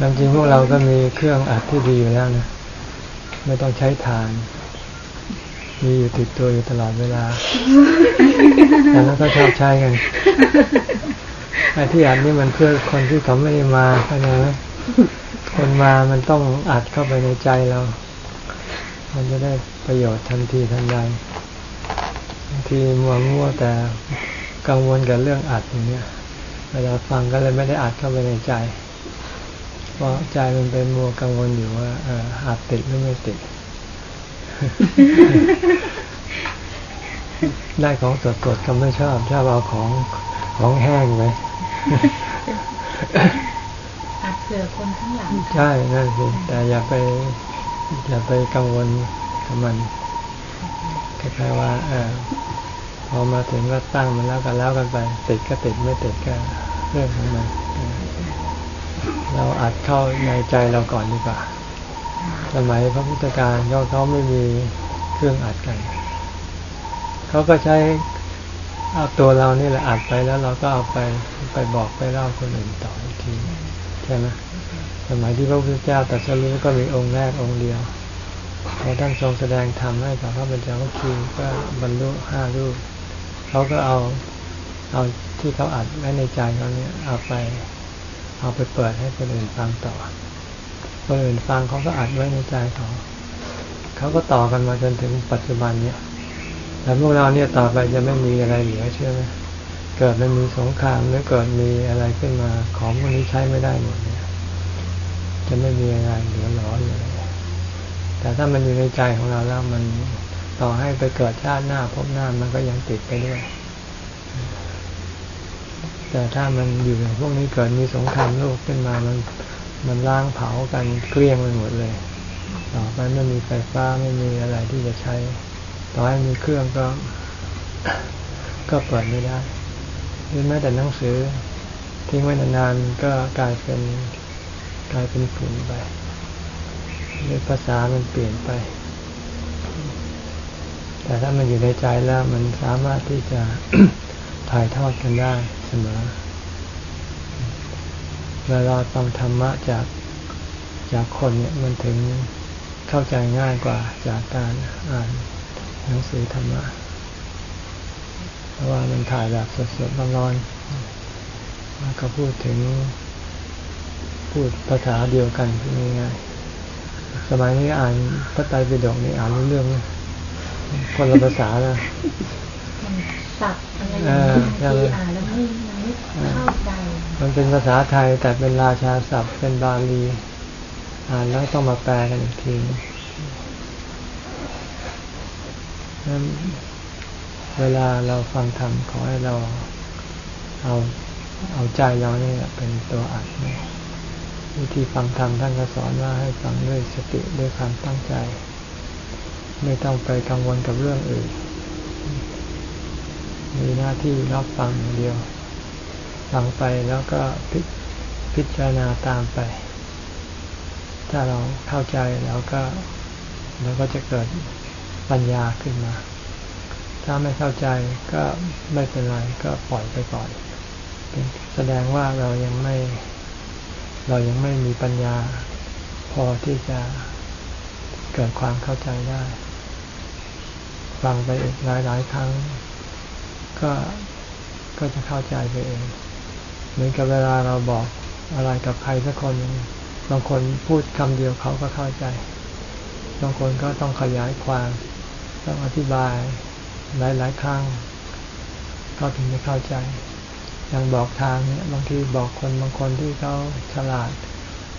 จริงพวกเราก็มีเครื่องอัดที่ดีอยู่แล้วนะ ไม่ต้องใช้ฐาน มีอยู่ติดตัวอยู่ตลอดเวลาแต่นั้นก็ชอบใช้กันไอ้ที่อัดนี่มันเพื่อคนที่เขาไม่ได้มาเข้าใจไหมคนมามันต้องอัดเข้าไปในใจเรา มันจะได้ประโยชน์ทันทีทันใดบางทีมัวมัวแต่กังวลกับเรื่องอัดอย่างเนี้ย เวลาฟังก็เลยไม่ได้อัดเข้าไปในใจ ราะใจมันเป็นมัวกังวลอยู่ว่าเอออัดติดหรือไม่ติด ได้ของสดๆก็ไม่ชอบชอบเอาของของแห้งไปอัดเผื่อคนข้างหลังใช่นั่นสิแต่อย่าไป อย่าไปกังวลกับมันคล้ายๆว่าเออพอมาถึงก็ตั้งมันแล้วกันแล้วกันไป ติดก็ติดไม่ติดก็เรื่องของมัน เราอัดเข้าในใจเราก่อนดีกว่า สมัยพระพุทธการเขาเขาไม่มีเครื่องอัดกัน เขาก็ใช้เอาตัวเรานี่แหละอัดไปแล้วเราก็เอาไปไปบอกไปเล่าคนอื่นต่ออีกทีใช่ไหมสมัยที่พระพุทธเจ้าตรัสรู้ก็มีองค์แรกองค์เดียวพอท่านทรงแสดงธรรมให้กับพระบัญจวัคคีย์ก็บรรลุห้ารูปเขาก็เอาเอาที่เขาอัดไว้ในใจเขาเนี่ยเอาไป เอาไปเปิดให้คนอื่นฟังต่อ คนอื่นฟังเขาก็อัดไว้ในใจเขาเขาก็ต่อกันมาจนถึงปัจจุบันเนี่ยแต่พวกเราเนี่ยต่อไปจะไม่มีอะไรเหลือเชื่อไหมเกิดมันมีสงครามหรือเกิดมีอะไรขึ้นมาของพวกนี้ใช้ไม่ได้หมดเนี่ยจะไม่มีอะไรเหลือหลอเลยแต่ถ้ามันอยู่ในใจของเราแล้วมันต่อให้ไปเกิดชาติหน้าพบหน้ามันก็ยังติดไปด้วย แต่ถ้ามันอยู่อย่างพวกนี้เกิดมีสงครามโลกขึ้นมามันมันล้างเผากันเกลี้ยงไปหมดเลย ต่อไปไม่มีไฟฟ้าไม่มีอะไรที่จะใช้ ต่อให้มีเครื่องก็ก็เปิดไม่ได้หรือแม้แต่หนังสือ ทิ้งไว้นานๆก็กลายเป็นกลายเป็นฝุ่นไปหรือภาษามันเปลี่ยนไป แต่ถ้ามันอยู่ในใจแล้วมันสามารถที่จะถ่ายทอดกันได้ มอ เวลาฟังธรรมะจากจากคนเนี่ยมันถึงเข้าใจง่ายกว่าจากการอ่านหนังสือธรรมะ เพราะว่ามันถ่ายแบบสดๆร้อนๆแล้วก็พูดถึงพูดภาษาเดียวกันง่ายๆสมัยนี้อ่านพระไตรปิฎกนี่อ่านเรื่องคนละภาษานะ สับอะไรอย่างนี้อ่านแล้วไม่ไม่เข้าใจมันเป็นภาษาไทยแต่เป็นราชาศัพท์ เป็นบาลีอ่านแล้วต้องมาแปลกันอีกทีนั้นเวลาเราฟังธรรมขอให้เราเอาเอาใจเราเนี่ยเป็นตัวอัดเนี่ยวิธีฟังธรรมท่านก็สอนว่าให้ฟังด้วยสติด้วยความตั้งใจ ไม่ต้องไปกังวลกับเรื่องอื่น มีหน้าที่รับฟังอย่างเดียวฟังไปแล้วก็พิพจารณาตามไป ถ้าเราเข้าใจแล้วก็เราก็จะเกิดปัญญาขึ้นมา ถ้าไม่เข้าใจก็ไม่เป็นไรก็ปล่อยไปก่อนแสดงว่าเรายังไม่ เรายังไม่มีปัญญา พอที่จะเกิดความเข้าใจได้ ฟังไปอีกหลายหลายครั้ง ก็ก็จะเข้าใจไปเอง เหมือนกับเวลาเราบอกอะไรกับใครสักคนบางคนพูดคำเดียวเขาก็เข้าใจ บางคนก็ต้องขยายความ ต้องอธิบายหลายๆครั้งก็ถึงจะเข้าใจ อย่างบอกทางเนี่ยบางทีบอกคนบางคนที่เขาฉลาด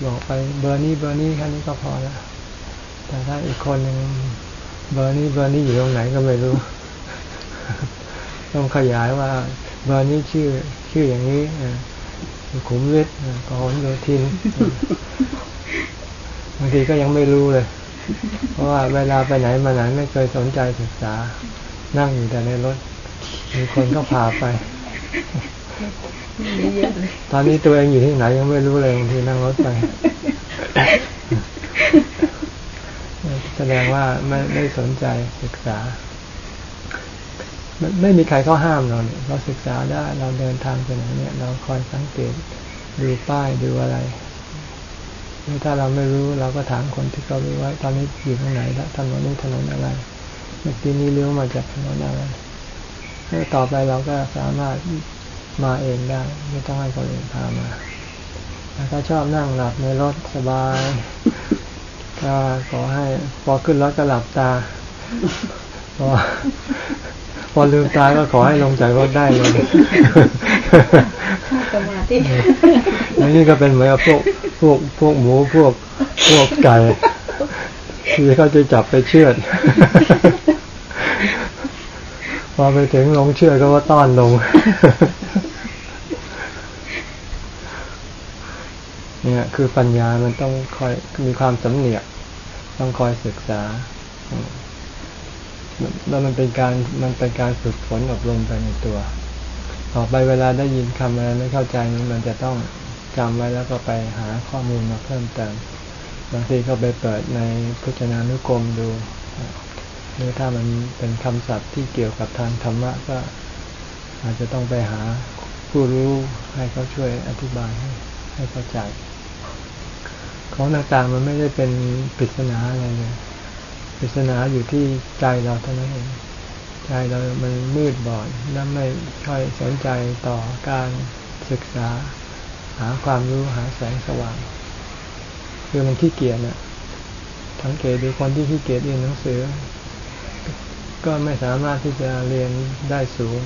บอกไปเบอร์นี้เบอร์นี้แค่นี้ก็พอแล้วแต่ถ้าอีกคนหนึ่งเบอร์นี้เบอร์นี้อยู่ตรงไหนก็ไม่รู้ ต้องขยายว่าเบอร์นี้ชื่อชื่ออย่างนี้ขุมเวทกอหนโยทินบางทีก็ยังไม่รู้เลย เพราะว่าเวลาไปไหนมาไหนไม่เคยสนใจศึกษา นั่งอยู่แต่ในรถ มีคนก็พาไป ตอนนี้ตัวเองอยู่ที่ไหนยังไม่รู้เลยบางทีนั่งรถไปแสดงว่าไม่ไม่สนใจศึกษา ไม่มีใครเขาห้ามเราเนี่ยเราศึกษาได้เราเดินทางไปไหนเนี่ยเราคอยสังเกตดูป้ายดูอะไรหรือถ้าเราไม่รู้เราก็ถามคนที่เขารู้ไว้ ตอนนี้อยู่ตรงไหนแล้วถนนนี้ถนนอะไรเมื่อกี้นี้เลี้ยวมาจากถนนอะไรแล้วต่อไปเราก็สามารถมาเองได้ ไม่ต้องให้คนอื่นพามาแล้วถ้าชอบนั่งหลับในรถสบายก็ขอให้พอขึ้นรถก็หลับตาพอ พอลืมตาก็ขอให้ลงจากรถได้เลยสมาธินี่ก็เป็นเหมือนพวกพวกพวกหมูพวกพวกไก่ที่เขาจะจับไปเชือดพอไปถึงลงเชือดก็ว่าต้อนลงเนี่ยคือปัญญามันต้องคอยมีความสำเนียก ต้องคอยศึกษา แล้วมันเป็นการมันเป็นการฝึกฝนอบรมไปในตัว ต่อไปเวลาได้ยินคำอะไรไม่เข้าใจนี้มันจะต้องจำไว้แล้วก็ไปหาข้อมูลมาเพิ่มเติมบางทีก็ไปเปิดในพุทธนานุกรมดูหรือถ้ามันเป็นคำศัพท์ที่เกี่ยวกับทางธรรมะก็อาจจะต้องไปหาผู้รู้ให้เขาช่วยอธิบายให้ให้เข้าใจ ของต่างๆมันไม่ได้เป็นปริศนาอะไรเลย ริศนาอยู่ที่ใจเราเท่านั้นเองใจเรามันมืดบอดและไม่ค่อยสนใจต่อการศึกษา หาความรู้หาแสงสว่าง คือมันขี้เกียจเนี่ยทั้งเกตดูคนที่ขี้เกียจเรียนหนังสือ ก็ไม่สามารถที่จะเรียนได้สูง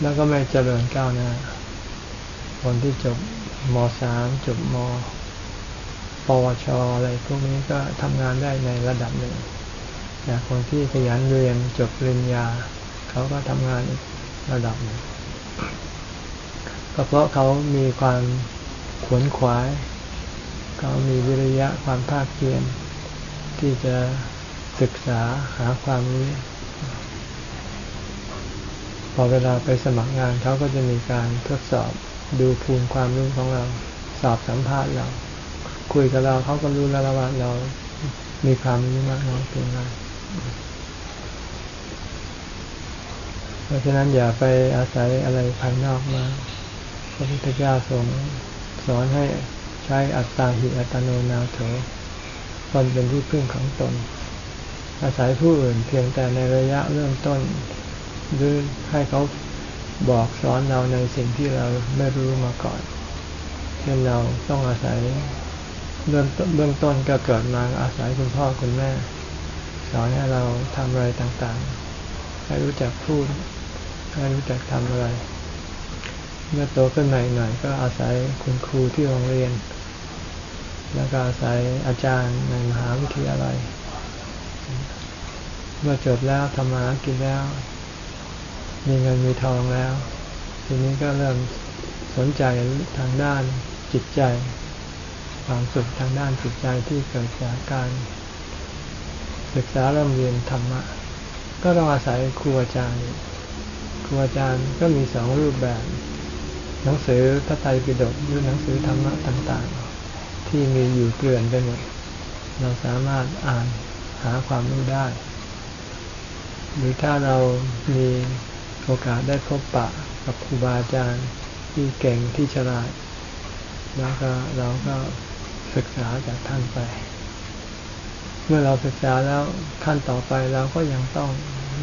แล้วก็ไม่เจริญก้าวหน้าคนที่จบมสามจบม ปวชอะไรพวกนี้ก็ทำงานได้ในระดับหนึ่งจากคนที่ขยันเรียนจบปริญญา เขาก็ทำงานอีกระดับหนึ่งก็เพราะเขามีความขวนขวาย เขามีวิริยะความภาคเพียรที่จะศึกษาหาความรู้พอเวลาไปสมัครงานเขาก็จะมีการทดสอบดูภูมิความรู้ของเรา สอบสัมภาษณ์เรา คุยกับเราเขาก็รู้แล้วว่าเรา มีความรู้มากน้อยเพียงไรเพราะฉะนั้นอย่าไปอาศัยอะไรภายนอกมาพระพุทธเจ้าทรงสอนให้ใช้อัตตาหิอัตโนนาโถตนเป็นที่พึ่งของตน อาศัยผู้อื่นเพียงแต่ในระยะเริ่มต้นหรือให้เขาบอกสอนเราในสิ่งที่เราไม่รู้มาก่อน เช่นเราต้องอาศัย เริ่มเบื้องต้นก็เกิดมาอาศัยคุณพ่อคุณแม่ สอนให้เราทำอะไรต่างๆ ให้รู้จักพูด ให้รู้จักทำอะไร เมื่อโตขึ้นใหม่หน่อยก็อาศัยคุณครูที่โรงเรียน แล้วก็อาศัยอาจารย์ในมหาวิทยาลัย เมื่อจบแล้วทำมากินแล้ว มีเงินมีทองแล้ว ทีนี้ก็เริ่มสนใจทางด้านจิตใจ ความสุขทางด้านจิตใจที่เกิดจากการ ศึกษาเริ่มเรียนธรรมะ ก็ต้องอาศัยครูอาจารย์ครูอาจารย์ก็มีสองรูปแบบ หนังสือพระไตรปิฎกหรือหนังสือธรรมะต่างๆ ที่มีอยู่เกลื่อนไปหมด เราสามารถอ่านหาความรู้ได้ หรือถ้าเรามีโอกาสได้พบปะกับครูบาอาจารย์ที่เก่งที่ฉลาด แล้วก็เราก็ ศึกษาจากท่านไป เมื่อเราศึกษาแล้วขั้นต่อไปเราก็ยังต้อง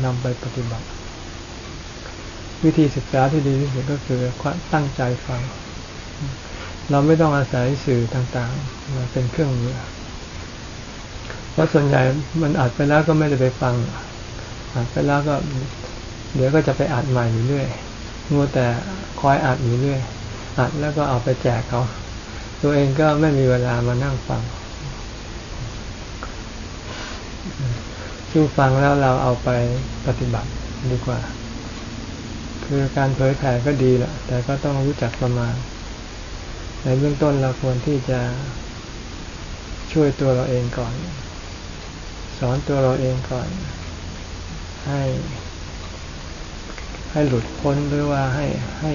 นำไปปฏิบัติ วิธีศึกษาที่ดีที่สุดก็คือตั้งใจฟัง เราไม่ต้องอาศัยสื่อต่างๆมาเป็นเครื่องมือเพราะส่วนใหญ่มันอัดไปแล้วก็ไม่ได้ไปฟังอัดไปแล้วก็เดี๋ยวก็จะไปอัดใหม่อยู่เรื่อยมัวแต่คอยอัดอยู่เรื่อยอัดแล้วก็เอาไปแจกเขา ตัวเองก็ไม่มีเวลามานั่งฟังที่ฟังแล้วเราเอาไปปฏิบัติดีกว่า คือการเผยแผ่ก็ดีแหละ แต่ก็ต้องรู้จักประมาณ ในเบื้องต้นเราควรที่จะช่วยตัวเราเองก่อน สอนตัวเราเองก่อน ให้ ให้หลุดพ้นหรือว่าให้ให้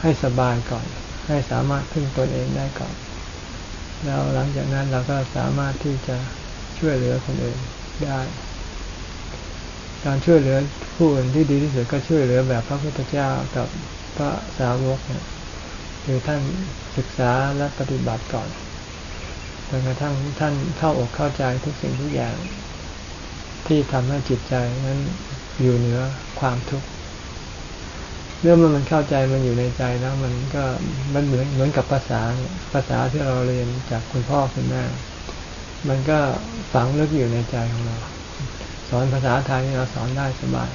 ให้สบายก่อน ให้สามารถพึ่งตนเองได้ก่อน แล้วหลังจากนั้นเราก็สามารถที่จะช่วยเหลือคนอื่นได้ การช่วยเหลือผู้อื่นที่ดีที่สุดก็ช่วยเหลือแบบพระพุทธเจ้ากับพระสาวกเนี่ยคือท่านศึกษาและปฏิบัติก่อนจนกระทั่งท่านเข้าอกเข้าใจทุกสิ่งทุกอย่าง ที่ทำให้จิตใจนั้นอยู่เหนือความทุกข์ เรื่องมันมันเข้าใจมันอยู่ในใจแล้วมันก็มันเหมือนเหมือนกับภาษาภาษาที่เราเรียนจากคุณพ่อคุณแม่ มันก็ฝังลึกอยู่ในใจของเรา สอนภาษาไทยเราสอนได้สบาย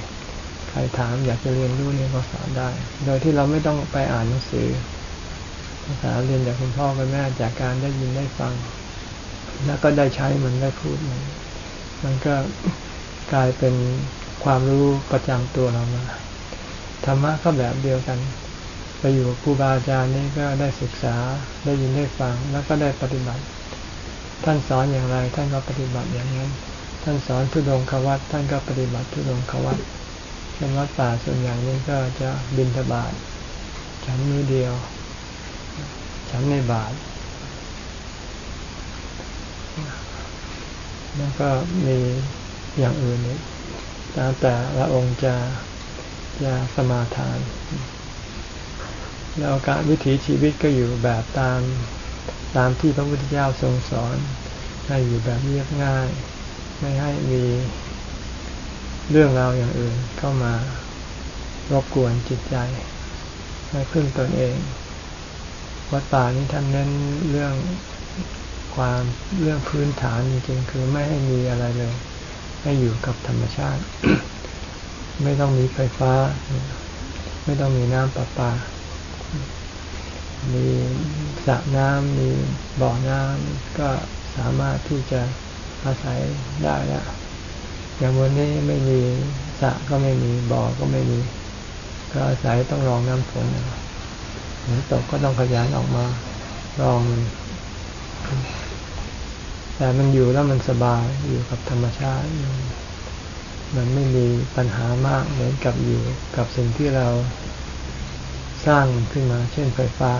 ใครถามอยากจะเรียนรู้เนี่ก็สอนได้ โดยที่เราไม่ต้องไปอ่านหนังสือ ภาษาเรียนจากคุณพ่อคุณแม่จากการได้ยินได้ฟัง แล้วก็ได้ใช้มันได้พูดมันมันก็กลายเป็นความรู้ประจำตัวเรามา ธรรมะก็แบบเดียวกัน ไปอยู่กับครูบาอาจารย์นี่ก็ได้ศึกษาได้ยินได้ฟังแล้วก็ได้ปฏิบัติ ท่านสอนอย่างไรท่านก็ปฏิบัติอย่างนั้น ท่านสอนทุดงควัตท่านก็ปฏิบัติทุดงควัตเช่นวัดป่าส่วนใหญ่นี้ก็จะบินทบาทฉันมือเดียว ฉันในบาทแล้วก็มีอย่างอื่นอีกแต่ละองค์จะ จะสมาทาน แล้วการวิถีชีวิตก็อยู่แบบตามตามที่พระพุทธเจ้าทรงสอน ให้อยู่แบบเรียบง่าย ไม่ให้มีเรื่องราวอย่างอื่นเข้ามารบกวนจิตใจ ให้พึ่งตนเอง วัดป่านี้ท่านเน้นเรื่องความเรื่องพื้นฐานจริงๆคือไม่ให้มีอะไรเลย ให้อยู่กับธรรมชาติ ไม่ต้องมีไฟฟ้า ไม่ต้องมีน้ำประปา มีสระน้ำมีบ่อน้ำก็สามารถที่จะอาศัยได้ล้วอย่างวันนี้ไม่มีสระก็ไม่มีบ่อก็ไม่มี ก็อาศัยต้องรองน้ำฝนฝนตกก็ต้องขยันออกมารอง แต่มันอยู่แล้วมันสบายอยู่กับธรรมชาติ มันไม่มีปัญหามากเหมือนกับอยู่กับสิ่งที่เราสร้างขึ้นมา เช่นไฟฟ้า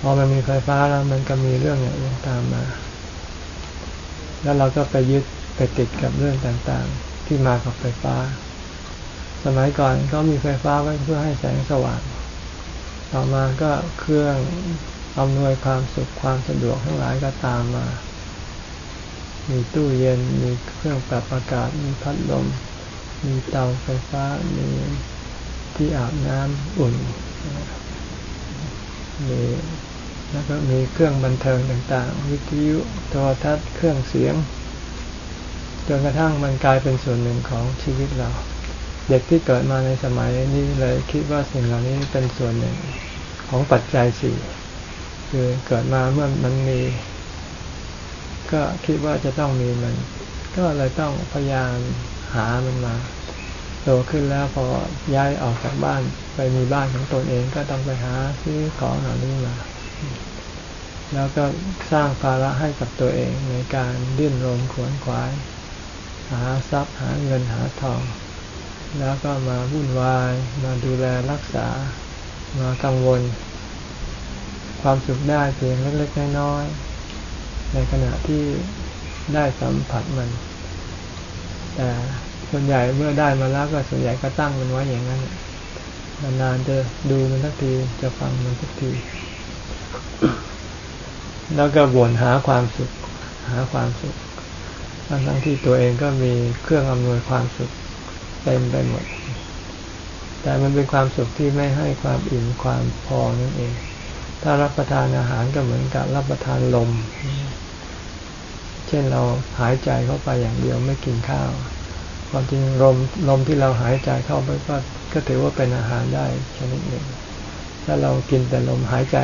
พอมันมีไฟฟ้าแล้วมันก็มีเรื่องอย่างตามมา แล้วเราก็ไปยึดไปติดกับเรื่องต่างๆ ที่มากับไฟฟ้า สมัยก่อนก็มีไฟฟ้าไว้เพื่อให้แสงสว่าง ต่อมาก็เครื่องอำนวยความสุขความสะดวกทั้งหลายก็ตามมา มีตู้เย็น มีเครื่องปรับอากาศ มีพัดลม มีเตาไฟฟ้า มีที่อาบน้ำอุ่น มีแล้วก็มีเครื่องบันเทิงต่างๆ วิทยุ โทรทัศน์ เครื่องเสียง จนกระทั่งมันกลายเป็นส่วนหนึ่งของชีวิตเรา เด็กที่เกิดมาในสมัยนี้เลยคิดว่าสิ่งเหล่านี้เป็นส่วนหนึ่งของปัจจัยสี่คือเกิดมาเมื่อมันมี ก็คิดว่าจะต้องมีมัน ก็เลยต้องพยายามหามันมา โตขึ้นแล้วพอย้ายออกจากบ้านไปมีบ้านของตนเองก็ต้องไปหาซื้อของเหล่านี้มา แล้วก็สร้างภาระให้กับตัวเองในการดิ้นรนขวนขวาย หาทรัพย์หาเงินหาทอง แล้วก็มาวุ่นวาย มาดูแลรักษา มากังวล ความสุขได้เพียงเล็กๆน้อยๆ ในขณะที่ได้สัมผัสมัน แต่ส่วนใหญ่เมื่อได้มาแล้วก็ส่วนใหญ่ก็ตั้งมันไว้อย่างนั้นนานๆจะดูมันสักทีจะฟังมันสักที แล้วก็บ่นหาความสุข หาความสุขทั้งทั้งที่ตัวเองก็มีเครื่องอำนวยความสุขเต็มไปหมด แต่มันเป็นความสุขที่ไม่ให้ความอิ่มความพอนั่นเอง ถ้ารับประทานอาหารก็เหมือนกับรับประทานลม เช่นเราหายใจเข้าไปอย่างเดียวไม่กินข้าวความจริงลมลมที่เราหายใจเข้าไปก็ก็ถือว่าเป็นอาหารได้ชนิดหนึ่ง ถ้าเรากินแต่ลมหายใจ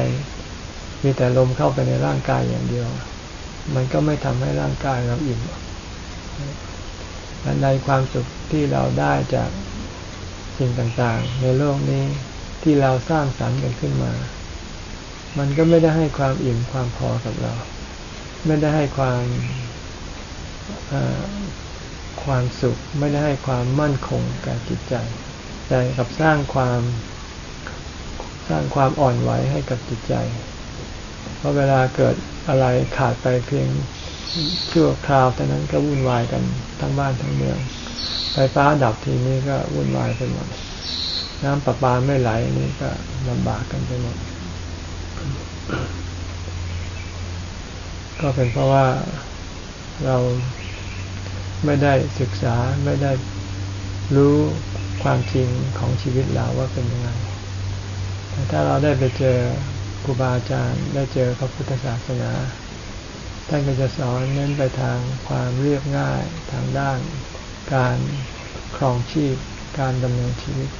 มีแต่ลมเข้าไปในร่างกายอย่างเดียว มันก็ไม่ทำให้ร่างกายเราอิ่มอันใดความสุขที่เราได้จากสิ่งต่างๆ ในโลกนี้ที่เราสร้างสรรค์กันขึ้นมา มันก็ไม่ได้ให้ความอิ่มความพอกับเรา ไม่ได้ให้ความความสุข ไม่ได้ให้ความมั่นคงแก่จิตใจ แต่กับสร้างความสร้างความอ่อนไหวให้กับจิตใจ เพราะเวลาเกิดอะไรขาดไปเพียงชั่วคราวแต่นั้นก็วุ่นวายกันทั้งบ้านทั้งเมือง ไฟฟ้าดับทีนี้ก็วุ่นวายไปหมด น้ำประปาไม่ไหลนี่ก็ลำบากกันไปหมด ก็เป็นเพราะว่าเราไม่ได้ศึกษาไม่ได้รู้ความจริงของชีวิตเราว่าเป็นยังไง แต่ถ้าเราได้ไปเจอครูบาอาจารย์ ได้เจอพระพุทธศาสนา ท่านก็จะสอนเน้นไปทางความเรียบง่ายทางด้าน การครองชีพ การดำเนินชีวิต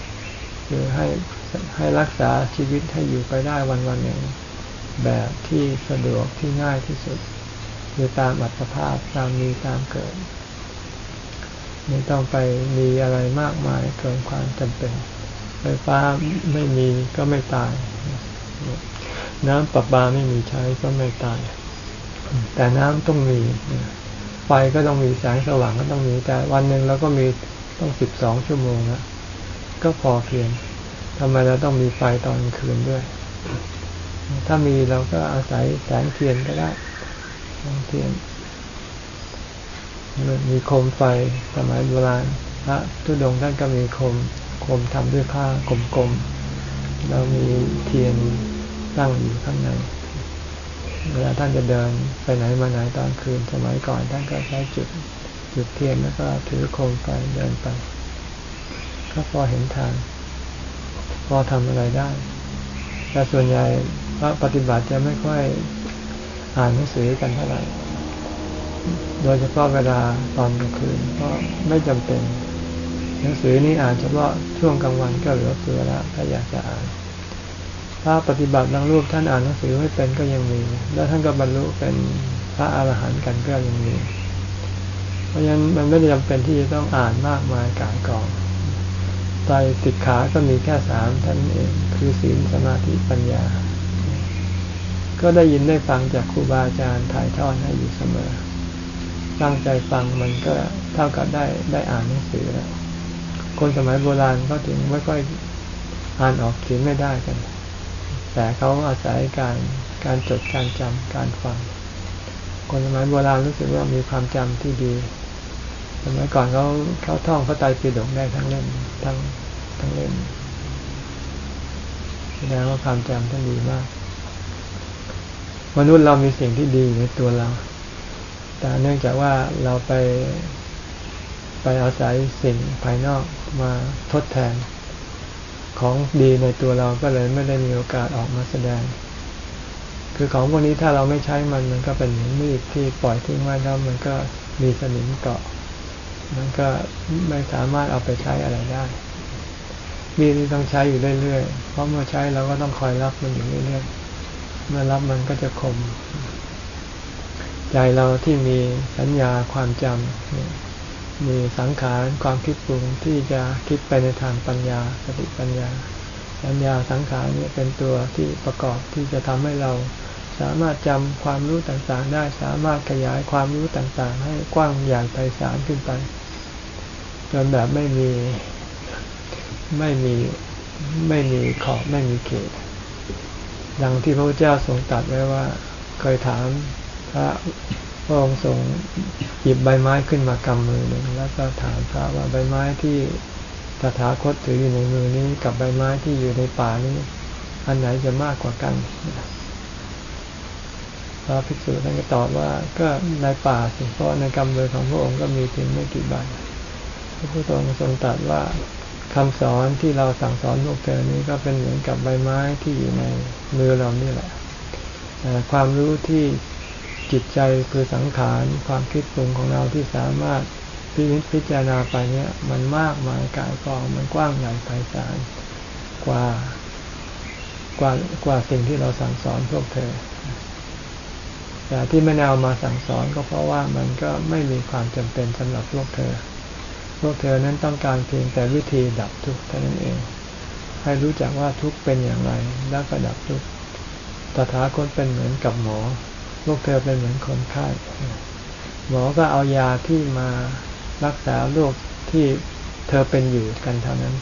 คือให้ให้รักษาชีวิตให้อยู่ไปได้วันวันหนึ่ง แบบที่สะดวกที่ง่ายที่สุด คือตามอัตภาพตามมีตามเกิด ไม่ต้องไปมีอะไรมากมายเกินความจำเป็น ไฟฟ้าไม่มีก็ไม่ตาย น้ำประปาไม่มีใช้ก็ไม่ตาย แต่น้ำต้องมี ไฟก็ต้องมีแสงสว่างก็ต้องมี แต่วันหนึ่งเราก็มีต้องสิบสองชั่วโมงนะก็พอเพียงทำไมเราต้องมีไฟตอนคืนด้วย ถ้ามีเราก็อาศัยแสงเทียนก็ได้แสงเทียนมีโคมไฟสมัยโบราณพระทุดงท่านก็มีโคมโคมทำด้วยผ้ากลมๆเรามีเทียนตั้งอยู่ข้างในเวลาท่านจะเดินไปไหนมาไหนตอนคืนสมัยก่อนท่านก็ใช้จุดจุดเทียนแล้วก็ถือโคมไฟเดินไปก็พอเห็นทาง พอทำอะไรได้ แต่ส่วนใหญ่ พระปฏิบัติจะไม่ค่อยอ่านหนังสือกันเท่าไหร่ โดยเฉพาะเวลาตอนกลางคืนเพราะไม่จำเป็น หนังสือนี้อ่านเฉพาะช่วงกลางวันก็เหลือเฟือแล้วถ้าอยากจะอ่าน ถ้าปฏิบัติบางรูปท่านอ่านหนังสือไม่เป็นก็ยังมี แล้วท่านก็บรรลุเป็นพระอาหารหันต์กันก็ยังมี เพราะฉะนั้นมันไม่จำเป็นที่จะต้องอ่านมากมายกายกองใจติดขาก็มีแค่สามท่านเอง คือศีลสมาธิปัญญา ก็ได้ยินได้ฟังจากครูบาอาจารย์ถ่ายทอดให้อยู่เสมอ ตั้งใจฟังมันก็เท่ากับได้ได้อ่านหนังสือแล้วคนสมัยโบราณก็ถึงไม่ค่อยอ่านออกเขียนไม่ได้กัน แต่เขาอาศัยการการจดการจำการฟัง คนสมัยโบราณรู้สึกว่ามีความจำที่ดี สมัยก่อนเขาเขาท่องพระไตรปิฎกได้ทั้งเล่มทั้งทั้งเล่มแสดงว่าความจำท่านดีมาก มนุษย์เรามีสิ่งที่ดีในตัวเรา แต่เนื่องจากว่าเราไปไปอาศัยสิ่งภายนอกมาทดแทน ของดีในตัวเราก็เลยไม่ได้มีโอกาสออกมาแสดง คือของพวกนี้ถ้าเราไม่ใช้มันมันก็เป็นเหมือนมีดที่ปล่อยทิ้งไว้แล้วมันก็มีสนิมเกาะ มันก็ไม่สามารถเอาไปใช้อะไรได้ มีดที่ต้องใช้อยู่เรื่อยๆ เพราะเมื่อใช้เราก็ต้องคอยรับมันอยู่เรื่อยๆ เมื่อรับมันก็จะคม ใจเราที่มีสัญญาความจำมีสังขารความคิดปรุงที่จะคิดไปในทางปัญญาสติปัญญา สัญญาสังขารนี่เป็นตัวที่ประกอบที่จะทำให้เราสามารถจำความรู้ต่างๆ ได้สามารถขยายความรู้ต่างๆ ให้กว้างใหญ่ไพศาลขึ้นไป จนแบบไม่มีไม่มีไม่มีขอบไม่มีเขต ดังที่พระพุทธเจ้าทรงตรัสไว้ว่าเคยถามพระพระองค์ทรงหยิบใบไม้ขึ้นมากำมือหนึ่งแล้วก็ถามพระว่าใบไม้ที่ตถาคตถืออยู่ในมือนี้กับใบไม้ที่อยู่ในป่านี้ อันไหนจะมากกว่ากันพระภิกษุท่านก็ตอบว่าก็ในป่าสิเพราะในกำมือของพระองค์ก็มีเพียงไม่กี่ใบพระพุทธองค์ทรงตรัสว่า คำสอนที่เราสั่งสอนพวกเธอนี้ก็เป็นเหมือนกับใบไม้ที่อยู่ในมือเรานี่แหละความรู้ที่จิตใจคือสังขารความคิดปรุงของเราที่สามารถพิพิจารณาไปเนี่ยมันมากมายกายกองมันกว้างใหญ่ไพศาลกว่ากว่ากว่าสิ่งที่เราสั่งสอนพวกเธอ แต่ที่ไม่เอามาสั่งสอนก็เพราะว่ามันก็ไม่มีความจำเป็นสำหรับพวกเธอ พวกเธอนั้นต้องการเพียงแต่วิธีดับทุกข์เท่านั้นเอง ให้รู้จักว่าทุกข์เป็นอย่างไรแล้วก็ดับทุกข์ตถาคตเป็นเหมือนกับหมอ พวกเธอเป็นเหมือนคนไข้หมอก็เอายาที่มารักษาโรคที่เธอเป็นอยู่กันเท่านั้น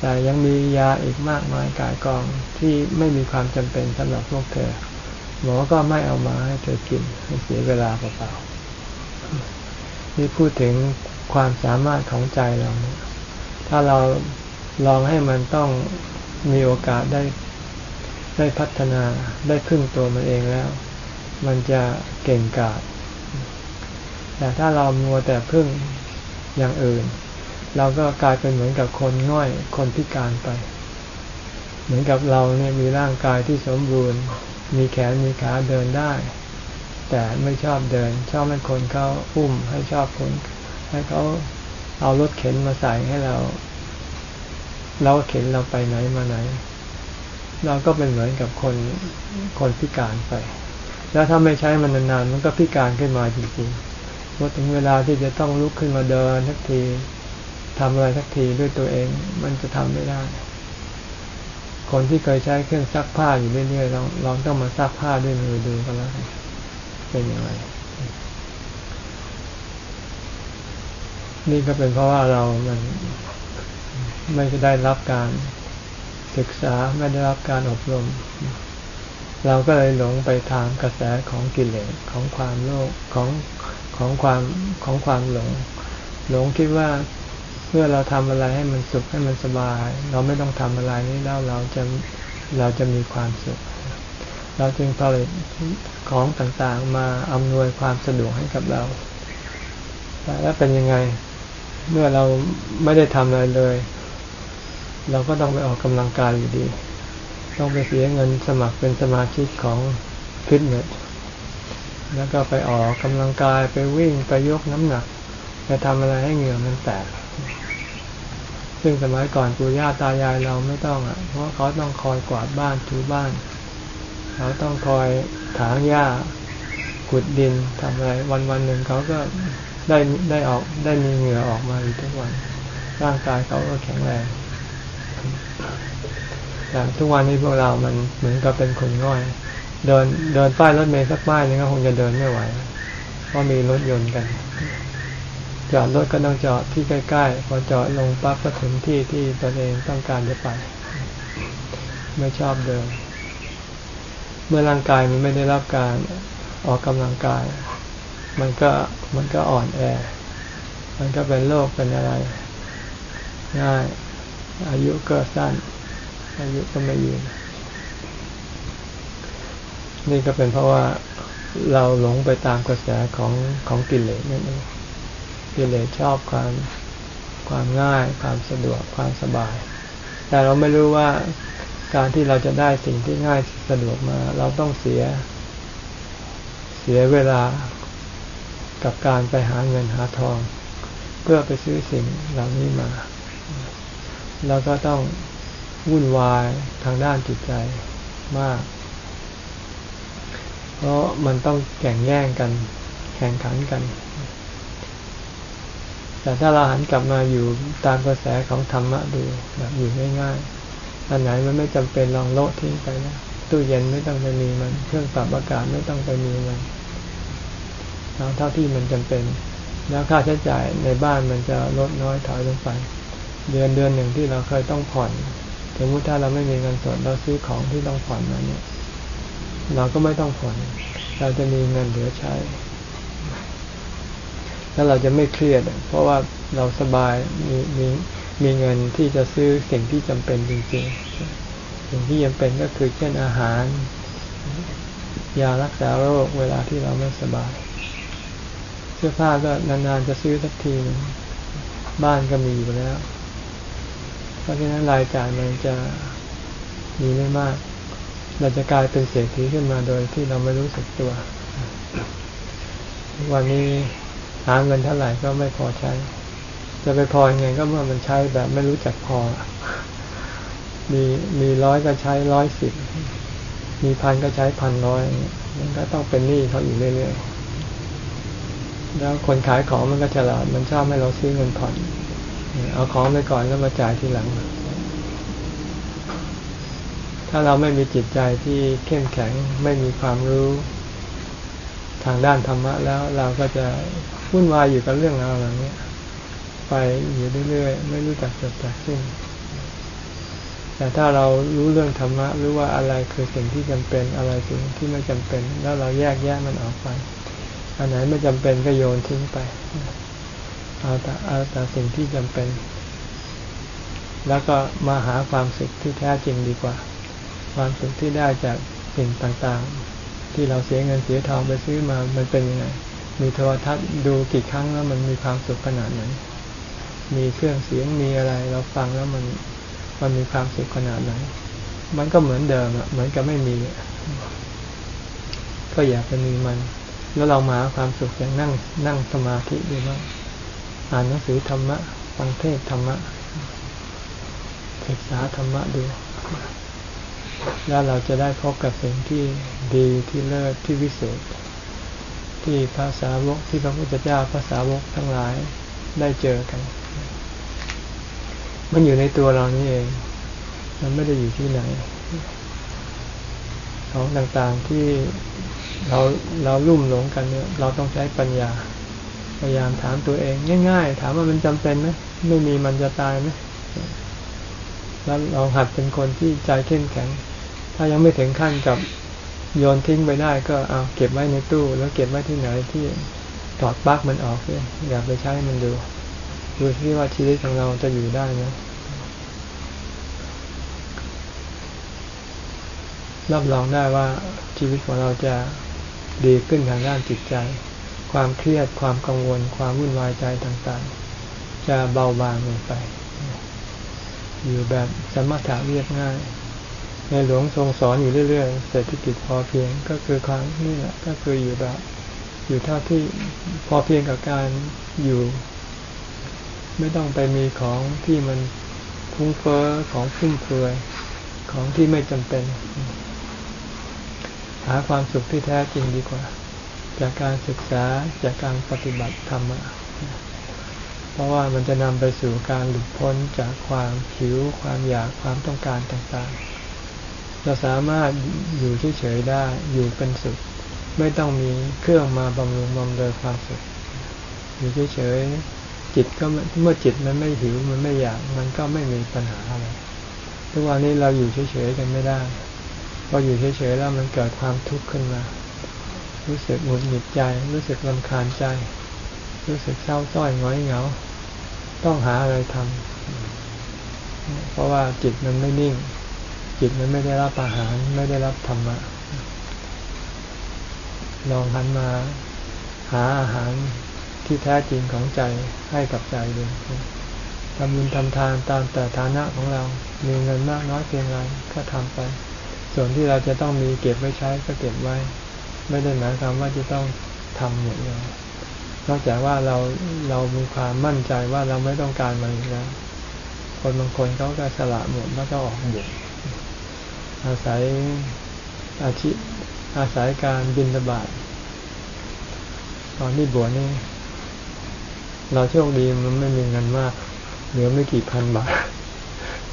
แต่ยังมียาอีกมากมายกายกองที่ไม่มีความจำเป็นสำหรับพวกเธอ หมอก็ไม่เอามาให้เธอกินให้เสียเวลาเปล่าๆนี่พูดถึง ความสามารถของใจเราเนี่ยถ้าเราลองให้มันต้องมีโอกาสได้ได้พัฒนาได้พึ่งตัวมันเองแล้ว มันจะเก่งกาจแต่ถ้าเรามัวแต่พึ่งอย่างอื่น เราก็กลายเป็นเหมือนกับคนง่อยคนพิการไป เหมือนกับเราเนี่ยมีร่างกายที่สมบูรณ์ มีแขนมีขาเดินได้ แต่ไม่ชอบเดิน ชอบให้คนเขาอุ้มให้ชอบคน ให้เขาเอารถเข็นมาใส่ให้เรา เราเข็นเราไปไหนมาไหน เราก็เป็นเหมือนกับคนคนพิการไป แล้วถ้าไม่ใช้มันนานๆมันก็พิการขึ้นมาจริงๆพอถึงเวลาที่จะต้องลุกขึ้นมาเดินทักทีทำอะไรทักทีด้วยตัวเองมันจะทำไม่ได้ คนที่เคยใช้เครื่องซักผ้าอยู่เรื่อยๆลองลองต้องมาซักผ้าด้วยมือดูก็แล้วเป็นยังไง นี่ก็เป็นเพราะว่าเรามันไม่ได้รับการศึกษาไม่ได้รับการอบรม เราก็เลยหลงไปทางกระแสของกิเลสของความโลภของของความของความหลง หลงคิดว่าเมื่อเราทำอะไรให้มันสุขให้มันสบาย เราไม่ต้องทำอะไรนี้แล้วเราจะเราจะมีความสุข เราจึงผลิตของต่างๆมาอำนวยความสะดวกให้กับเราแต่แล้วเป็นยังไง เมื่อเราไม่ได้ทำอะไรเลย เราก็ต้องไปออกกำลังกายอยู่ดี ต้องไปเสียเงินสมัครเป็นสมาชิกของฟิตเนสแล้วก็ไปออกกำลังกายไปวิ่งไปยกน้ำหนักไปทำอะไรให้เหงื่อมันแตก ซึ่งสมัยก่อนปู่ย่าตายายเราไม่ต้องอะ เพราะเขาต้องคอยกวาดบ้านถูบ้าน เขาต้องคอยถางหญ้าขุดดินทำอะไรวันวันหนึ่งเขาก็ ได้ได้ออกได้มีเหงื่อออกมาอยู่ทุกวัน ร่างกายเขาก็แข็งแรงแต่ทุกวันนี้พวกเรามันเหมือนกับเป็นคนง่อย เดินเดินป้ายรถเมล์สักป้ายนึงก็คงจะเดินไม่ไหวเพราะมีรถยนต์กัน จอดรถก็ต้องจอดที่ใกล้ๆพอจอดลงปั๊บก็ถึงที่ที่ตนเองต้องการจะไปไม่ชอบเดิน เมื่อร่างกายมันไม่ได้รับการออกกำลังกาย มันก็มันก็อ่อนแอ มันก็เป็นโรคเป็นอะไรง่ายอายุก็สั้น อายุก็ไม่ยืน นี่ก็เป็นเพราะว่าเราหลงไปตามกระแสของของกิเลสนั่นเองกิเลสชอบความความง่าย ความสะดวกความสบาย แต่เราไม่รู้ว่าการที่เราจะได้สิ่งที่ง่ายสะดวกมา เราต้องเสีย เสียเวลา กับการไปหาเงินหาทอง เพื่อไปซื้อสิ่งเหล่านี้มา แล้วก็ต้องวุ่นวายทางด้านจิตใจมาก เพราะมันต้องแข่งแย่งกันแข่งขันกัน แต่ถ้าเราหันกลับมาอยู่ตามกระแสของธรรมะดูแบบอยู่ง่ายๆอันไหนมันไม่จำเป็นลองโละทิ้งไปนะตู้เย็นไม่ต้องไปมีมัน เครื่องปรับอากาศไม่ต้องไปมีมัน เอาเท่าที่มันจำเป็น แล้วค่าใช้จ่ายในบ้านมันจะลดน้อยถอยลงไป เดือนเดือนหนึ่งที่เราเคยต้องผ่อนสมมติถ้าเราไม่มีเงินสดเราซื้อของที่ต้องผ่อนมาเนี่ย เราก็ไม่ต้องผ่อนเราจะมีเงินเหลือใช้ แล้วเราจะไม่เครียด เพราะว่าเราสบายมีมีมีเงินที่จะซื้อสิ่งที่จำเป็นจริงๆ สิ่งที่จำเป็นก็คือเช่นอาหาร ยารักษาโรคเวลาที่เราไม่สบาย เสื้อผ้าก็นานๆจะซื้อสักทีบ้านก็มีอยู่แล้ว เพราะฉะนั้นรายจ่ายมันจะมีไม่มาก เราจะกลายเป็นเศรษฐีขึ้นมาโดยที่เราไม่รู้สึกตัว วันนี้หาเงินเท่าไหร่ก็ไม่พอใช้ จะไปพอยังไงก็เมื่อมันใช้แบบไม่รู้จักพอ มีมีร้อยก็ใช้ร้อยสิบ มีพันก็ใช้พันร้อยมันก็ต้องเป็นหนี้เขาอยู่เรื่อยๆ แล้วคนขายของมันก็ฉลาดมันชอบให้เราซื้อเงินผ่อนเอาของไปก่อนแล้วมาจ่ายทีหลัง ถ้าเราไม่มีจิตใจที่เข้มแข็งไม่มีความรู้ทางด้านธรรมะแล้วเราก็จะวุ่นวายอยู่กับเรื่องราวเหล่านี้ไปอยู่เรื่อยๆไม่รู้จักจบจากสิ้นแต่ถ้าเรารู้เรื่องธรรมะรู้ว่าอะไรคือสิ่งที่จำเป็นอะไรสิ่งที่ไม่จำเป็น แล้วเราแยกแยะมันออกไป อันไหนไม่จำเป็นก็โยนทิ้งไปเอาแต่เอาแต่สิ่งที่จำเป็น แล้วก็มาหาความสุขที่แท้จริงดีกว่า ความสุขที่ได้จากสิ่งต่างๆ ที่เราเสียเงินเสียทองไปซื้อมา มันเป็นยังไง มีโทรทัศน์ดูกี่ครั้งแล้วมันมีความสุขขนาดไหนมีเครื่องเสียงมีอะไร เราฟังแล้วมันมันมีความสุขขนาดไหน มันก็เหมือนเดิมอะเหมือนกับไม่มี ก็อยากจะมีมัน แล้วเรามาความสุขอย่างนั่งนั่งสมาธิดูว่าอ่านหนังสือธรรมะฟังเทศธรรมะศึกษาธรรมะดูแล้วเราจะได้พบกับสิ่งที่ดีที่เลิศที่วิเศษ ที่ภาษาวกที่พระพุทธเจ้าภาษาวกทั้งหลายได้เจอกัน มันอยู่ในตัวเรานี่เอง มันไม่ได้อยู่ที่ไหน ของต่างๆที่ เราเราลุ่มหลงกันเนี่ยเราต้องใช้ปัญญา พยายามถามตัวเองง่าย ๆ ถามว่ามันจำเป็นไหมไม่มีมันจะตายไหมแล้วเราหัดเป็นคนที่ใจเข้มแข็ง ถ้ายังไม่ถึงขั้นกับโยนทิ้งไปได้ก็เอาเก็บไว้ในตู้ แล้วเก็บไว้ที่ไหนที่ถอดปลั๊กมันออกเลยอยากไปใช้มันดูดูที่ว่าชีวิตของเราจะอยู่ได้ไหมรับรองได้ว่าชีวิตของเราจะ ดีขึ้นทางด้านจิตใจ ความเครียดความกังวล ความวุ่นวายใจต่างๆ จะเบาบางลงไป อยู่แบบสมถะเรียบง่าย ในหลวงทรงสอนอยู่เรื่อยๆเศรษฐกิจพอเพียงก็คือความนี่แหละก็คืออยู่แบบอยู่เท่าที่พอเพียงกับการอยู่ ไม่ต้องไปมีของที่มันพุ่งเฟ้อของฟุ่มเฟือยของที่ไม่จำเป็น หาความสุขที่แท้จริงดีกว่า จากการศึกษาจากการปฏิบัติธรรมเพราะว่ามันจะนำไปสู่การหลุดพ้นจากความหิว ความอยากความต้องการต่างๆ เราสามารถอยู่เฉยๆได้อยู่เป็นสุข ไม่ต้องมีเครื่องมาบำรุงบำเรอความสุข อยู่เฉยๆจิตก็เมื่อจิตมันไม่หิวมันไม่อยาก มันก็ไม่มีปัญหาอะไรทุกวันนี้เราอยู่เฉยๆกันไม่ได้ พออยู่เฉยๆแล้วมันเกิดความทุกข์ขึ้นมา รู้สึกหงุดหงิดใจ รู้สึกลำคาญใจ รู้สึกเศร้าส้อยง้อยเหงา ต้องหาอะไรทำเพราะว่าจิตมันไม่นิ่ง จิตมันไม่ได้รับอาหาร ไม่ได้รับธรรมะลองหันมาหาอาหารที่แท้จริงของใจให้กับใจดูทำบุญทำทานตามแต่ฐานะของเรา มีเงินมากน้อยเพียงไรก็ทำไป ส่วนที่เราจะต้องมีเก็บไว้ใช้ก็เก็บไว้ ไม่ได้หมายความว่าจะต้องทำหมดเลยนอกจากว่าเราเรามีความมั่นใจว่าเราไม่ต้องการมันแล้วคนบางคนเขาก็สละหมดแล้วก็ออกบวชอาศัยอาชีพอาศัยการบินระบาตตอนที่บวชนี่เราโชคดีมันไม่มีเงินมาก เหลือไม่กี่พันบาท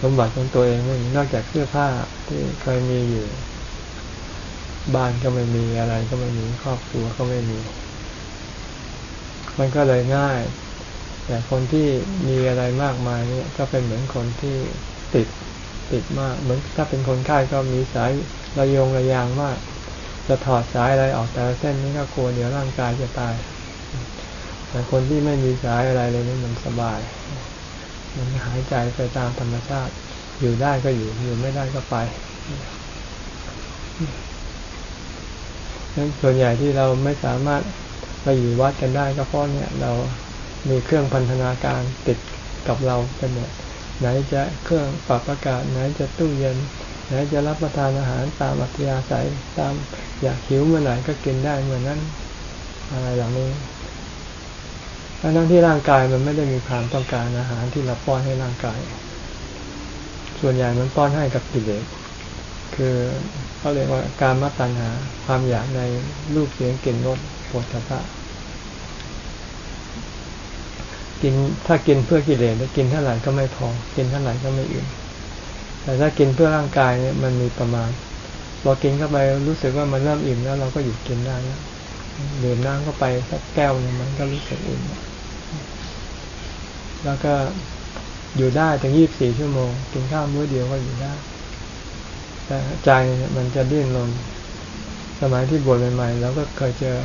สมบัติของตัวเองไม่มีนอกจากเสื้อผ้าที่เคยมีอยู่ บ้านก็ไม่มีอะไรก็ไม่มีครอบครัวก็ไม่มี มันก็เลยง่าย แต่คนที่มีอะไรมากมายเนี่ยก็เป็นเหมือนคนที่ติดติดมาก เหมือนถ้าเป็นคนไข้ก็มีสายระยงระยางมากจะถอดสายอะไรออกแต่เส้นนี้ก็กลัวเดี๋ยวร่างกายจะตาย แต่คนที่ไม่มีสายอะไรเลยนี่มันสบาย มันหายใจไปตามธรรมชาติ อยู่ได้ก็อยู่ อยู่ไม่ได้ก็ไปนั้นส่วนใหญ่ที่เราไม่สามารถไปอยู่วัดกันได้ก็เพราะเนี่ย เรามีเครื่องพันธนาการติดกับเราเป็นหมดไหนจะเครื่องปรับอากาศ ไหนจะตู้เย็น ไหนจะรับประทานอาหารตามอัธยาศัยตามอยากหิวเมื่อไหร่ก็กินได้เหมือนนั้นอะไรเหล่านี้ ทั้งที่ร่างกายมันไม่ได้มีความต้องการอาหารที่เราป้อนให้ร่างกาย ส่วนใหญ่มันป้อนให้กับกิเลส คือเขาเรียกว่าการมัตัญหา ความอยากในรูปเสียงกลิ่นรสปวดตะกินถ้ากินเพื่อกิเลสกินเท่าไหร่ก็ไม่พอ กินเท่าไหร่ก็ไม่อิ่มแต่ถ้ากินเพื่อร่างกายเนี่ยมันมีประมาณพอกินเข้าไปรู้สึกว่ามันเริ่มอิ่มแล้ว เราก็หยุดกินได้แล้วดื่มน้ำเข้าไปสักแก้วนึงมันก็รู้สึกอิ่มแล้ว ล้วก็อยู่ได้ถึงยี่บสี่ชั่วโมง กินข้าวมื้อเดียวก็อยู่ได้ แต่ใจมันจะดิ้นรนสมัยที่บวชใหม่ๆเราก็เคยเจอ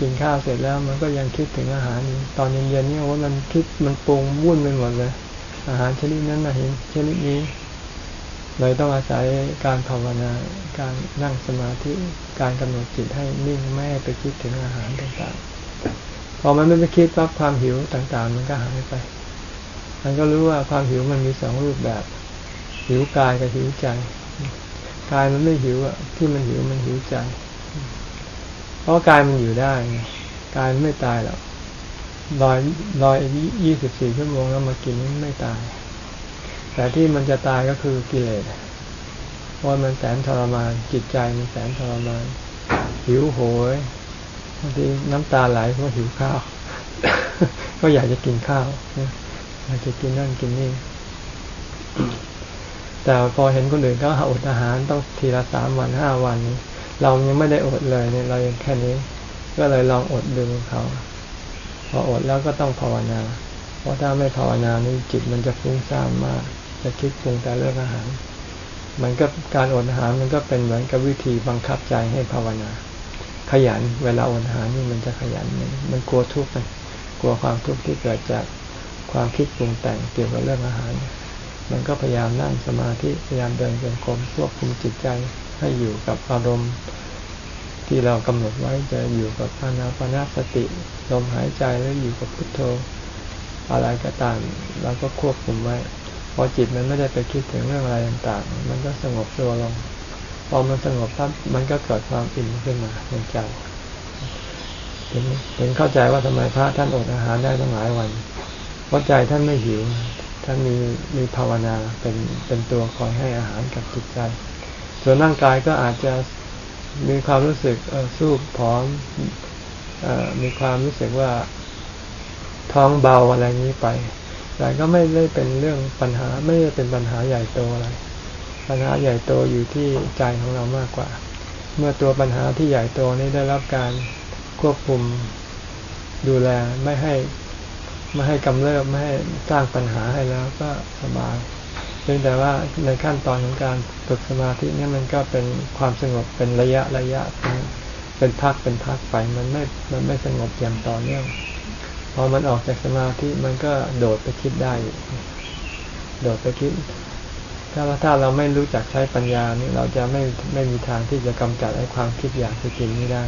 กินข้าวเสร็จแล้วมันก็ยังคิดถึงอาหารตอนเย็นๆนี่ว่ามันคิดมันปรุงวุ่นไปหมดเลย อาหารชนิดนั้นนะเห็นชนิดนี้เลยต้องอาศัยการภาวนาการนั่งสมาธิการกำหนดจิตให้นิ่งไม่ให้ไปคิดถึงอาหารต่างๆ อมันไม่ไปคิดปั๊บความหิวต่างๆ มันก็หายไป มันก็รู้ว่าความหิวมันมีสองรูปแบบ หิวกายกับหิวใจกายมันไม่หิวอะที่มันหิวมันหิวใจ เพราะกายมันอยู่ได้กายมันไม่ตายหรอกรอยรอยยี่สิบสี่ชั่วโมงแล้วมากินไม่ตาย แต่ที่มันจะตายก็คือกิเลสเพราะมันแสนทรมานจิตใจมันแสนทรมานหิวโหยางทีน้ำตาไหลเพราะหิวข้าว ก็อยากจะกินข้าวอยากจะกินนั่นกินนี่ แต่พอเห็นคนอื่นก็อดอาหารต้องทีละสามวันห้าวันเรายังไม่ได้อดเลยเนี่ยเรายังแค่นี้ ก็เลยลองอดดูเขาพออดแล้วก็ต้องภาวนา เพราะถ้าไม่ภาวนานี่จิตมันจะฟุ้งซ่านมาก จะคิดปรุงแต่เรื่องอาหาร มันก็การอดอาหารมันก็เป็นเหมือนกับวิธีบังคับใจให้ภาวนา ขยัน เวลาอดอาหารนี่มันจะขยันมันกลัวทุกข์มันกลัวความทุกข์ที่เกิดจากความคิดปรุงแต่งเกี่ยวกับเรื่องอาหาร มันก็พยายามนั่งสมาธิพยายามเดินจงกรมควบคุมจิตใจให้อยู่กับอารมณ์ที่เรากำหนดไว้จะอยู่กับอานาปนาสติลมหายใจแล้วอยู่กับพุทโธ อะไรก็ตามเราก็ควบคุมไว้พอจิตมันไม่ได้ไปคิดถึงเรื่องอะไรต่างๆ มันก็สงบตัวลง พอมันสงบปั๊บมันก็เกิดความอิ่มขึ้นมาในใจถึงถึงเข้าใจว่าทำไมพระท่านอดอาหารได้ตั้งหลายวันเพราะใจท่านไม่หิว ท่านมีมีภาวนาเป็นเป็นตัวคอยให้อาหารกับจิตใจ ส่วนร่างกายก็อาจจะมีความรู้สึกสู้ผอมมีความรู้สึกว่าท้องเบาอะไรนี้ไป แต่ก็ไม่ได้เป็นเรื่องปัญหาไม่ได้เป็นปัญหาใหญ่โตอะไร ปัญหาใหญ่โตอยู่ที่ใจของเรามากกว่า เมื่อตัวปัญหาที่ใหญ่โตนี้ได้รับการควบคุมดูแลไม่ให้ไม่ให้กำเริบไม่ให้สร้างปัญหาให้แล้วก็สบายพียงแต่ว่าในขั้นตอนของการฝึกสมาธินี่มันก็เป็นความสงบเป็นระยะระยะเป็นพักเป็นพักไปมันไม่มันไม่สงบอย่างต่อเนื่องพอมันออกจากสมาธิมันก็โดดไปคิดได้ โดดไปคิด ถ้าถ้าเราไม่รู้จักใช้ปัญญานี่เราจะไม่ไม่มีทางที่จะกำจัดไอ้ความคิดอยากจะกินนี้ได้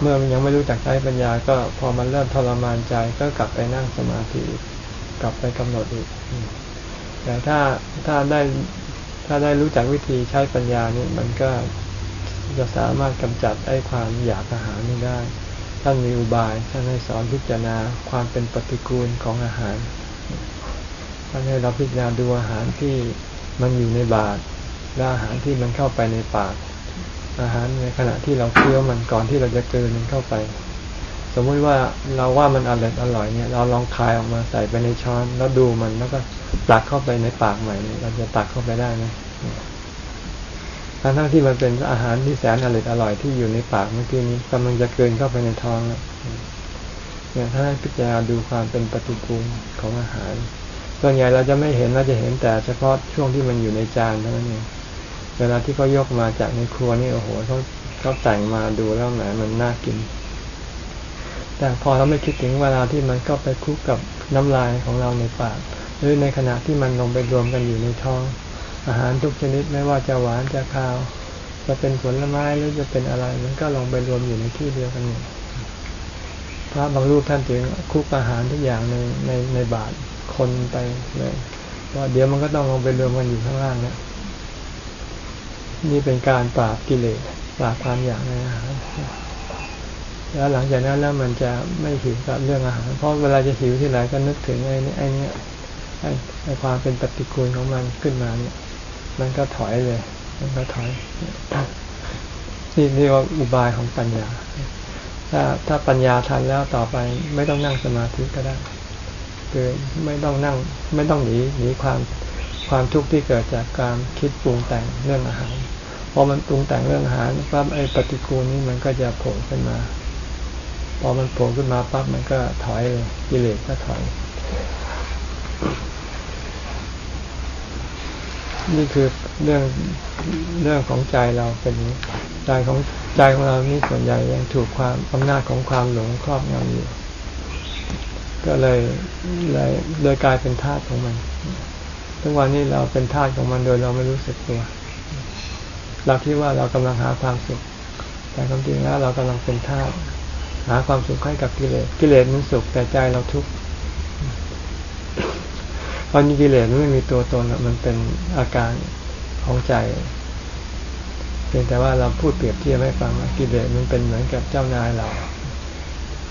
เมื่อมันยังไม่รู้จักใช้ปัญญา ก็พอมันเริ่มทรมานใจก็กลับไปนั่งสมาธิกลับไปกำหนดอีกแต่ถ้าถ้าได้ถ้าได้รู้จักวิธีใช้ปัญญานี่มันก็จะสามารถกำจัดไอ้ความอยากอาหารนี้ได้ท่านมีอุบายท่านให้สอนพิจารณาความเป็นปฏิกูลของอาหาร ท่านให้เราพิจารณาดูอาหารที่มันอยู่ในบาตรและอาหารที่มันเข้าไปในปาก อาหารในขณะที่เราเคี้ยวมันก่อนที่เราจะกินมันเข้าไป สมมุติว่าเราว่ามันอร่อยอร่อยเนี่ย เราลองคายออกมาใส่ไปในช้อน แล้วดูมันแล้วก็ตักเข้าไปในปากใหม่เราจะตักเข้าไปได้ไหมทั้งทั้งที่มันเป็นอาหารที่แสนอร่อยอร่อยที่อยู่ในปากเมื่อกี้นี้กำลังจะเกินเข้าไปในท้องแล้วเนี่ยถ้าให้พิจารณาดูความเป็นปฏิกูลของอาหาร ส่วนใหญ่เราจะไม่เห็นเราจะเห็นแต่เฉพาะช่วงที่มันอยู่ในจานเท่านั้นเองเวลาที่เขายกมาจากในครัวนี่โอ้โหเขาเขาแต่งมาดูแล้วแหมมันน่ากิน แต่พอเราไม่คิดถึงเวลาที่มันก็ไปคลุกกับน้ำลายของเราในปาก หรือในขณะที่มันลงไปรวมกันอยู่ในท้อง อาหารทุกชนิดไม่ว่าจะหวานจะคาว จะเป็นผลไม้หรือจะเป็นอะไร มันก็ลงไปรวมอยู่ในที่เดียวกันหมดพระบางรูปท่านจึงคุกอาหารทุกอย่างในในในบาตร คนไปเลยว่าเดี๋ยวมันก็ต้องลงไปรวมกันอยู่ข้างล่างนะนี่เป็นการปราบกิเลสปราบความอยากในอาหารแล้วหลังจากนั้นแล้วมันจะไม่หิวกับเรื่องอาหาร เพราะเวลาจะหิวที่ไหนก็นึกถึงไอ้นี่ไอ้นี่ไอ้ความเป็นปฏิกูลของมันขึ้นมาเนี่ย มันก็ถอยเลย มันก็ถอยนี่เรียกว่าอุบายของปัญญา ถ้าถ้าปัญญาทันแล้วต่อไปไม่ต้องนั่งสมาธิก็ได้ คือไม่ต้องนั่งไม่ต้องหนีหนีความความทุกข์ที่เกิดจากการคิดปรุงแต่งเรื่องอาหารพอมันปรุงแต่งเรื่องอาหารปั๊บไอ้ปฏิกูลนี้มันก็จะโผล่ขึ้นมา พอมันโผล่ขึ้นมาปั๊บมันก็ถอยเลยกิเลสก็ถอย นี่คือเรื่องเรื่องของใจเราเป็นใจของใจของเรานี่ส่วนใหญ่ยังถูกความอำนาจของความหลงครอบงำอยู่ ก็เลยเลยโดยกลายเป็นธาตุของมัน ทุกวันนี้เราเป็นทาสของมันโดยเราไม่รู้สึกตัวเราคิดว่าเรากำลังหาความสุข แต่ความจริงแล้วเรากำลังเป็นทาสหาความสุขให้กับกิเลส กิเลสมันสุขแต่ใจเราทุกข์เพราะนี่กิเลสมันไม่มีตัวตนมันเป็นอาการของใจเพียงแต่ว่าเราพูดเปรียบเทียบให้ฟังว่ากิเลสมันเป็นเหมือนกับเจ้านายเรา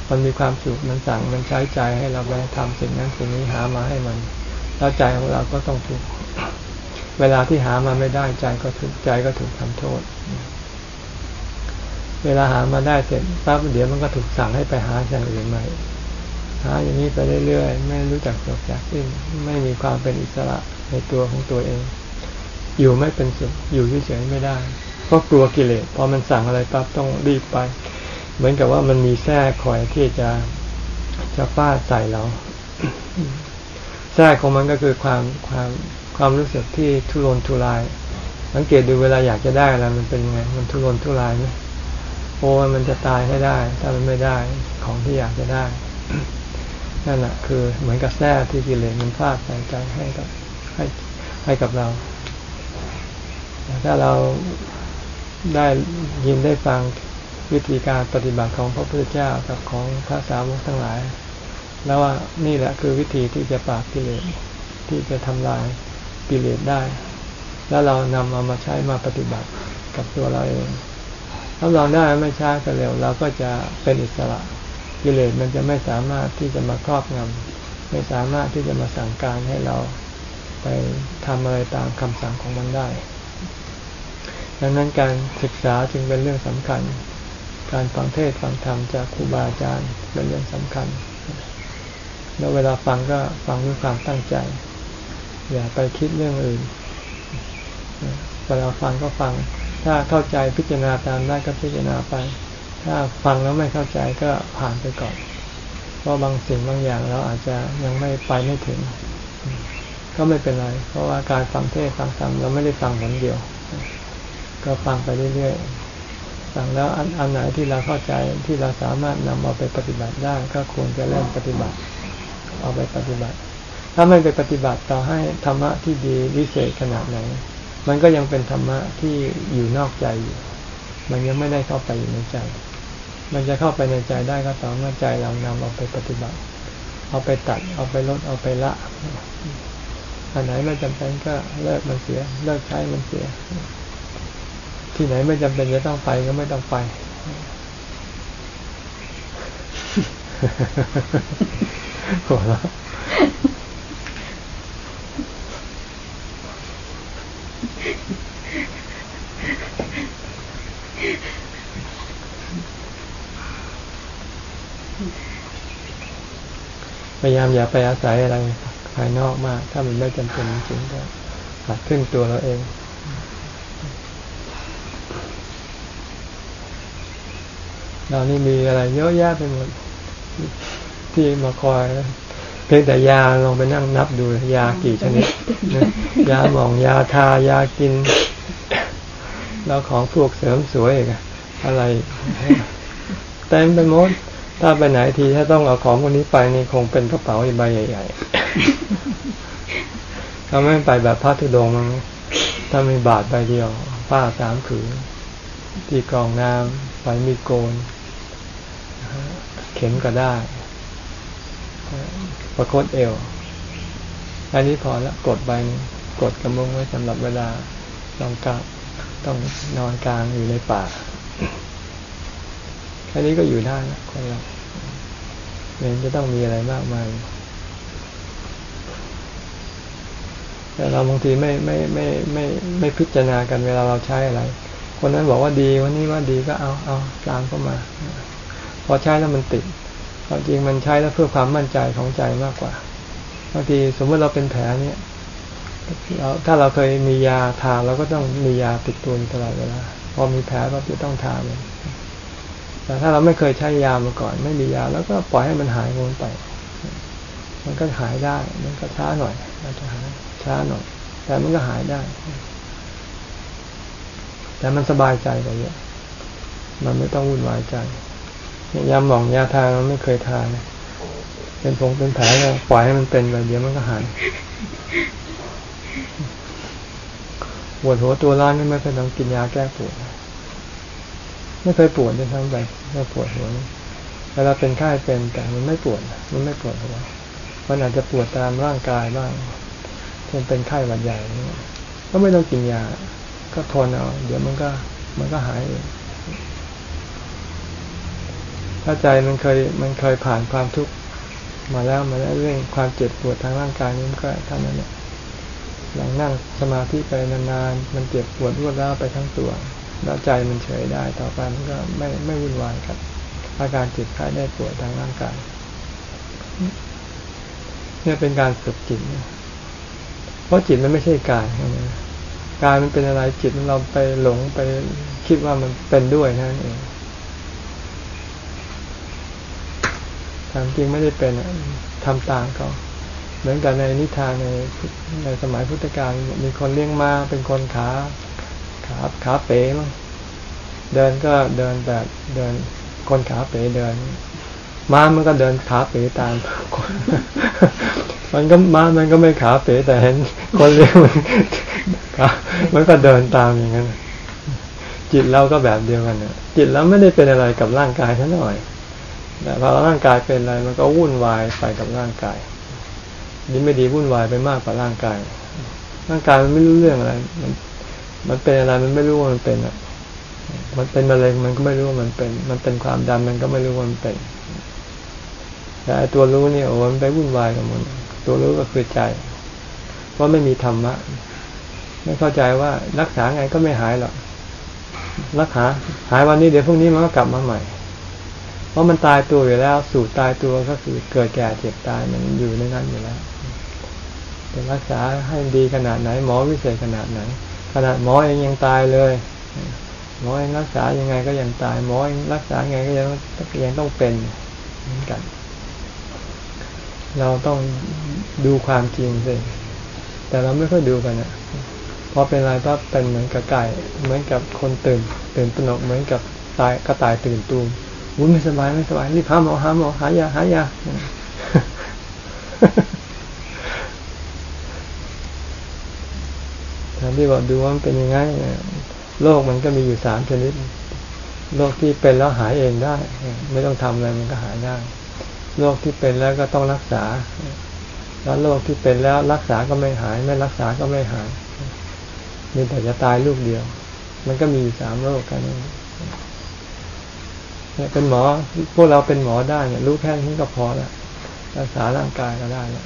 มันมีความสุขมันสั่งมันใช้ใจให้เราไปทำสิ่งนั้นสิ่งนี้หามาให้มันแล้วใจของเราก็ต้องทุกข์เวลาที่หามาไม่ได้ใจก็ทุกข์ใจก็ถูกทำโทษ เวลาหามาได้เสร็จปั๊บเดี๋ยวมันก็ถูกสั่งให้ไปหาอย่างอื่นใหม่หาอย่างนี้ไปเรื่อยๆ ไม่รู้จักจบจากสิ้นไม่มีความเป็นอิสระในตัวของตัวเอง อยู่ไม่เป็นสุขอยู่เฉยๆไม่ได้เพราะกลัวกิเลสพอมันสั่งอะไรปั๊บต้องรีบไป เหมือนกับว่ามันมีแท้คอยที่จะจะฟาดใส่เราแท้ของมันก็คือความความความรู้สึกที่ทุรนทุราย สังเกตดูเวลาอยากจะได้อะไรมันเป็นยังไง มันทุรนทุรายไหมโอ้มันจะตายให้ได้ ถ้ามันไม่ได้ของที่อยากจะได้ นั่นแหละคือเหมือนกับแท้ที่กิเลสมันฟาดใส่ใจให้กับให้ให้กับเรา ถ้าเราได้ยินได้ฟัง วิธีการปฏิบัติของพระพุทธเจ้ากับของพระสาวกทั้งหลาย แล้วว่านี่แหละคือวิธีที่จะปราบกิเลสที่จะทำลายกิเลสได้ แล้วเรานำเอามาใช้มาปฏิบัติกับตัวเราเองถ้าเราได้ไม่ช้าก็เร็วเราก็จะเป็นอิสระกิเลสมันจะไม่สามารถที่จะมาครอบงำไม่สามารถที่จะมาสั่งการให้เราไปทำอะไรตามคำสั่งของมันได้ ดังนั้นการศึกษาจึงเป็นเรื่องสำคัญ การฟังเทศฟังธรรมจากครูบาอาจารย์เป็นเรื่องสำคัญ แล้วเวลาฟังก็ฟังด้วยความตั้งใจ อย่าไปคิดเรื่องอื่น เวลาฟังก็ฟัง ถ้าเข้าใจพิจารณาตามได้ก็พิจารณาไป ถ้าฟังแล้วไม่เข้าใจก็ผ่านไปก่อน เพราะบางสิ่งบางอย่างเราอาจจะยังไม่ไปไม่ถึง ก็ไม่เป็นไร เพราะว่าการฟังเทศฟังธรรมเราไม่ได้ฟังหนเดียว ก็ฟังไปเรื่อยๆ ฟังแล้วอันอันไหนที่เราเข้าใจที่เราสามารถนำเอาไปปฏิบัติได้ก็ควรจะเริ่มปฏิบัติ เอาไปปฏิบัติ ถ้าไม่ไปปฏิบัติต่อให้ธรรมะที่ดีวิเศษขนาดไหน มันก็ยังเป็นธรรมะที่อยู่นอกใจอยู่มันยังไม่ได้เข้าไปอยู่ในใจ มันจะเข้าไปในใจได้ก็ต่อเมื่อใจเรานำเอาไปปฏิบัติ เอาไปตัด เอาไปลด เอาไปละ อันไหนไม่จำเป็นก็เลิกมันเสีย เลิกใช้มันเสีย ที่ไหนไม่จำเป็นจะต้องไปก็ไม่ต้องไป หัวเราพยายามอย่าไปอาศัยอะไรภายนอกมาก ถ้ามันไม่จำเป็นจริงก็หัดขึ้นตัวเราเอง เรานี่มีอะไรเยอะแยะไปหมดที่มาคอยเพียงแต่ยาลองไปนั่งนับดูยากี่ชนิดยาหมองยาทายากิน แล้วของพวกเสริมสวยอะไรเต็มไปหมดถ้าไปไหนทีถ้าต้องเอาของพวกนี้ไปนี่คงเป็นกระเป๋าใบใหญ่ๆเขาไม่ไปแบบพระธุดงค์ถ้ามีบาทใบเดียว ผ้าสามผืนที่กรองน้ำไฟมีโกน เข็มก็ได้ ประคตเอว อันนี้พอแล้วกดใบกดกระมุงไว้สำหรับเวลาต้องกาต้องนอนกลางอยู่ในป่าแค่นี้ก็อยู่ได้นะคนเราเมนจะต้องมีอะไรมากมายแต่เราบางทีไม่ไม่ไม่ไม่ไม่พิจารณากันเวลาเราใช้อะไร คนนั้นบอกว่าดีวันนี้ว่าดีก็เอาเอาตามเข้ามา พอใช้แล้วมันติดความจริงมันใช้แล้วเพื่อความมั่นใจของใจมากกว่าบางทีสมมติเราเป็นแผลเนี่ยเราถ้าเราเคยมียาทาเราก็ต้องมียาติดตัวตลอดเวลาพอมีแผลก็จะต้องทามันแต่ถ้าเราไม่เคยใช้ยามาก่อน ไม่มียา แล้วก็ปล่อยให้มันหายงงไป มันก็หายได้ มันก็ช้าหน่อยมันจะหายช้าหน่อย แต่มันก็หายได้ แต่มันสบายใจกว่าเยอะมันไม่ต้องวุ่นวายใจ ยาหมองยาทามันไม่เคยทานเป็นผงเป็นแผลก็ปล่อยให้มันเป็นไปเดี๋ยวมันก็หายปวดหัวตัวร้อนนี่ไม่เคยต้องกินยาแก้ปวดไม่เคยปวดเลยทั้งแบบไม่ปวดหัวเวลาเป็นไข้เป็นแต่มันไม่ปวด มันไม่ปวดหัวมันอาจจะปวดตามร่างกายบ้างเช่นเป็นไข้หวัดใหญ่ก็ไม่ต้องกินยา ก็ทนเอา เดี๋ยวมันก็ มันก็หายเอง ถ้าใจมันเคยมันเคยผ่านความทุกข์มาแล้วมาแล้วเรื่องความเจ็บปวดทางร่างกายนี้นก็เท่านั้นแหละหลังนั่งสมาธิไปนานๆ มันเจ็บปวดรวดร้าวไปทั้งตัว แล้วใจมันเฉยได้ ต่อไปมันก็ไม่ไม่วุ่นวายครับ อาการเจ็บไข้ได้ปวดทางร่างกายเนี่ยเป็นการฝึกจิตเพราะจิตมันไม่ใช่กายกายมันเป็นอะไรจิตเราไปหลงไปคิดว่ามันเป็นด้วยนั่นเองามจริงไม่ได้เป็นทำตามเขาเหมือนกับในนิทานในในสมัยพุทธกาลมีคนเลี้ยงมาเป็นคนขาขาขาเป๋เดินก็เดินแบบเดินคนขาเป๋เดินม้ามันก็เดินขาเป๋ตามคนมันก็ม้ามันก็ไม่ขาเป๋แต่เห็นคนเลี้ยงมันขามันก็เดินตามอย่างนั้นจิตเราก็แบบเดียวกันเนี่ยจิตเราไม่ได้เป็นอะไรกับร่างกายท่าหน่อย แต่พอร่างกายเป็นอะไรมันก็วุ่นวายไปกับร่างกายนี่ไม่ดีวุ่นวายไปมากกว่าร่างกาย ร่างกายมันไม่รู้เรื่องอะไร มัน มันเป็นอะไรมันไม่รู้ว่ามันเป็นอะ มันเป็นมะเร็งมันก็ไม่รู้ว่ามันเป็น มันเป็นความดันมันก็ไม่รู้ว่ามันเป็น แต่ตัวรู้เนี่ยโอ้มันไปวุ่นวายกับมัน ตัวรู้ก็คือใจ เพราะไม่มีธรรมะ ไม่เข้าใจว่ารักษาไงก็ไม่หายหรอก รักษาหายวันนี้เดี๋ยวพรุ่งนี้มันก็กลับมาใหม่ เพราะมันตายตัวอยู่แล้ว สูตรตายตัวก็คือเกิดแก่เจ็บตายมันอยู่ในนั้นอยู่แล้วจะรักษาให้ดีขนาดไหน หมอวิเศษขนาดไหน ขนาดหมอเองยังตายเลย หมอเองรักษายังไงก็ยังตาย หมอเองรักษาไงก็ยังยังต้องเป็นเหมือนกัน เราต้องดูความจริงสิแต่เราไม่ค่อยดูกันนะพอเป็นอะไรก็เป็นเหมือนกับไก่ เหมือนกับคนตื่น ตื่นตระหนกเหมือนกับตายกระต่ายตื่นตูม วุ้นไม่สบายไม่สบายรีบหาหมอหาหมอหายาหายาทานที่บอกดูว่ามันเป็นยังไงโรคมันก็มีอยู่สามชนิดโรคที่เป็นแล้วหายเองได้ ไม่ต้องทำอะไรมันก็หายได้โรคที่เป็นแล้วก็ต้องรักษา แล้วโรคที่เป็นแล้วรักษาก็ไม่หาย ไม่รักษาก็ไม่หายมีแต่จะตายลูกเดียว มันก็มีอยู่สามโรคกัน เนี่ยเป็นหมอพวกเราเป็นหมอได้เนี่ยรู้แค่นี้ก็พอล้วรักษาร่างกายก็ได้แล้ว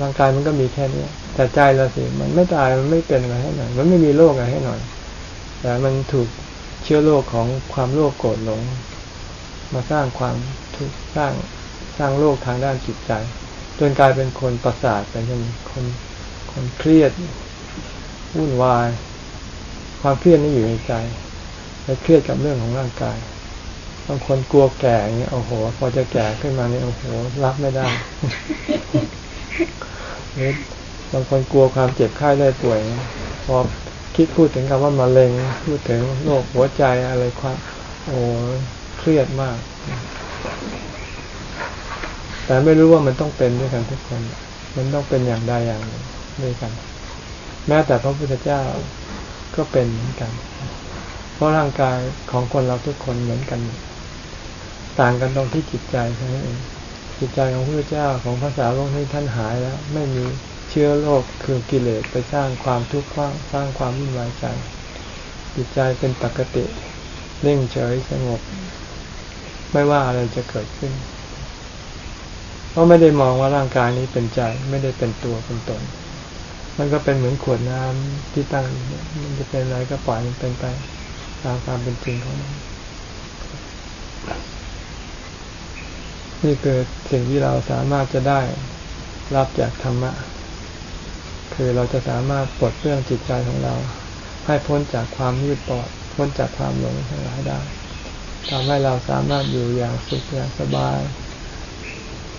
ร่างกายมันก็มีแค่นี้แต่ใจเราสิมันไม่ตายมันไม่เป็นอะไรให้หน่อยมันไม่มีโรคอะไรให้หน่อย แต่มันถูกเชื้อโรคของความโลภโกรธหลง มาสร้างความทุกข์สร้างสร้างโรคทางด้านจิตใจจนกลายเป็นคนประสาทเป็นคนคนเครียดวุ่นวาย ความเครียดนี่อยู่ในใจไปเครียดกับเรื่องของร่างกาย บางคนกลัวแก่เงี้ยโอ้โห พอจะแก่ขึ้นมาเนี่ยโอ้โหรับไม่ได้บางคนกลัวความเจ็บไข้ได้ป่วยพอคิดพูดถึงคำว่ามะเร็งพูดถึงโรคหัวใจอะไรความโอ้เครียดมาก แต่ไม่รู้ว่ามันต้องเป็นด้วยกันทุกคน มันต้องเป็นอย่างใดอย่างหนึ่งด้วยกัน แม้แต่พระพุทธเจ้าก็เป็นเหมือนกัน เพราะร่างกายของคนเราทุกคนเหมือนกัน ต่างกันตรงที่จิตใจเท่านั้นเองจิตใจของพระเจ้าของภาษาโลกให้ท่านหายแล้ว ไม่มีเชื้อโรคคือกิเลสไปสร้างความทุกข์สร้างความวุ่นวายใจ จิตใจเป็นปกติเร่งเฉยสงบ ไม่ว่าอะไรจะเกิดขึ้น เพราะไม่ได้มองว่าร่างกายนี้เป็นใจ ไม่ได้เป็นตัวเป็นตน มันก็เป็นเหมือนขวดน้ำที่ตั้งมันจะเป็นอะไรก็ปล่อยมันเป็นไปตามความเป็นจริงของมัน นี่คือสิ่งที่เราสามารถจะได้รับจากธรรมะ คือเราจะสามารถปลดเรื่องจิตใจของเรา ให้พ้นจากความยืดปอด พ้นจากความหลงทั้งหลายได้ทำให้เราสามารถอยู่อย่างสุขอย่างสบาย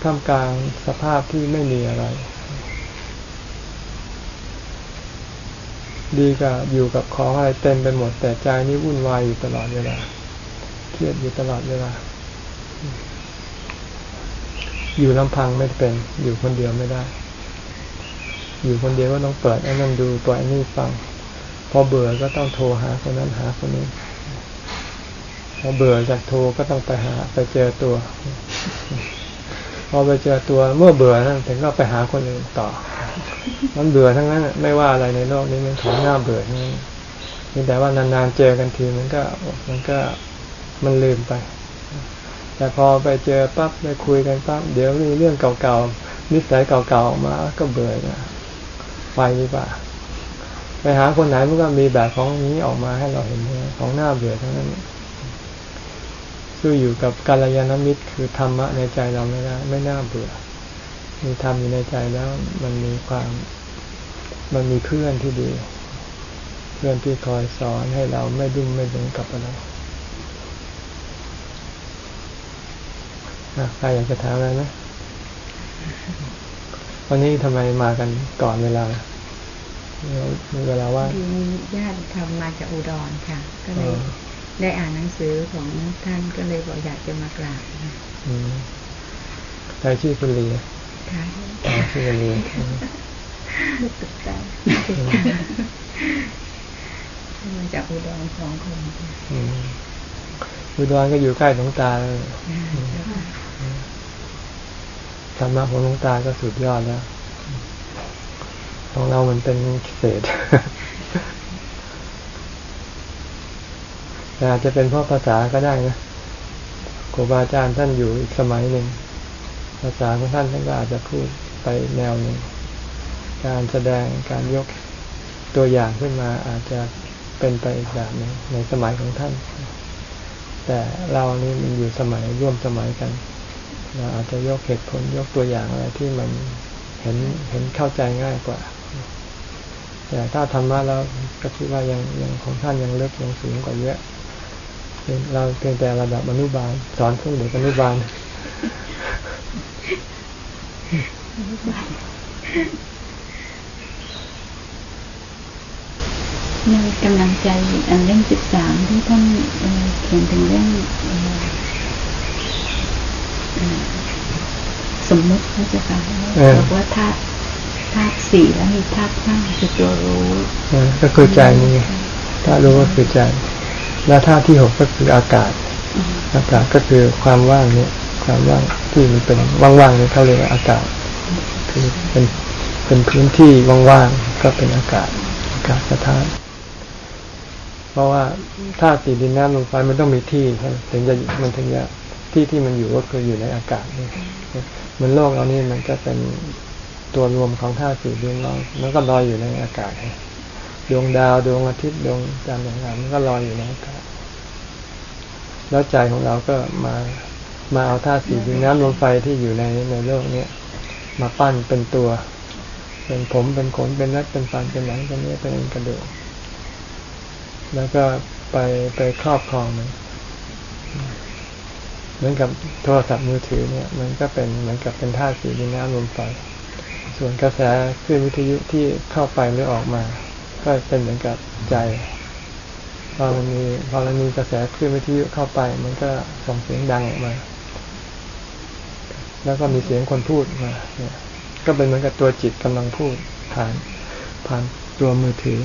ท่ามกลางสภาพที่ไม่มีอะไร ดีกับอยู่กับของอะไรเต็มไปหมดแต่ใจนี้วุ่นวายอยู่ตลอดเวลาเครียดอยู่ตลอดเวลา อยู่ลำพังไม่เป็น อยู่คนเดียวไม่ได้ อยู่คนเดียวก็ต้องเปิดไอ้นั่นดูเปิดไอ้นี่ฟัง พอเบื่อก็ต้องโทรหาคนนั้นหาคนนี้ พอเบื่อจากโทรก็ต้องไปหาไปเจอตัว พอไปเจอตัวเมื่อเบื่อนั่นถึงก็ไปหาคนอื่นต่อ มันเบื่อทั้งนั้นไม่ว่าอะไรในโลกนี้มันของหน้าเบื่อทั้งนั้นแต่ว่านานๆเจอกันทีมันก็มันก็มันลืมไป แต่พอไปเจอปั๊บไปคุยกันปั๊บเดี๋ยวมีเรื่องเก่าๆนิสัยเก่าๆมาก็เบื่อนะไปดีกว่าไปหาคนไหนมันก็มีแบบของนี้ออกมาให้เราเห็นของหน้าเบื่อทั้งนั้นสู้อยู่กับกาลยานมิตรคือธรรมะในใจเราไม่ได้ไม่น่าเบื่อ มีธรรมอยู่ในใจแล้ว มันมีความ มันมีเพื่อนที่ดี เพื่อนที่คอยสอนให้เราไม่ดุ้งไม่หลงกับอะไร ใครอยากจะถามอะไรไหมวันนี้ทำไมมากันก่อนเวลามีเวลาว่ามีญาติทำมาจากอุดรค่ะ ก็เลยได้อ่านหนังสือของท่านก็เลยบอกอยากจะมากราบใครชื่อคุณลีค่ะชื่อคุณลีตกใจมาจากอุดรสองคนอุดรก็อยู่ใกล้หลวงตาธ รรมะของหลวงตาก็สุดยอดแล้ว ของเรามันเป็นเศษอาจจะเป็นเพราะภาษาก็ได้นะครูบาอาจารย์ท่านอยู่อีกสมัยหนึ่ง ภาษาของท่านท่านก็อาจจะพูดไปแนวหนึ่ง การแสดงการยกตัวอย่างขึ้นมาอาจจะเป็นไปอีกแบบหนึ่งในสมัยของท่าน แต่เรานี่มันอยู่สมัยร่วมสมัยกัน เราอาจจะยกเหตุผลยกตัวอย่างอะไรที่มันเห็นเห็นเข้าใจง่ายกว่า แต่ถ้าธรรมะแล้วก็คิดว่ายังยังของท่านยังเล็กยังสูงกว่าเยอะเราเพียงแต่ระดับอนุบาล สอนพวกเด็กอนุบาลในกำลังใจอันเล่มสิบสามที่ท่านเขียนถึงเรื่อง สมมุติเขาจะค่ะบอกว่าธาตุธาตุสี่แล้วมีธาตุห้าคือตัวรู้ก็คือใจนี่ธาตุรู้ก็คือใจ และธาตุที่หกก็คืออากาศ อากาศก็คือความว่างเนี่ย ความว่างที่มันเป็นว่างๆเนี่ยเขาเรียกว่าอากาศ คือเป็นเป็นพื้นที่ว่างๆก็เป็นอากาศ อากาศธาตุเพราะว่าธาตุสีดินน้ำลมไฟมันต้องมีที่ถึงจะมันถึงจะ ที่ที่มันอยู่ก็คืออยู่ในอากาศนี่เหมือนโลกเรานี่มันก็เป็นตัวรวมของธาตุสี่ดินเรามันก็ลอยอยู่ในอากาศดวงดาวดวงอาทิตย์ดวงจันทร์ต่างๆมันก็ลอยอยู่ในอากาศแล้วใจของเราก็มามาเอาธาตุสี่ดินน้ำลมไฟที่อยู่ในในโลกเนี้ยมาปั้นเป็นตัว เป็นผมเป็นขนเป็นนัดเป็นฟันเป็นหนังเป็นเนื้อเป็นกระดูกแล้วก็ไปไปครอบครองมัน เหมือนกับโทรศัพท์มือถือเนี่ย มันก็เป็นเหมือนกับเป็นธาตุสีดินน้ำลมไฟส่วนกระแสคลื่นวิทยุที่เข้าไปหรือออกมา ก็เป็นเหมือนกับใจพอมันมีพอมันมีกระแสคลื่นวิทยุเข้าไป มันก็ส่งเสียงดังออกมา แล้วก็มีเสียงคนพูดมาเนี่ยก็เป็นเหมือนกับตัวจิตกำลังพูดผ่านผ่านตัวมือถือ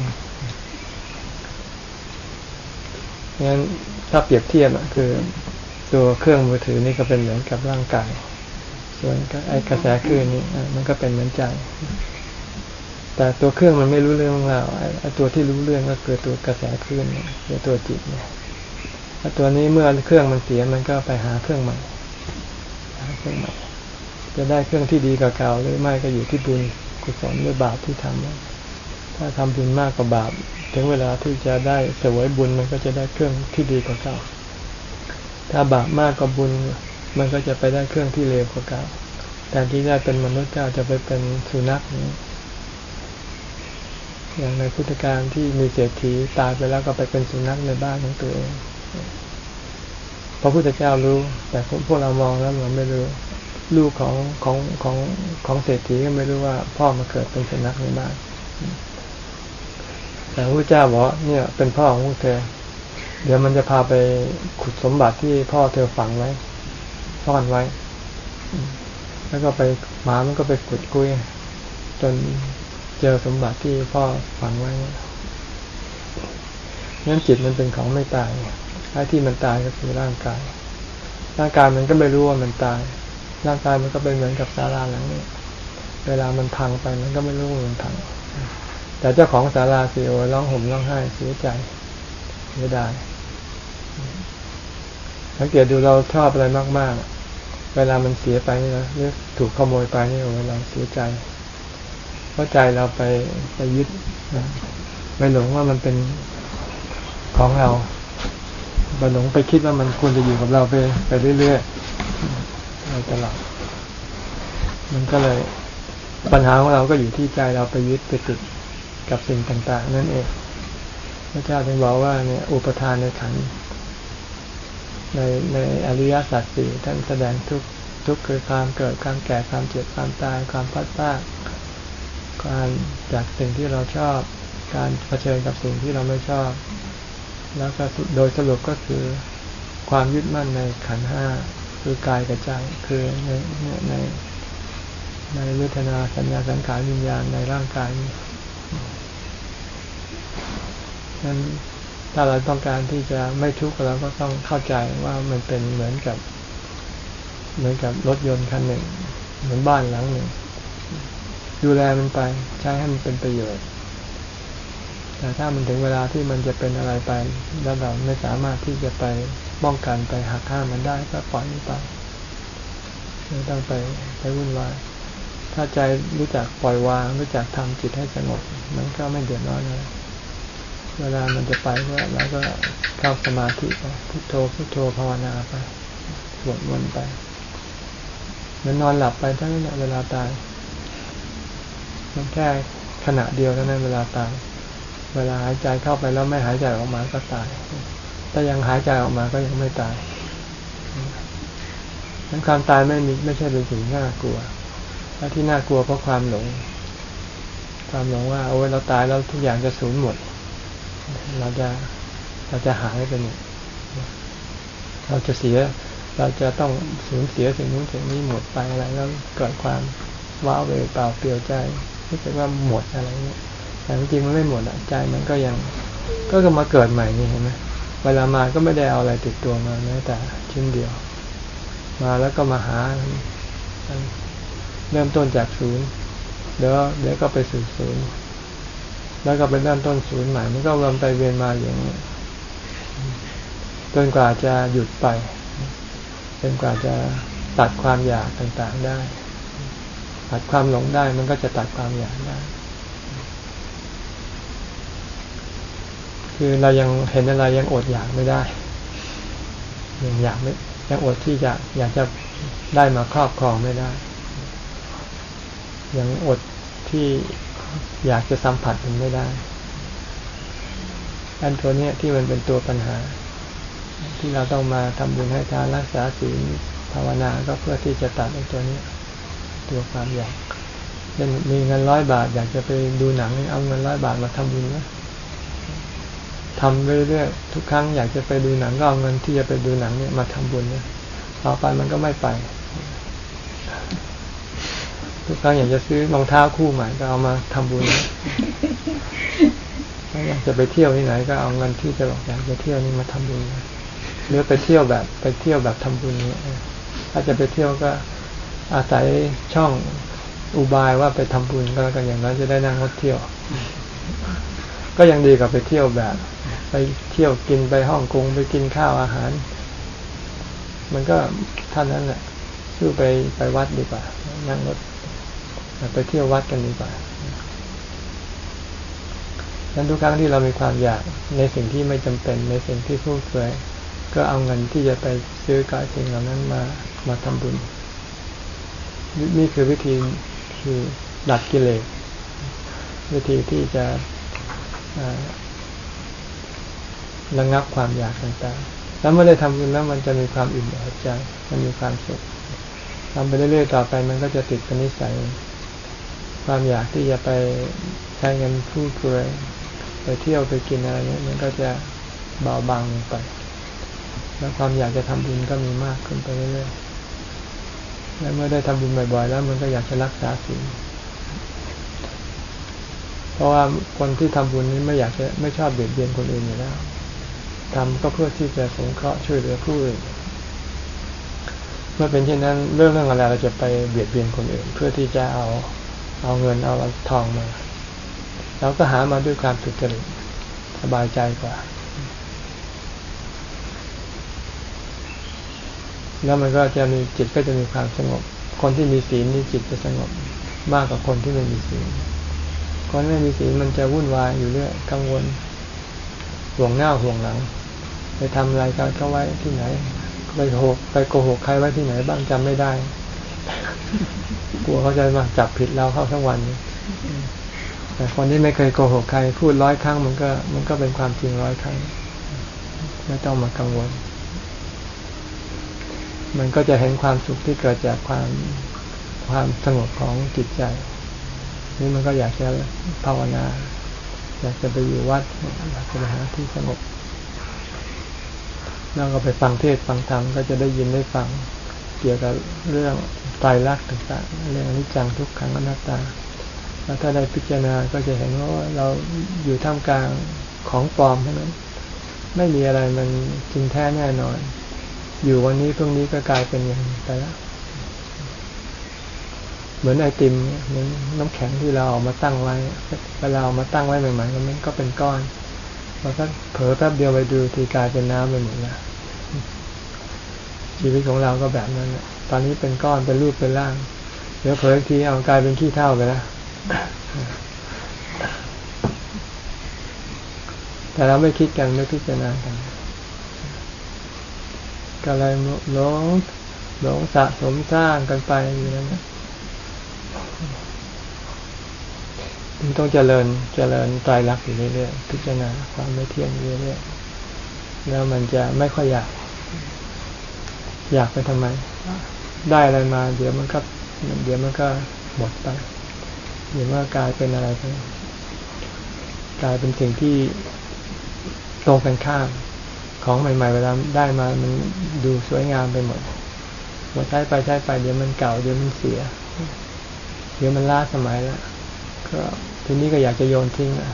งั้นถ้าเปรียบเทียบคือ ตัวเครื่องมือถือนี่ก็เป็นเหมือนกับร่างกาย ส่วนไอ้กระแสคลื่นนี่มันก็เป็นเหมือนใจ แต่ตัวเครื่องมันไม่รู้เรื่องของเราไอ้ตัวที่รู้เรื่องก็คือตัวกระแสคลื่นคือตัวจิตเนี่ยตัวนี้เมื่อเครื่องมันเสียมันก็ไปหาเครื่องใหม่หาเครื่องใหม่จะได้เครื่องที่ดีกว่าเก่าหรือไม่ก็อยู่ที่บุญกุศลหรือบาปที่ทำถ้าทำบุญมากกว่าบาป ถึงเวลาที่จะได้เสวยบุญมันก็จะได้เครื่องที่ดีกว่าเก่า ถ้าบาปมากกว่าบุญ มันก็จะไปได้เครื่องที่เลวกว่าเก่าแต่ที่ได้เป็นมนุษย์เจ้าจะไปเป็นสุนัขนี้อย่างในพุทธการที่มีเศรษฐีตายไปแล้วก็ไปเป็นสุนัขในบ้านของตัวเองพระพุทธเจ้ารู้ แต่พวกเรามองแล้วเราไม่รู้ ลูกของของของของเศรษฐีก็ไม่รู้ว่า พ่อมาเกิดเป็นสุนัขในบ้านแต่พระเจ้าบอกเนี่ย เป็นพ่อของเธอ เดี๋ยวมันจะพาไปขุดสมบัติที่พ่อเธอฝังไว้ซ่อนไว้ แล้วก็ไปหมามันก็ไปขุดกุ้ยจนเจอสมบัติที่พ่อฝังไว้งั้นจิตมันเป็นของไม่ตายไอ้ที่มันตายก็คือร่างกาย ร่างกายมันก็ไม่รู้ว่ามันตาย ร่างกายมันก็เป็นเหมือนกับศาลาหลังนี้ เวลามันพังไปมันก็ไม่รู้ว่ามันพัง แต่เจ้าของศาลาสีโอร้องห่มร้องไห้เสียใจ ไม่ได้สังเกตดูเราชอบอะไรมาก ๆ เวลามันเสียไปนี่นะหรือถูกขโมยไปนี่เวลาเสียใจ เพราะใจเราไปไปยึดไปหลงว่ามันเป็นของเราไปหลงไปคิดว่ามันควรจะอยู่กับเราไปไปเรื่อยๆเราตลอดมันก็เลยปัญหาของเราก็อยู่ที่ใจเราไปยึดไปติดกับสิ่งต่าง ๆ นั่นเอง ระเจ้าจึงบอกว่าเนี่ยอุปทานในขันในในอริยสัจสี่ท่านแสดงทุกทุกคือความเกิดความแก่ความเจ็บความตายความพัดพลาดการจากสิ่งที่เราชอบ การเผชิญกับสิ่งที่เราไม่ชอบ แล้วก็โดยสรุปก็คือความยึดมั่นในขันห้าคือกายกับใจคือในในในเวทนาสัญญาสังขารวิญญาณในร่างกายนี้ นั้นถ้าเราต้องการที่จะไม่ทุกข์เราก็ต้องเข้าใจว่ามันเป็นเหมือนกับ เหมือนกับรถยนต์คันหนึ่ง เหมือนบ้านหลังหนึ่ง ดูแลมันไป ใช้ให้มันเป็นประโยชน์ แต่ถ้ามันถึงเวลาที่มันจะเป็นอะไรไป แล้วเราไม่สามารถที่จะไปป้องกันไปหักห้ามมันได้ก็ปล่อยมันไปไม่ต้องไปไปวุ่นวายถ้าใจรู้จักปล่อยวางรู้จักทำจิตให้สงบมันก็ไม่เดือดร้อนอะไร เวลามันจะไปก็เราก็เข้าสมาธิไปพุทโธพุทโธภาวนาไปสวดมนต์ไปมันนอนหลับไปเท่านั้นเวลาตายมันแค่ขณะเดียวเท่านั้นเวลาตาย เวลาหายใจเข้าไปแล้วไม่หายใจออกมาก็ตายถ้ายังหายใจออกมาก็ยังไม่ตายนั้นความตายไม่มีไม่ใช่เป็นสิ่งน่ากลัวถ้าที่น่ากลัวเพราะความหลง ความหลงว่าโอ้ยเราตายแล้วทุกอย่างจะสูญหมด เราจะเราจะหายไปเนี่ยเราจะเสีย เราจะต้องสูญเสียสิ่งนู้นสิ่งนี้หมดไปอะไรแล้วเกิดความว้าเวเปล่าเปลี่ยวใจรู้สึกว่าหมดอะไรเงี้ยแต่จริงมันไม่หมดอะใจมันก็ยังก็จะมาเกิดใหม่นี่เห็นไหมเวลามาก็ไม่ได้เอาอะไรติดตัวมาแม้แต่ชิ้นเดียว มาแล้วก็มาหา เริ่มต้นจากศูนย์เดี๋ยวเดี๋ยวก็ไปสู่ศูนย์ แล้วก็เป็นเริ่มต้นศูนย์ใหม่ มันก็วนไปเวียนมาอย่างนี้จนกว่าจะหยุดไปจนกว่าจะตัดความอยากต่างๆได้ ตัดความหลงได้มันก็จะตัดความอยากได้ คือเรายังเห็นอะไรยังอดอยากไม่ได้ยังอยากไม่ยังอดที่จะอยากจะได้มาครอบครองไม่ได้ ยังอดที่ อยากจะสัมผัสมันไม่ได้อันตัวนี้ที่มันเป็นตัวปัญหา ที่เราต้องมาทำบุญให้ทานรักษาศีลภาวนาก็เพื่อที่จะตัดไอ้ตัวนี้ตัวความอยากเช่นมีเงินร้อยบาท อยากจะไปดูหนังเอาเงินร้อยบาทมาทำบุญนะทำเรื่อยๆทุกครั้งอยากจะไปดูหนังก็เอาเงินที่จะไปดูหนังเนี่ยมาทำบุญนะต่อไปมันก็ไม่ไป ทุกครั้งอยากจะซื้อรองเท้าคู่ใหม่ก็เอามาทำบุญถ้าอยากจะไปเที่ยวที่ไหน ก็เอาเงินที่จะบอกอยากจะเที่ยวนี่มาทำบุญหรือไปเที่ยวแบบไปเที่ยวแบบทำบุญเนี่ยถ้าจะไปเที่ยวก็อาศัยช่องอุบายว่าไปทำบุญก็แล้วกันอย่างนั้นจะได้นั่งรถเที่ยว ก็ยังดีกว่าไปเที่ยวแบบ ไปเที่ยวกินไปฮ่องกงไปกินข้าวอาหาร มันก็ท่านนั้นแหละสู้ไปไปวัดดีกว่านั่งรถ ไปเที่ยววัดกันดีกว่าดังนั้นทุกครั้งที่เรามีความอยากในสิ่งที่ไม่จำเป็นในสิ่งที่ฟุ่มเฟือยก็เอาเงินที่จะไปซื้อกายสิ่งเหล่านั้นมามาทำบุญ นี่คือวิธีคือดัดกิเลสวิธีที่จะระงับความอยากต่างๆ แล้วเมื่อได้ทำบุญแล้วมันจะมีความอิ่มอกใจ มันมีความสุขทำไปเรื่อยๆต่อไปมันก็จะติดเป็นนิสัย ความอยากที่จะไปใช้เงินฟุ่มเฟือยไปเที่ยวไปกินอะไรเนี้ยมันก็จะเบาบางลงไป แล้วความอยากจะทำบุญก็มีมากขึ้นไปเรื่อยๆ แล้วเมื่อได้ทำบุญบ่อยๆ แล้วมันก็อยากจะรักษาศีล เพราะว่าคนที่ทำบุญนี้ไม่อยากจะไม่ชอบเบียดเบียนคนอื่นอยู่แล้วทำก็เพื่อที่จะสงเคราะห์ช่วยเหลือผู้อื่น เมื่อเป็นเช่นนั้นเรื่องเรื่องอะไรเราจะไปเบียดเบียนคนอื่น เพื่อที่จะเอา เอาเงินเอาทองมาเราก็หามาด้วยความสุจริตสบายใจกว่า แล้วมันก็จะมีจิตก็จะมีความสงบ คนที่มีศีลนี่จิตจะสงบมากกว่าคนที่ไม่มีศีลคนไม่มีศีลมันจะวุ่นวายอยู่เรื่อยกังวลห่วงหน้าห่วงหลัง ไปทำอะไรกันเขาไว้ที่ไหน ไปโหกไปโกหกใครไว้ที่ไหนบ้างจำไม่ได้ กลัวเขาจะมาจับผิดเราเข้าทั้งวันแต่คนที่ไม่เคยโกหกใคร พูดร้อยครั้งมันก็ มันก็เป็นความจริงร้อยครั้ง ไม่ต้องมากังวล มันก็จะเห็นความสุขที่เกิดจากความความสงบของจิตใจ นี่มันก็อยากจะภาวนา อยากจะไปอยู่วัดอยากจะไปหาที่สงบแล้วก็ไปฟังเทศฟังธรรมก็จะได้ยินได้ฟังเกี่ยวกับเรื่อง ตายรักต่างๆเรื่องอนิจจังทุกขังอนัตตา แล้วถ้าได้พิจารณาก็จะเห็นว่าเราอยู่ท่ามกลางของปลอมเท่านั้น ไม่มีอะไรมันจริงแท้แน่นอน อยู่วันนี้พรุ่งนี้ก็กลายเป็นอย่างไปแล้วเหมือนไอติมเหมือนน้ำแข็งที่เราเอามาตั้งไว้เวลาเอามาตั้งไว้ใหม่ๆมันก็เป็นก้อนพอสักเผลอแป๊บเดียวไปดูทีกลายเป็นน้ำไปหมดแล้วชีวิตของเราก็แบบนั้นแหละ ตอนนี้เป็นก้อนเป็นรูปเป็นร่าง เดี๋ยวเผลอทีเอากลายเป็นขี้เท่าไปแล้วแต่เราไม่คิดกันไม่พิจารณากันก็เลยหลงหลงสะสมสร้างกันไปอยู่นั้นต้องเจริญเจริญตายรักอยู่เรื่อยๆพิจารณาความไม่เที่ยงเรื่อยๆแล้วมันจะไม่ค่อยอยาก อยากไปทำไม ได้อะไรมา เดี๋ยวมันก็เดี๋ยวมันก็หมดไปเดี๋ยวมันกลายเป็นอะไรไปกลายเป็นสิ่งที่ตรงกันข้ามของใหม่ๆเวลาได้มามันดูสวยงามไปหมดหมดใช้ไปใช้ไปเดี๋ยวมันเก่าเดี๋ยวมันเสีย เดี๋ยวมันล้าสมัยแล้วก็ทีนี้ก็อยากจะโยนทิ้งอะ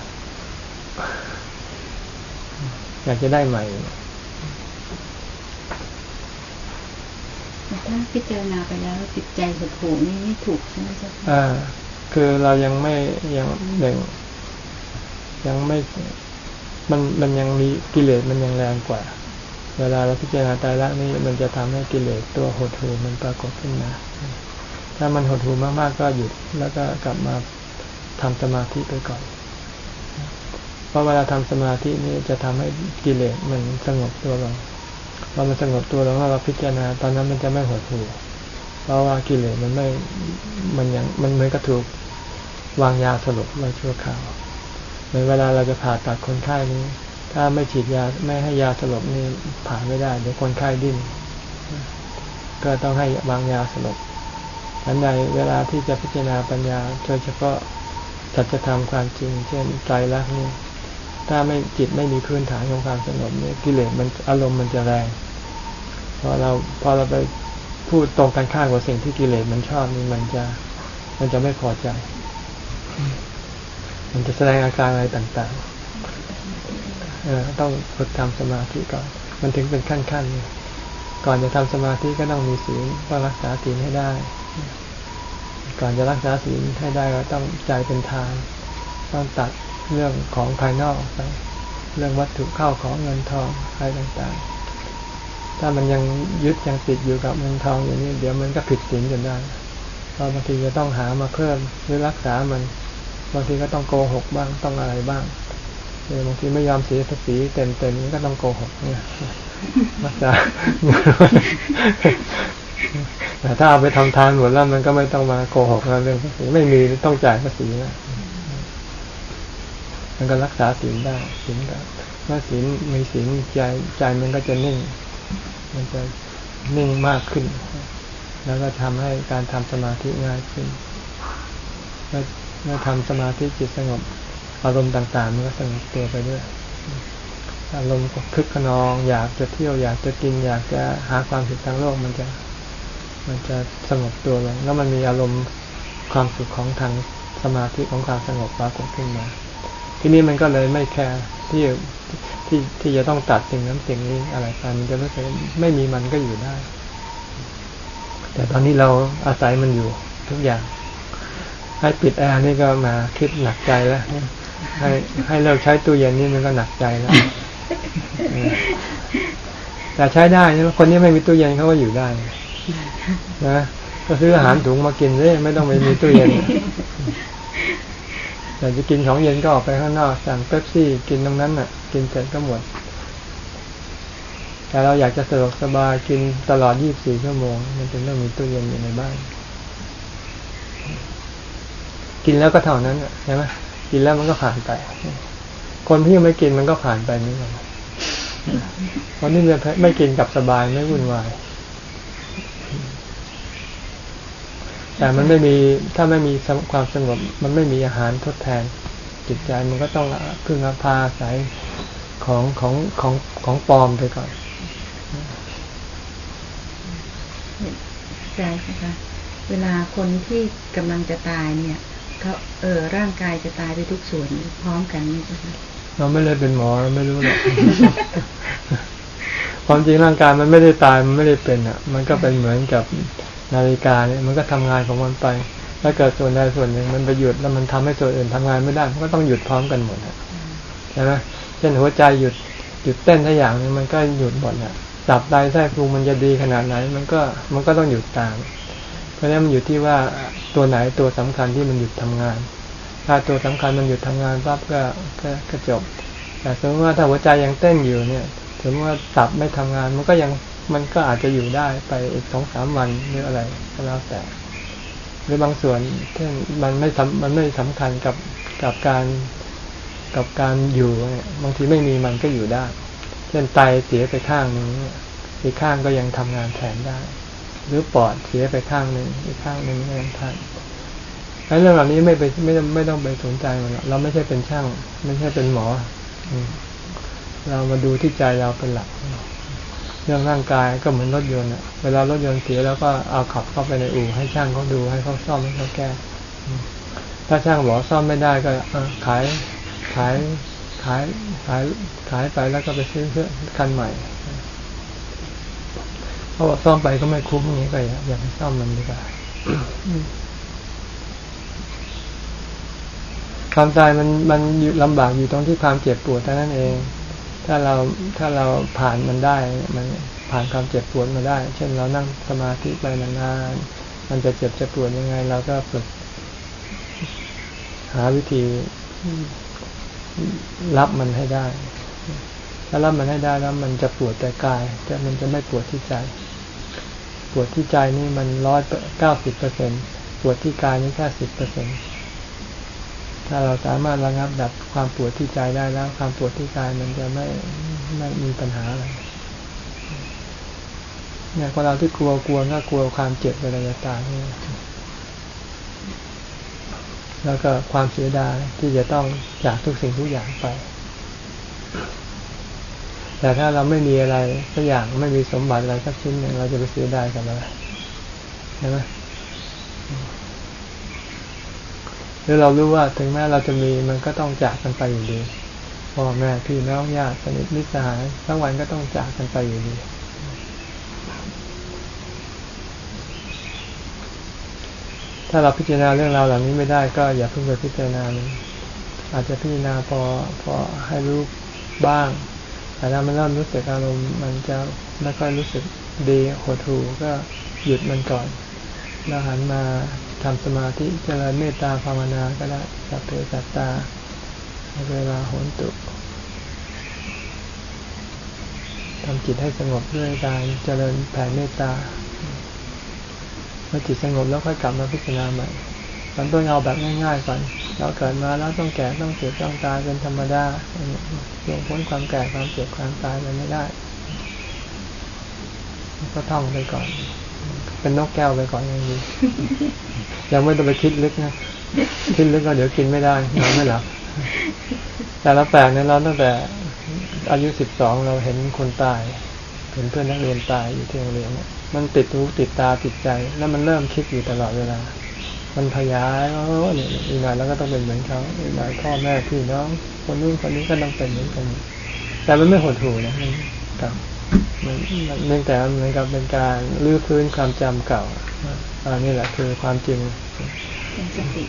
อยากจะได้ใหม่ ถ้าพิจารณาไปแล้วจิตใจหดหูนี่ไม่ถูกใช่ไหมจ๊ะอ่าคือเรายังไม่ยังหนึ่งยังไม่มันมันยังมีกิเลสมันยังแรงกว่า เวลาเราพิจารณาตายละนี่มันจะทำให้กิเลสตัวหดหูมันปรากฏขึ้นมา ถ้ามันหดหูมากๆก็หยุดแล้วก็กลับมาทำสมาธิไปก่อน เพราะเวลาทำสมาธินี่จะทำให้กิเลสมันสงบตัวลง พอมันสงบตัวแล้วเราพิจารณา ตอนนั้นมันจะไม่หดหู่เพราะว่ากิเลสมันไม่มันยังมันเหมือนกระถูกวางยาสลบไว้ชั่วคราวในเวลาเราจะผ่าตัดคนไข้นี้ ถ้าไม่ฉีดยาไม่ให้ยาสลบนี่ผ่าไม่ได้เดี๋ยวคนไข้ดิ้นก็ต้องให้วางยาสลบอันใดเวลาที่จะพิจารณาปัญญาโดยเฉพาะสัจธรรมความจริง เช่นใจรักนี่ ถ้าไม่จิตไม่มีพื้นฐานของความสงบเนี่ยกิเลสมันอารมณ์มันจะแรงพอเราพอเราไปพูดตรงกันข้ามกับสิ่งที่กิเลสมันชอบนี่มันจะมันจะไม่พอใจ มันจะแสดงอาการอะไรต่าง ๆ เออต้องฝึกทำสมาธิก่อน มันถึงเป็นขั้นๆก่อนจะทำสมาธิก็ต้องมีศีลต้องรักษาศีลให้ได้ ก่อนจะรักษาศีลให้ได้ก็ต้องใจเป็นทาน ต้องตัด เรื่องของภายนอกไป เรื่องวัตถุเข้าของเงินทองอะไรต่างๆ ถ้ามันยังยึดยังติดอยู่กับเงินทองอย่างนี้ เดี๋ยวมันก็ผิดศีลจนได้เพราะบางทีจะต้องหามาเพิ่มหรือรักษามัน บางทีก็ต้องโกหกบ้างต้องอะไรบ้างบางทีไม่ยอมเสียภาษีเต็มๆก็ต้องโกหกเนี่ยรักษาแต่ถ้าเอาไปทำทานหมดแล้วมันก็ไม่ต้องมาโกหกเรื่องภาษีไม่มีต้องจ่ายภาษีนะ มันก็รักษาศีลได้ศีลก็เมื่อศีลมีศีลใจใจมันก็จะนิ่ง มันจะนิ่งมากขึ้น แล้วก็ทำให้การทำสมาธิง่ายขึ้นเมื่อทำสมาธิจิตสงบ อารมณ์ต่างๆ มันก็สงบตัวไปด้วย อารมณ์คึกขนอง อยากจะเที่ยวอยากจะกิน อยากจะหาความสุขทางโลกมันจะ มันจะสงบตัวลงแล้วมันมีอารมณ์ความสุขของทางสมาธิของความสงบปรากฏขึ้นมา ที่นี่มันก็เลยไม่แคร์ที่ที่ที่จะต้องตัดสิ่งนั้นสิ่งนี้อะไรไปมันจะรู้สึกไม่มีมันก็อยู่ได้ แต่ตอนนี้เราอาศัยมันอยู่ทุกอย่าง ให้ปิดแอร์นี่ก็มาคิดหนักใจแล้ว ให้ให้เลิกใช้ตู้เย็นนี่มันก็หนักใจแล้วแต่ใช้ได้นะคนนี้ไม่มีตู้เย็นเขาก็อยู่ได้นะก็ซื้ออาหารถุงมากินเลยไม่ต้องไปมีตู้เย็น แต่จะกินของเย็นก็ออกไปข้างนอกสั่งเป๊ปซี่กินตรงนั้นน่ะ กินเสร็จก็หมด แต่เราอยากจะสะดวกสบายกินตลอด 24 ชั่วโมง มันจึงต้องมีตู้เย็นอยู่ในบ้านกินแล้วก็เท่านั้นใช่ไหมกินแล้วมันก็ผ่านไป คนที่ยังไม่กินมันก็ผ่านไปนี่แหละคนที่ไม่กินกับสบายไม่วุ่นวาย แต่มันไม่มีถ้าไม่มีความสงบ มันไม่มีอาหารทดแทน จิตใจมันก็ต้องพึ่งพาสายของของของของปลอมไปก่อนใช่ค่ะเวลาคนที่กำลังจะตายเนี่ยเขาเออร่างกายจะตายไปทุกส่วนพร้อมกันนี่ใช่ไหมเราไม่เลยเป็นหมอเราไม่รู้หรอกความจริงร่างกายมันไม่ได้ตายมันไม่ได้เป็นอะ มันก็เป็นเหมือนกับ นาฬิกาเนี่ยมันก็ทำงานของมันไป ถ้าเกิดส่วนใดส่วนหนึ่งมันไปหยุดแล้วมันทำให้ส่วนอื่นทำงานไม่ได้มันก็ต้องหยุดพร้อมกันหมดใช่ไหมเช่นหัวใจหยุดหยุดเต้นถ้าอย่างนึงมันก็หยุดหมดอะจับไตไส้พุงมันจะดีขนาดไหน มันก็มันก็ต้องหยุดตาม เพราะนั้นมันอยู่ที่ว่าตัวไหนตัวสำคัญที่มันหยุดทำงาน ถ้าตัวสำคัญมันหยุดทำงานปั๊บก็ก็จบ แต่สมมติว่าถ้าหัวใจยังเต้นอยู่เนี่ยถึงว่าตับไม่ทำงานมันก็ยัง มันก็อาจจะอยู่ได้ไปอีกสองสามวันหรืออะไรก็แล้วแต่ หรือบางส่วนเช่มันไม่มันไม่สำคัญกับกับการกับการอยู่บางทีไม่มีมันก็อยู่ได้เช่นไตเสียไปข้างนึงอีกข้างก็ยังทำงานแทนได้ หรือปอดเสียไปข้างหนึ่งอีกข้างหนึ่งก็ยังทำเรื่องเหล่านี้ไม่ไปไม่ไม่ต้องไปสนใจมันเราไม่ใช่เป็นช่าง ไม่ใช่เป็นหมอเรามาดูที่ใจเราเป็นหลัก เรื่องร่างกายก็เหมือนรถยนต์เวลารถยนต์เสียแล้วก็เอาขับเข้าไปในอู่ให้ช่างเขาดูให้เขาซ่อมให้เขาแก้ ถ้าช่างบอกซ่อมไม่ได้ก็ขายขายขายขายขายไปแล้วก็ไปซื้อเครื่องคันใหม่เพราะว่าซ่อมไปก็ไม่คุ้มอย่างนี้ก็อย่าไปซ่อมมันดีกว่าความตายมันมันลำบากอยู่ตรงที่ความเจ็บปวดเท่านั้นเอง ถ้าเราถ้าเราผ่านมันได้มันผ่านความเจ็บปวดมาได้ เช่นเรานั่งสมาธิไปนานๆมันจะเจ็บจะปวดยังไง เราก็ฝึก หาวิธีรับมันให้ได้ ถ้ารับมันให้ได้แล้วมันจะปวดแต่กาย แต่มันจะไม่ปวดที่ใจ ปวดที่ใจนี่มันร้อยเก้าสิบเปอร์เซ็นปวดที่กายนี่แค่สิบเปอร์เซ็นต์ ถ้าเราสามารถระงับดับความปวดที่ใจได้แล้ว ความปวดที่กายมันจะไม่ไม่มีปัญหาอะไรเนี่ยคนเราที่กลัวกลัวก็กลัวความเจ็บเวลาจะตายนี่แล้วก็ความเสียดายที่จะต้องจากทุกสิ่งทุกอย่างไป แต่ถ้าเราไม่มีอะไรสักอย่างไม่มีสมบัติอะไรสักชิ้นหนึ่งเราจะไปเสียดายกับอะไรใช่ไหม หรือเรารู้ว่าถึงแม้เราจะมีมันก็ต้องจากกันไปอยู่ดีพ่อแม่พี่น้องญาติสนิทมิตรสหายทั้งวันก็ต้องจากกันไปอยู่ดีถ้าเราพิจารณาเรื่องราวเหล่านี้ไม่ได้ก็อย่าเพิ่งไปพิจารณาเลยอาจจะพิจารณาพอพอให้รู้บ้าง แต่ถ้ามันเริ่มรู้สึกอารมณ์มันจะไม่ค่อยรู้สึกดีหดหูก็หยุดมันก่อนแล้วหันมา ทำสมาธิเจริญเมตตาภาวนาก็ได้สัพเพสัตตาเวลาโหนตุทำจิตให้สงบด้วยการเจริญแผ่เมตตาเมื่อจิตสงบแล้วค่อยกลับมาพิจารณาใหม่ตอนต้นเอาแบบง่ายๆก่อนเราเกิดมาแล้วต้องแก่ต้องเจ็บต้องตายเป็นธรรมดาลงพ้นความแก่ความเจ็บความตายมันไม่ได้ ก็ท่องไปก่อน เป็นนกแก้วไปก่อนยังดียังไม่ต้องไปคิดลึกนะคิดลึกก็เดี๋ยวกินไม่ได้นอนไม่หลับแต่ละแปลกเนี่ยเราตั้งแต่อายุสิบสองเราเห็นคนตายเห็นเพื่อนนักเรียนตายอยู่ที่โรงเรียนเนี่ยมันติดหูติดตาติดใจ แล้วมันเริ่มคิดอยู่ตลอดเวลา มันขยายอ๋อเนี่ยอีกหน่อยแล้วก็ต้องเป็นเหมือนเขาอีกหน่อยพ่อแม่พี่น้อง คนนู้นคนนี้ก็ต้องเป็นเหมือนกันแต่มันไม่หดหู่นะกับ มันเนื่องแต่เหมือนกับเป็นการลื้อฟื้นความจำเก่าอันนี้แหละคือความจริงเป็นสติ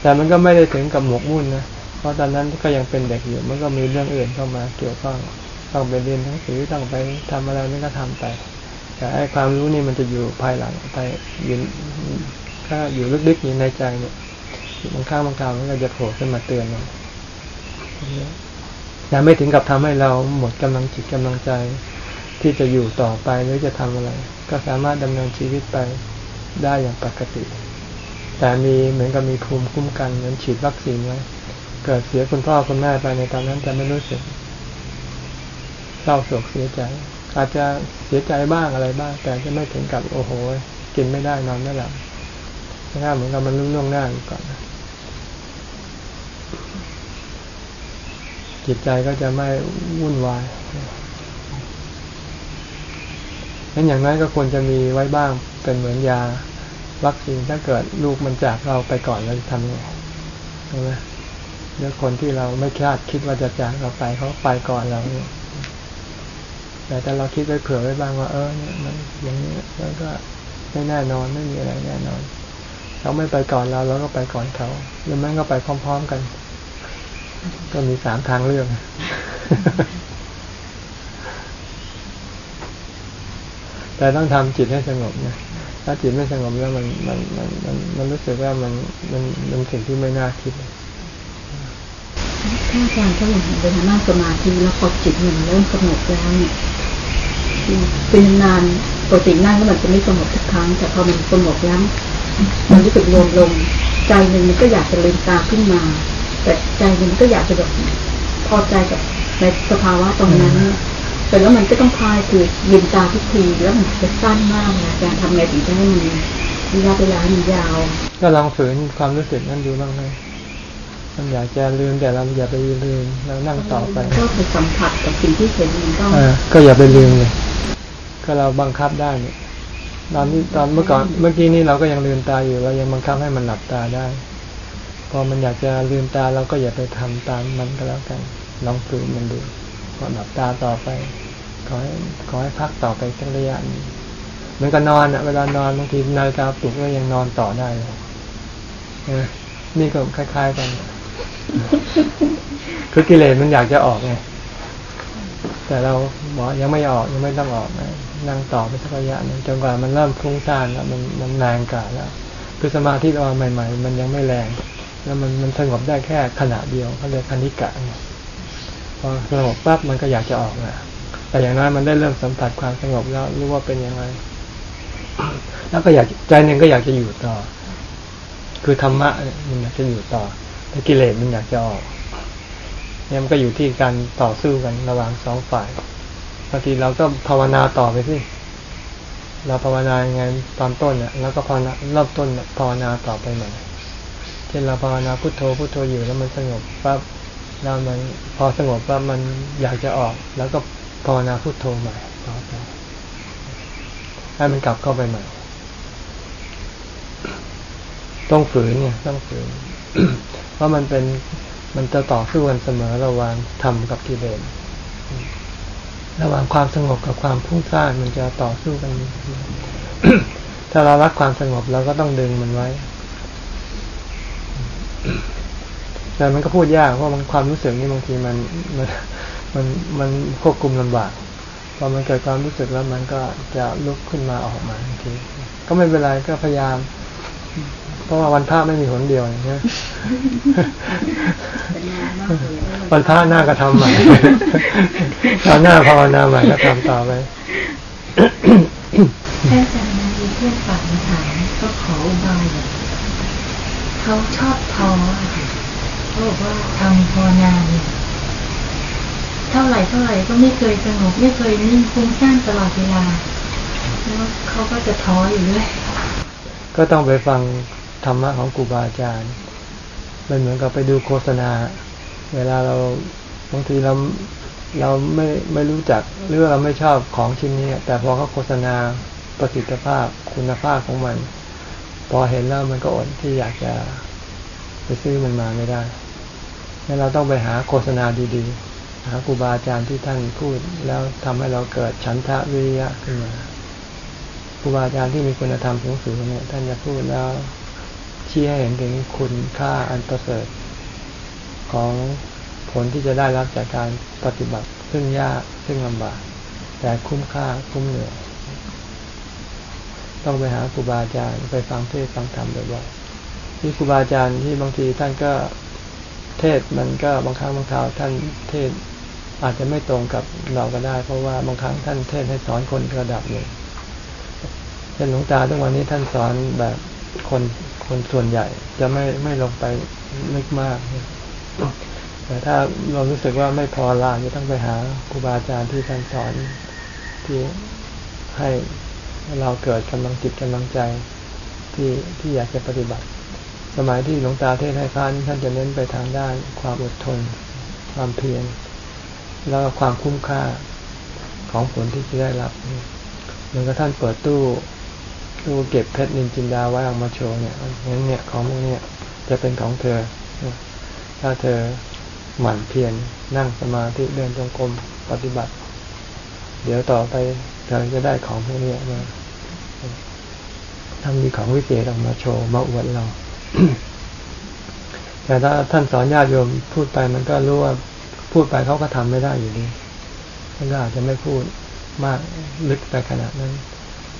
แต่มันก็ไม่ได้ถึงกับหมกมุ่นนะเพราะตอนนั้นก็ยังเป็นเด็กอยู่ มันก็มีเรื่องอื่นเข้ามาเกี่ยวข้องต้องไปเรียนหนังสือต้องไปทำอะไรนี่ก็ทำไปแต่ไอ้ความรู้นี่มันจะอยู่ภายหลังไปยืนถ้าอยู่ลึกๆอยู่ในใจเนี่ยบางครั้งบางคราวมันก็จะโผล่ขึ้นมาเตือนเรา แต่ไม่ถึงกับทำให้เราหมดกำลังจิตกำลังใจ ที่จะอยู่ต่อไปหรือจะทำอะไร ก็สามารถดำเนินชีวิตไปได้อย่างปกติ แต่มีเหมือนกับมีภูมิคุ้มกันเหมือนฉีดวัคซีนไว้เกิดเสียคุณพ่อคุณแม่ไปในตอนนั้นจะไม่รู้สึกเศร้าโศกเสียใจ อาจจะเสียใจบ้างอะไรบ้าง แต่จะไม่ถึงกับโอ้โห กินไม่ได้นอนไม่หลับถ้าเหมือนกับมันรุ่งล่วงหน้าก่อน จิตใจก็จะไม่วุ่นวายนั้นอย่างนั้นก็ควรจะมีไว้บ้างเป็นเหมือนยาวัคซีนถ้าเกิดลูกมันจากเราไปก่อนเราจะทำยังไงใช่ไหมหรือคนที่เราไม่คาดคิดว่าจะจากเราไปเขาไปก่อนเราเนี่ยแต่ถ้าเราคิดไว้เผื่อไว้บ้างว่า เออเนี่ยมันอย่างนี้แล้วก็ไม่แน่นอนไม่มีอะไรแน่นอนเขาไม่ไปก่อนเราเราก็ไปก่อนเขาหรือไม่ก็ไปพร้อม ๆ กัน ก็มีสามทางเลือกแต่ต้องทำจิตให้สงบนะถ้าจิตไม่สงบแล้วมันมันมันมันมันรู้สึกว่ามันมันมันสิ่งที่ไม่น่าคิดถ้าอาจารย์ก็อย่างเวลานั่งสมาธิแล้วพอจิตมันเริ่มสงบแล้วเนี่ยเป็นนานปกตินั่งแล้วมันจะไม่สงบทุกครั้ง แต่พอมันสงบแล้วมันรู้สึกรวมลงใจหนึ่งมันก็อยากจะลืมตาขึ้นมา แต่ใจหนึ่งก็อยากจะแบบพอใจกับในสภาวะตรงนั้นแต่แล้วมันก็ต้องพายคือยืนตาทุกทีแล้วมันจะสั้นมากนะการทำไงถึงจะให้มันระยะเวลามันยาว ก็ลองฝืนความรู้สึกนั้นดูบ้างไหมมันอยากจะลืมแต่เราอย่าไปลืมเรานั่งต่อไปก็ไปสัมผัสกับสิ่งที่เห็นมันก็ก็อย่าไปลืมเลยก็เราบังคับได้เนี่ยตอนนี้ตอนเมื่อก่อนเมื่อกี้นี้เราก็ยังลืมตาอยู่เรายังบังคับให้มันหลับตาได้พ อมันอยากจะลืมตาเราก็อย่าไปทำตามมันก็แล้วกันลองฝืนมันดูพอหลับตาต่อไปขอให้ขอให้พักต่อไปสักระยะนึงเหมือนกับนอนอะเวลานอนบางทีนาฬิกาปลุกก็ยังนอนต่อได้เลยนี่ก็คล้ายๆกัน คือกิเลสมันอยากจะออกไงแต่เราบอกยังไม่ออกยังไม่ต้องออกนะนั่งต่อไปสักระยะนึงจนกว่ามันเริ่มฟุ้งซ่านแล้วมันมันแรงกาแล้วคือสมาธิเราใหม่ ๆ มันยังไม่แรง แล้วมันมันสงบได้แค่ขณะเดียวเขาเรียกคณิกะพอสงบปั๊บมันก็อยากจะออกนะแต่อย่างนั้นมันได้เริ่มสัมผัสความสงบแล้วรู้ว่าเป็นยังไง แล้วก็อยากใจหนึ่งก็อยากจะอยู่ต่อ คือธรรมะมันอยากจะอยู่ต่อแต่กิเลสมันอยากจะออกเนี่ยมันก็อยู่ที่การต่อสู้กันระหว่างสองฝ่ายบางทีเราก็ภาวนาต่อไปสิเราภาวนายังไงตอนต้นเนี่ยแล้วก็ภาวนาเริ่มต้นภาวนาต่อไปใหม่ ช่นเราภาวนาพุทโธพุทโธอยู่แล้วมันสงบปั๊บแล้วมันพอสงบปั๊บมันอยากจะออก แล้วก็ภาวนาพุทโธใหม่ต่อไปให้มันกลับเข้าไปใหม่ ต้องฝืนเนี่ยต้องฝืน เพราะมันเป็นมันจะต่อสู้กันเสมอระหว่างธรรมกับกิเลสระหว่างความสงบกับความพุ่งสร้างมันจะต่อสู้กัน ถ้าเรารักความสงบเราก็ต้องดึงมันไว้ แต่มันก็พูดยากเพราะมันความรู้สึกนี่บางทีมันมันมันมันควบคุมลำบากพอมันเกิดความรู้สึกแล้วมันก็จะลุกขึ้นมาออกมาทีก็ไม่เป็นไรก็พยายาม เพราะว่าวันพระไม่มีหนเดียวอย่างเงี้ยวันพระหน้าก็ทำใหม่ตอนหน้าภาวนาใหม่ก็ทำต่อไปแค่จะมีเพื่อนฝากมาถามก็ขออุบาย เขาชอบท้อเขาบอกว่าทำภาวนาเนี่ยเท่าไหร่เท่าไหร่ก็ไม่เคยสงบไม่เคยนิ่งฟุ้งซ่านตลอดเวลาแล้วเขาก็จะท้ออยู่เรื่อยก็ต้องไปฟังธรรมะของครูบาอาจารย์มันเหมือนกับไปดูโฆษณา เวลาเราบางทีเราเราไม่ไม่รู้จักหรือเราไม่ชอบของชิ้นนี้ แต่พอเขาโฆษณาประสิทธิภาพคุณภาพของมัน พอเห็นแล้วมันก็อดที่อยากจะไปซื้อมันมาไม่ได้งั้นเราต้องไปหาโฆษณาดีๆ หาครูบาอาจารย์ที่ท่านพูด แล้วทำให้เราเกิดฉันทะวิริยะขึ้นมาครูบาอาจารย์ที่มีคุณธรรมสูงๆเนี่ยท่านจะพูดแล้วชี้ให้เห็นถึงคุณค่าอันประเสริฐของผลที่จะได้รับจากการปฏิบัติซึ่งยากซึ่งลำบาก แต่คุ้มค่าคุ้มเหนื่อย ต้องไปหาครูบาอาจารย์ไปฟังเทศฟังธรรมบ่อยๆที่ครูบาอาจารย์ที่บางทีท่านก็เทศมันก็บางครั้งบางคราวท่านเทศอาจจะไม่ตรงกับเราก็ได้ เพราะว่าบางครั้งท่านเทศให้สอนคนระดับหนึ่งเช่นหลวงตาทุกวันนี้ท่านสอนแบบคนคนส่วนใหญ่ จะไม่ไม่ลงไปลึกมากแต่ถ้าเรารู้สึกว่าไม่พอลาจะต้องไปหาครูบาอาจารย์ที่ท่านสอนที่ให้ เราเกิดกำลังจิตกำลังใจที่ที่อยากจะปฏิบัติ สมัยที่หลวงตาเทศให้พระท่านจะเน้นไปทางด้านความอดทน ความเพียรแล้วความคุ้มค่าของผลที่จะได้รับเหมือนกับท่านเปิดตู้ตู้เก็บเพชรนินจินดาไว้ออกมาโชว์เนี่ยงั้นเนี่ยของพวกเนี้จะเป็นของเธอ ถ้าเธอหมั่นเพียรนั่งสมาธิเดินจงกรมปฏิบัติ เดี๋ยวต่อไป เธอจะได้ของพวกนี้มาทำมีของวิเศษออกมาโชว์มาอวดเรา แต่ถ้าท่านสอนญาติโยมพูดไปมันก็รู้ว่าพูดไปเขาก็ทำไม่ได้อยู่ดีท่านก็อาจจะไม่พูดมากลึกไปขนาดนั้น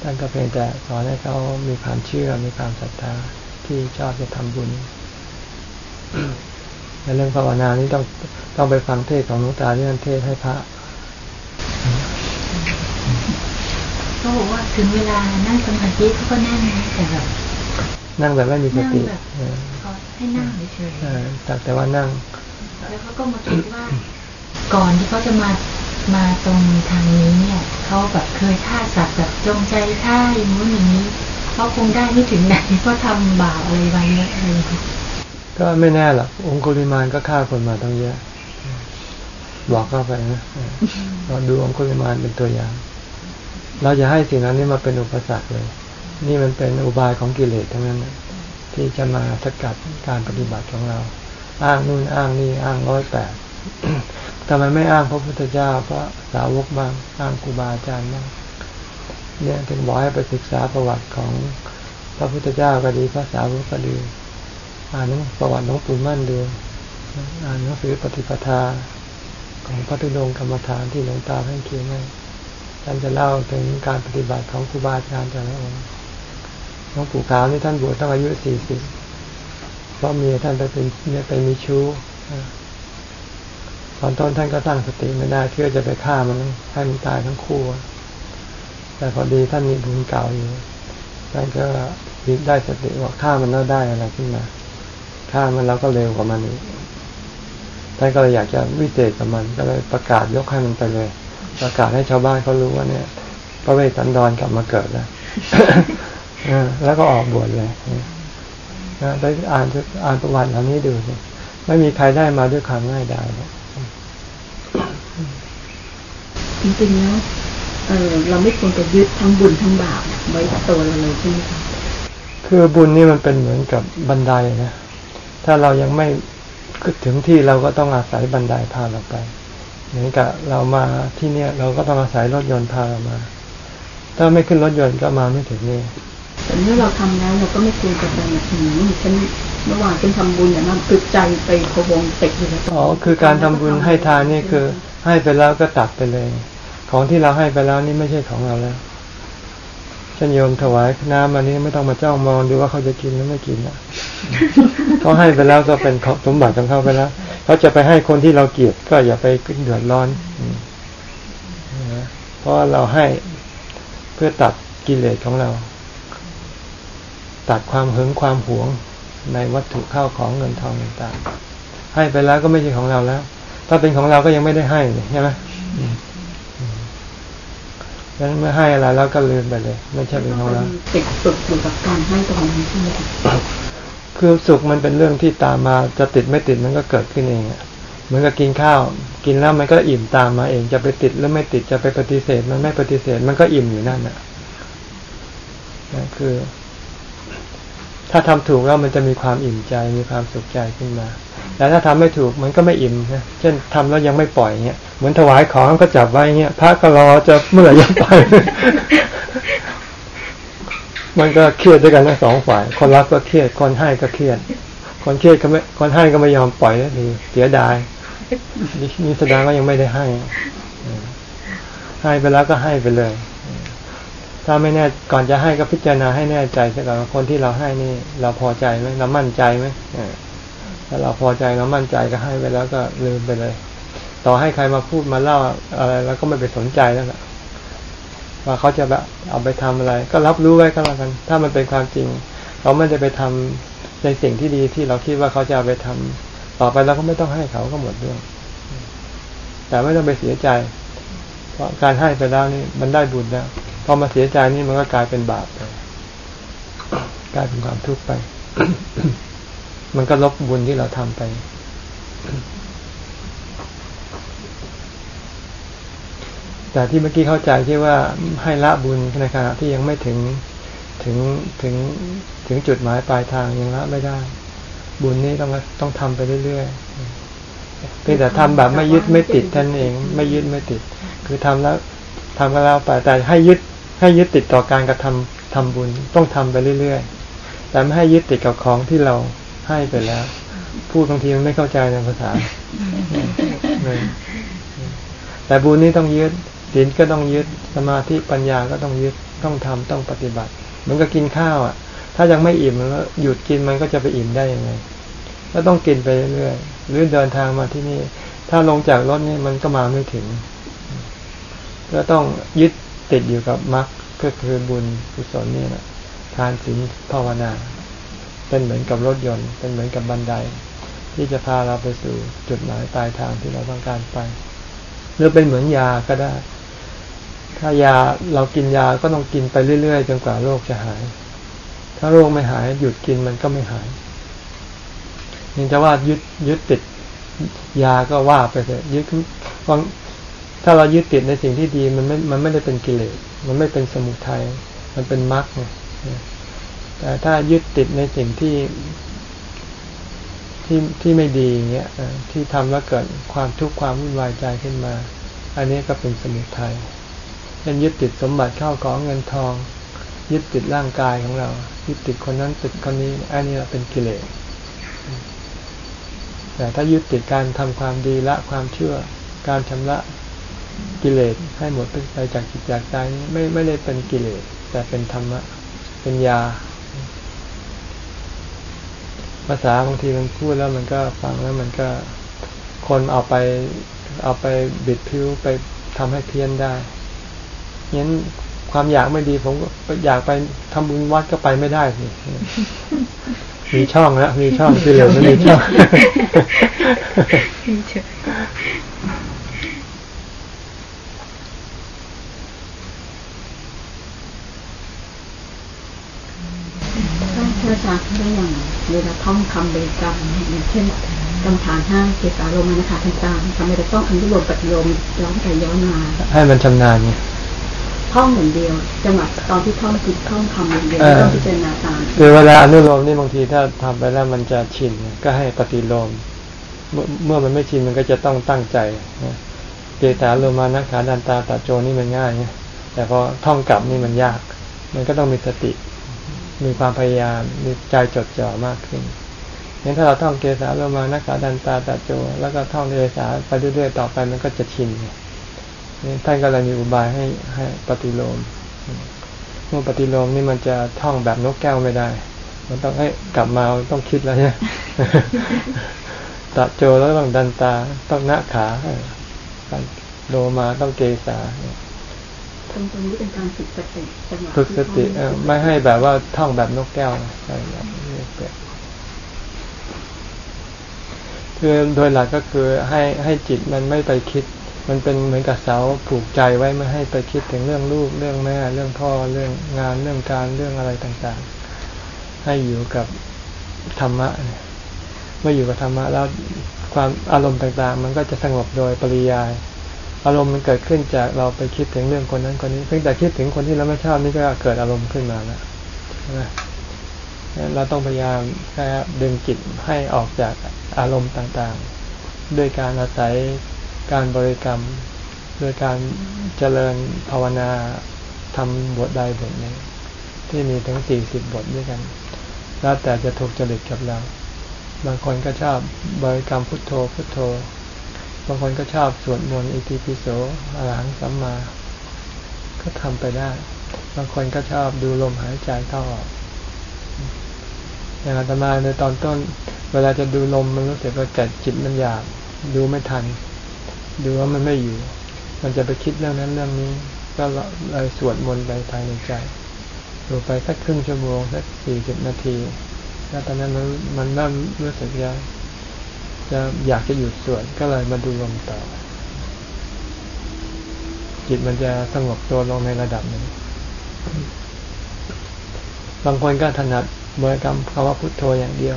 ท่านก็เพียงแต่สอนให้เขามีความเชื่อ มีความศรัทธาที่ชอบจะทำบุญในเรื่องภาวนานี้ต้องต้องไปฟังเทศของหลวงตาที่ท่านเทศให้พระ เขาบอกว่าถึงเวลานั่งสมาธิเขาก็นั่งแต่แบบนั่งแบบไม่มีสติให้นั่งเฉยๆแต่แต่ว่านั่ง แล้วเขาก็มาคิดว่า ก่อนที่เขาจะมามาตรงทางนี้เนี่ยเขาแบบเคยฆ่าสัตว์แบบจงใจฆ่าอย่างนู้นอย่างนี้เขาคงได้ไม่ถึงไหนเพราะทำบาปอะไรไว้เยอะเลยก็ไม่แน่หรอกองคุลิมานก็ฆ่าคนมาตั้งเยอะ บอกเข้าไปนะเราดูองคุลิมานเป็นตัวอย่าง เราจะให้สิ่งนั้นนี่มาเป็นอุปสรรคเลย นี่มันเป็นอุบายของกิเลสทั้งนั้นที่จะมาสกัดการปฏิบัติของเรา อ้างนู่นอ้างนี่อ้างร้อยแปดทำไมไม่อ้างพระพุทธเจ้าพระสาวกบ้างอ้างครูบาอาจารย์บ้างเนี่ยถึงบอกให้ไปศึกษาประวัติของพระพุทธเจ้าก็ดีพระสาวกก็ดีอ่านประวัติหลวงปู่มั่นดูอ่านหนังสือปฏิปทาของพระธุดงกรรมฐานที่หลวงตาท่านเขียนไว้ ท่านจะเล่าถึงการปฏิบัติของครูบาอาจารย์แต่ละองค์หลวงปู่ขาวนี่ท่านบวชตั้งอายุสี่สิบเพราะเมียท่านไปเป็นเนี่ยไปมีชู้ตอนต้นท่านก็ตั้งสติไม่ได้เพื่อจะไปฆ่ามันให้มันตายทั้งคู่ แต่พอดีท่านมีบุญเก่าอยู่ท่านก็ได้สติว่าฆ่ามันแล้วได้อะไรขึ้นมาฆ่ามันแล้วก็เร็วกว่ามันอีกท่านก็เลยอยากจะวิเศษกับมันก็เลยประกาศยกให้มันไปเลย ประกาศให้ชาวบ้านเขารู้ว่าเนี่ย พระเวสสันดรกลับมาเกิดแล้วแล้วก็ออกบวชเลยนะได้อ่านอ่านประวัติเหล่านี้ดูสิไม่มีใครได้มาด้วยความง่ายดายจริงๆแล้วเออเราไม่ควรจะยึดทั้งบุญทั้งบาปไว้ตัวเราเลยใช่ไหมคะคือบุญนี่มันเป็นเหมือนกับบันไดนะถ้าเรายังไม่ถึงที่เราก็ต้องอาศัยบันไดพาเราไป เหมือนกับเรามาที่เนี่ยเราก็ต้องอาศัยรถยนต์พาเรามา ถ้าไม่ขึ้นรถยนต์ก็มาไม่ถึงนี่แต่เมื่อเราทำแล้วเราก็ไม่ควรจะไปแบบนี้ฉันระหว่างเป็นทำบุญอย่างนั้นคือใจไปพวงติดอยู่แล้วอ๋อคือการทำบุญให้ทานนี่คือ ให้ไปแล้วก็ตัดไปเลย ของที่เราให้ไปแล้วนี่ไม่ใช่ของเราแล้ว ฉันโยมถวายน้ำอันนี้ไม่ต้องมาจ้องมองดูว่าเขาจะกินหรือไม่กินอะเขาให้ไปแล้วก็เป็นสมบัติของเขาไปแล้วเขาจะไปให้คนที่เราเกลียดก็อย่าไปเดือดร้อนเพราะเราให้เพื่อตัดกิเลสของเรา ตัดความหึงความหวงในวัตถุข้าวของเงินทองต่างๆให้ไปแล้วก็ไม่ใช่ของเราแล้ว ถ้าเป็นของเราก็ยังไม่ได้ให้ใช่ไหม ดังนั้นเมื่อให้อะไรแล้วก็ลืมไปเลย ไม่ใช่เป็นของเราติดสุขอยู่กับการให้ตรงนี้ใช่ไหมคือสุขมันเป็นเรื่องที่ตามมาจะติดไม่ติดมันก็เกิดขึ้นเองอะเหมือนกับกินข้าว กินแล้วมันก็อิ่มตามมาเองจะไปติดหรือไม่ติดจะไปปฏิเสธ มันไม่ปฏิเสธมันก็อิ่มอยู่นั่นน่ะนั่นคือ ถ้าทำถูกแล้วมันจะมีความอิ่มใจมีความสุขใจขึ้นมา แต่ถ้าทำไม่ถูกมันก็ไม่อิ่มนะเช่นทำแล้วยังไม่ปล่อยเงี้ยเหมือนถวายของก็จับไว้เงี้ยพระก็รอจะเมื่อไหร่จะปล่อยมันก็เครียดด้วยกันทั้งสองฝ่าย คนรับก็เครียด คนให้ก็เครียด คนเครียดก็ไม่ คนให้ก็ไม่ยอมปล่อยนั่เสียดายนี่แสดงว่ายังไม่ได้ให้ ให้ไปแล้วก็ให้ไปเลย ถ้าไม่แน่ก่อนจะให้ก็พิจารณาให้แน่ใจซะก่อนคนที่เราให้นี่ เราพอใจไหมเรามั่นใจไหม ถ้าเราพอใจเรามั่นใจก็ให้ไปแล้วก็ลืมไปเลย ต่อให้ใครมาพูดมาเล่าอะไรแล้วก็ไม่ไปสนใจแล้วล่ะว่าเขาจะแบบเอาไปทำอะไร ก็รับรู้ไว้ก็แล้วกัน ถ้ามันเป็นความจริงเขาไม่ได้ไปทำในสิ่งที่ดีที่เราคิดว่าเขาจะเอาไปทำต่อไปเราก็ไม่ต้องให้เขาก็หมดเรื่อง แต่ไม่ต้องไปเสียใจ เพราะการให้ไปแล้วนี่มันได้บุญแล้วพอมาเสียใจนี่มันก็กลายเป็นบาปไปกลายเป็นความทุกข์ไป มันก็ลบบุญที่เราทำไป แต่ที่เมื่อกี้เข้าใจที่ว่าให้ละบุญในขณะที่ยังไม่ถึงถึงถึงถึงจุดหมายปลายทางยังละไม่ได้ บุญนี้ต้องต้องทำไปเรื่อยๆเพียงแต่ทำแบบไม่ยึดไม่ติดท่านเอง ไม่ยึดไม่ติด คือทำแล้วทำแล้วไปแต่ให้ยึดให้ยึดติดต่อการกระทำทำบุญต้องทำไปเรื่อยๆแต่ไม่ให้ยึดติดกับของที่เรา ให้ไปแล้ว พูดบางทีมันไม่เข้าใจในภาษา แต่บุญนี้ต้องยึดศีลก็ต้องยึดสมาธิปัญญาก็ต้องยึดต้องทำต้องปฏิบัติเหมือนกับกินข้าวอะ ถ้ายังไม่อิ่มแล้วหยุดกินมันก็จะไปอิ่มได้ยังไงก็ต้องกินไปเรื่อยๆหรือเดินทางมาที่นี่ ถ้าลงจากรถนี่มันก็มาไม่ถึง ก็ต้องยึดติดอยู่กับมรรคก็คือบุญกุศลนี่แหละทานศีลภาวนา เป็นเหมือนกับรถยนต์ เป็นเหมือนกับบันได ที่จะพาเราไปสู่จุดหมายปลายทางที่เราต้องการไป หรือเป็นเหมือนยาก็ได้ ถ้ายาเรากินยาก็ต้องกินไปเรื่อยๆจนกว่าโรคจะหาย ถ้าโรคไม่หายหยุดกินมันก็ไม่หายยังจะว่ายึดยึดติดยาก็ว่าไปเถอะยึดฟังถ้าเรายึดติดในสิ่งที่ดีมันไม่ มันไม่ได้เป็นกิเลส มันไม่เป็นสมุทัย มันเป็นมรรค แต่ถ้ายึดติดในสิ่งที่ที่ที่ไม่ดีเงี้ยที่ทำแล้วเกิดความทุกข์ความวุ่นวายใจขึ้นมา อันนี้ก็เป็นสมุทัยเป็นยึดติดสมบัติเข้าของเงินทอง ยึดติดร่างกายของเรา ยึดติดคนนั้นติดคนนี้ อันนี้เป็นกิเลสแต่ถ้ายึดติดการทำความดีละความเชื่อการชำระกิเลสให้หมดไปจากจิตจากใจไม่ไม่ได้เป็นกิเลสแต่เป็นธรรมะเป็นยา ภาษาบางทีมันพูดแล้วมันก็ฟังแล้วมันก็คนเอาไปเอาไปบิดพิ้วไปทำให้เพี้ยนได้งั้นความอยากไม่ดีผมก็อยากไปทำบุญวัดก็ไปไม่ได้สิมีช่องแล้วมีช่องที่เหลือมันมีช่องถ้าอาจารย์ได้อย่าง เวลาท่องคำบริกรรมอย่างเช่นกรรมฐานห้าเกสาลมนะคะต่างๆทำไมเราต้องอนุโลมปฏิโลมย้อนไปย้อนมาให้มันชำนาญไงท่องอย่างเดียว จังหวะตอนที่ท่องคือท่องคำอย่างเดียวต้องพิจารณาตามคือเวลาอนุโลมนี่บางทีถ้าทำไปแล้วมันจะชินก็ให้ปฏิโลมเมื่อมันไม่ชินมันก็จะต้องตั้งใจเกตาโลมานักขาดันตาตาโจนี่มันง่ายไงแต่พอท่องกลับนี่มันยาก มันก็ต้องมีสติ มีความพยายามมีใจจดจ่อมากขึ้นงั้นถ้าเราท่องเกสาโลมานักขาดันตาตาโจ แล้วก็ท่องเกสาไปเรื่อยๆต่อไปมันก็จะชินไงท่านก็เลยมีอุบายให้ให้ปฏิโลมเมื่อปฏิโลมนี่มันจะท่องแบบนกแก้วไม่ได้ มันต้องให้กลับมาต้องคิดแล้วเนี่ยตะโจแล้วต้องดันตาต้องหน้าขาโลมาต้องเกษา ตรงตรงนี้เป็นการฝึกสติฝึกสติไม่ให้แบบว่าท่องแบบนกแก้วใช่แบบคือโดยหลักก็คือให้ให้จิตมันไม่ไปคิด มันเป็นเหมือนกับเสาผูกใจไว้ไม่ให้ไปคิดถึงเรื่องลูกเรื่องแม่ เรื่องพ่อเรื่องงานเรื่องการเรื่องอะไรต่างๆ ให้อยู่กับธรรมะเนี่ยเมื่ออยู่กับธรรมะแล้วความอารมณ์ต่างๆ มันก็จะสงบโดยปริยาย อารมณ์มันเกิดขึ้นจากเราไปคิดถึงเรื่องคนนั้นคนนี้ เพียงแต่คิดถึงคนที่เราไม่ชอบนี่ก็เกิดอารมณ์ขึ้นมาแล้วนะเราต้องพยายามแค่ดึงจิตให้ออกจากอารมณ์ต่างๆ ด้วยการอาศัยการบริกรรมด้วยการเจริญภาวนาทำบทใดบทหนึ่งที่มีถึงสี่สิบบทด้วยกัน แล้วแต่จะถูกจริตกับเรา บางคนก็ชอบบริกรรมพุทโธพุทโธ บางคนก็ชอบสวดมนต์อิติปิโสอรหังสัมมา ก็ทำไปได้ บางคนก็ชอบดูลมหายใจเข้าออกอย่างอาตมาในตอนต้น เวลาจะดูลมมันรู้สึกว่าจัดจิตมันอยากดูไม่ทัน ดูว่ามันไม่อยู่ มันจะไปคิดเรื่องนั้นเรื่องนี้ ก็เลยสวดมนต์ไปภายในใจดูไปสักครึ่งชั่วโมงสักสี่สิบนาทีแล้วตอนนั้นมันมันเริ่มรู้สึกจะ จะอยากจะหยุดสวดก็เลยมาดูลมต่อ จิตมันจะสงบตัวลงในระดับหนึ่งบางคนก็ถนัดบริกรรมคำว่าพุทโธอย่างเดียว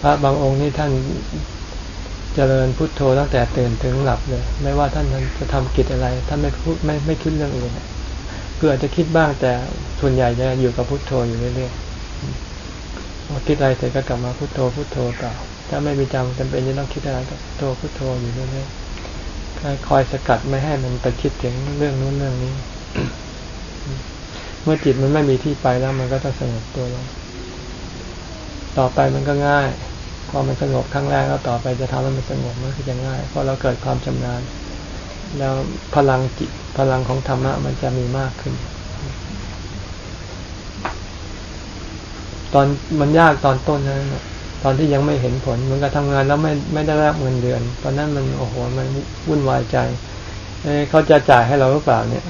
พระบางองค์นี่ท่านจเจริญพุทโธตั้งแต่ตื่นถึงหลับเลย ไม่ว่าท่านจะทำกิจอะไรท่านไม่พูดไม่ไม่คิดเรื่องอื่นคืออาจจะคิดบ้างแต่ส่วนใหญ่จะอยู่กับพุทโธอยู่เรื่อยๆพอคิดอะไรเสร็จก็กลับมาพุทโธพุทโธต่อ ถ้าไม่มีจำจำเป็นจะต้องคิดอะไรก็พุทโธพุทโธอยู่เรื่อยๆคอยสกัดไม่ให้มันไปคิดถึงเรื่องนู้นเรื่องนี้ เมื่อจิตมันไม่มีที่ไปแล้วมันก็จะสงบตัวลงต่อไปมันก็ง่าย พอมันสงบครั้งแรกแล้วต่อไปจะทำให้มันสงบมันก็จะง่าย เพราะเราเกิดความชำนาญ แล้วพลังจิตพลังของธรรมะมันจะมีมากขึ้น ตอนมันยากตอนต้นนั้น ตอนที่ยังไม่เห็นผลมันก็ทำงานแล้วไม่ไม่ได้รับเงินเดือน ตอนนั้นมันโอ้โหมันวุ่นวายใจเขาจะจ่ายให้เราหรือเปล่าเนี่ย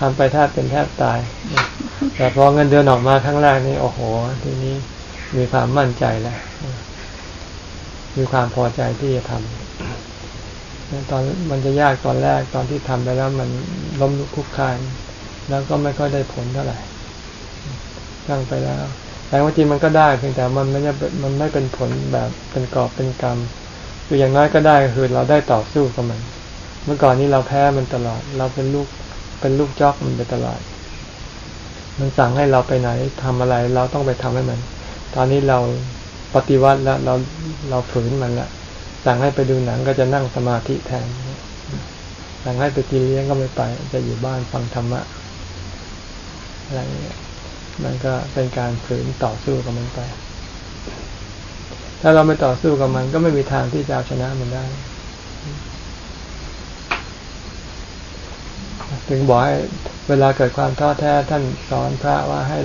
ทำไปแทบเป็นแทบตาย แต่พอเงินเดือนออกมาครั้งแรกนี่โอ้โห ทีนี้มีความมั่นใจแล้วมีความพอใจที่จะทำตอนมันจะยากตอนแรกตอนที่ทำไปแล้วมันล้มลุกคุกคานแล้วก็ไม่ค่อยได้ผลเท่าไหร่ตั้งไปแล้ว แต่ว่าจริงมันก็ได้เพียงแต่มันไม่มันไม่เป็นผลแบบเป็นกอบเป็นกรรมคืออย่างน้อยก็ได้คือเราได้ต่อสู้กับมัน เมื่อก่อนนี้เราแพ้มันตลอด เราเป็นลูกเป็นลูกจอกมันไปตลอด มันสั่งให้เราไปไหนทำอะไรเราต้องไปทำให้มัน ตอนนี้เราปฏิวัติแล้วเราเราฝืนมันละสั่งให้ไปดูหนังก็จะนั่งสมาธิแทน สั่งให้ไปกินเลี้ยงก็ไม่ไป จะอยู่บ้านฟังธรรมะอะไรอย่างเงี้ย มันก็เป็นการฝืนต่อสู้กับมันไป ถ้าเราไม่ต่อสู้กับมันก็ไม่มีทางที่จะเอาชนะมันได้ ถึงบอกให้เวลาเกิดความท้อแท้ท่านสอนพระว่าให้